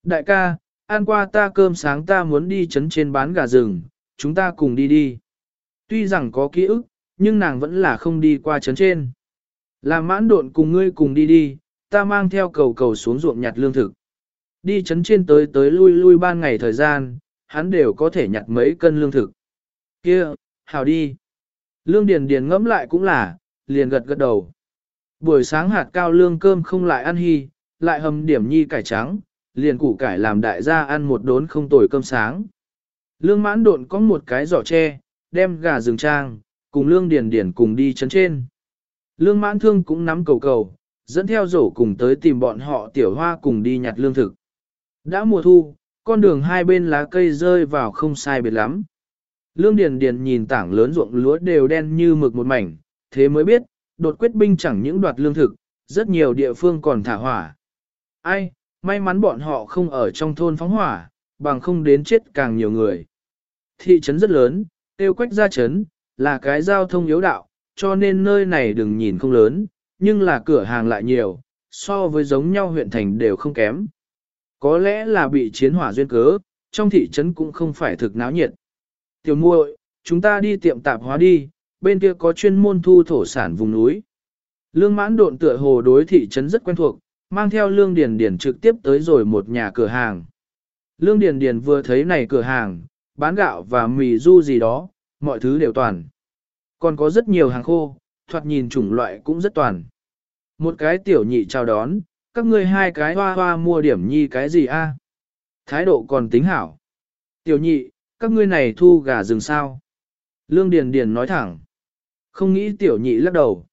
Đại ca, ăn qua ta cơm sáng ta muốn đi chấn trên bán gà rừng, chúng ta cùng đi đi. Tuy rằng có ký ức, nhưng nàng vẫn là không đi qua chấn trên. Làm mãn độn cùng ngươi cùng đi đi, ta mang theo cầu cầu xuống ruộng nhặt lương thực. Đi chấn trên tới tới lui lui ban ngày thời gian, hắn đều có thể nhặt mấy cân lương thực. Kia, hào đi. Lương Điền Điền ngẫm lại cũng là, liền gật gật đầu. Buổi sáng hạt cao lương cơm không lại ăn hy, lại hầm điểm nhi cải trắng, liền củ cải làm đại gia ăn một đốn không tồi cơm sáng. Lương mãn độn có một cái giỏ tre, đem gà rừng trang, cùng lương điền điền cùng đi chấn trên. Lương mãn thương cũng nắm cầu cầu, dẫn theo rổ cùng tới tìm bọn họ tiểu hoa cùng đi nhặt lương thực. Đã mùa thu, con đường hai bên lá cây rơi vào không sai biệt lắm. Lương Điền Điền nhìn tảng lớn ruộng lúa đều đen như mực một mảnh, thế mới biết, đột quyết binh chẳng những đoạt lương thực, rất nhiều địa phương còn thả hỏa. Ai, may mắn bọn họ không ở trong thôn phóng hỏa, bằng không đến chết càng nhiều người. Thị trấn rất lớn, tiêu quách ra trấn, là cái giao thông yếu đạo, cho nên nơi này đừng nhìn không lớn, nhưng là cửa hàng lại nhiều, so với giống nhau huyện thành đều không kém. Có lẽ là bị chiến hỏa duyên cớ, trong thị trấn cũng không phải thực náo nhiệt. Tiểu muội, chúng ta đi tiệm tạp hóa đi, bên kia có chuyên môn thu thổ sản vùng núi. Lương mãn độn tựa hồ đối thị trấn rất quen thuộc, mang theo lương điền điền trực tiếp tới rồi một nhà cửa hàng. Lương điền điền vừa thấy này cửa hàng, bán gạo và mì du gì đó, mọi thứ đều toàn. Còn có rất nhiều hàng khô, thoạt nhìn chủng loại cũng rất toàn. Một cái tiểu nhị chào đón, các ngươi hai cái hoa hoa mua điểm nhi cái gì a? Thái độ còn tính hảo. Tiểu nhị, các ngươi này thu gà rừng sao? Lương Điền Điền nói thẳng. Không nghĩ tiểu nhị lắc đầu.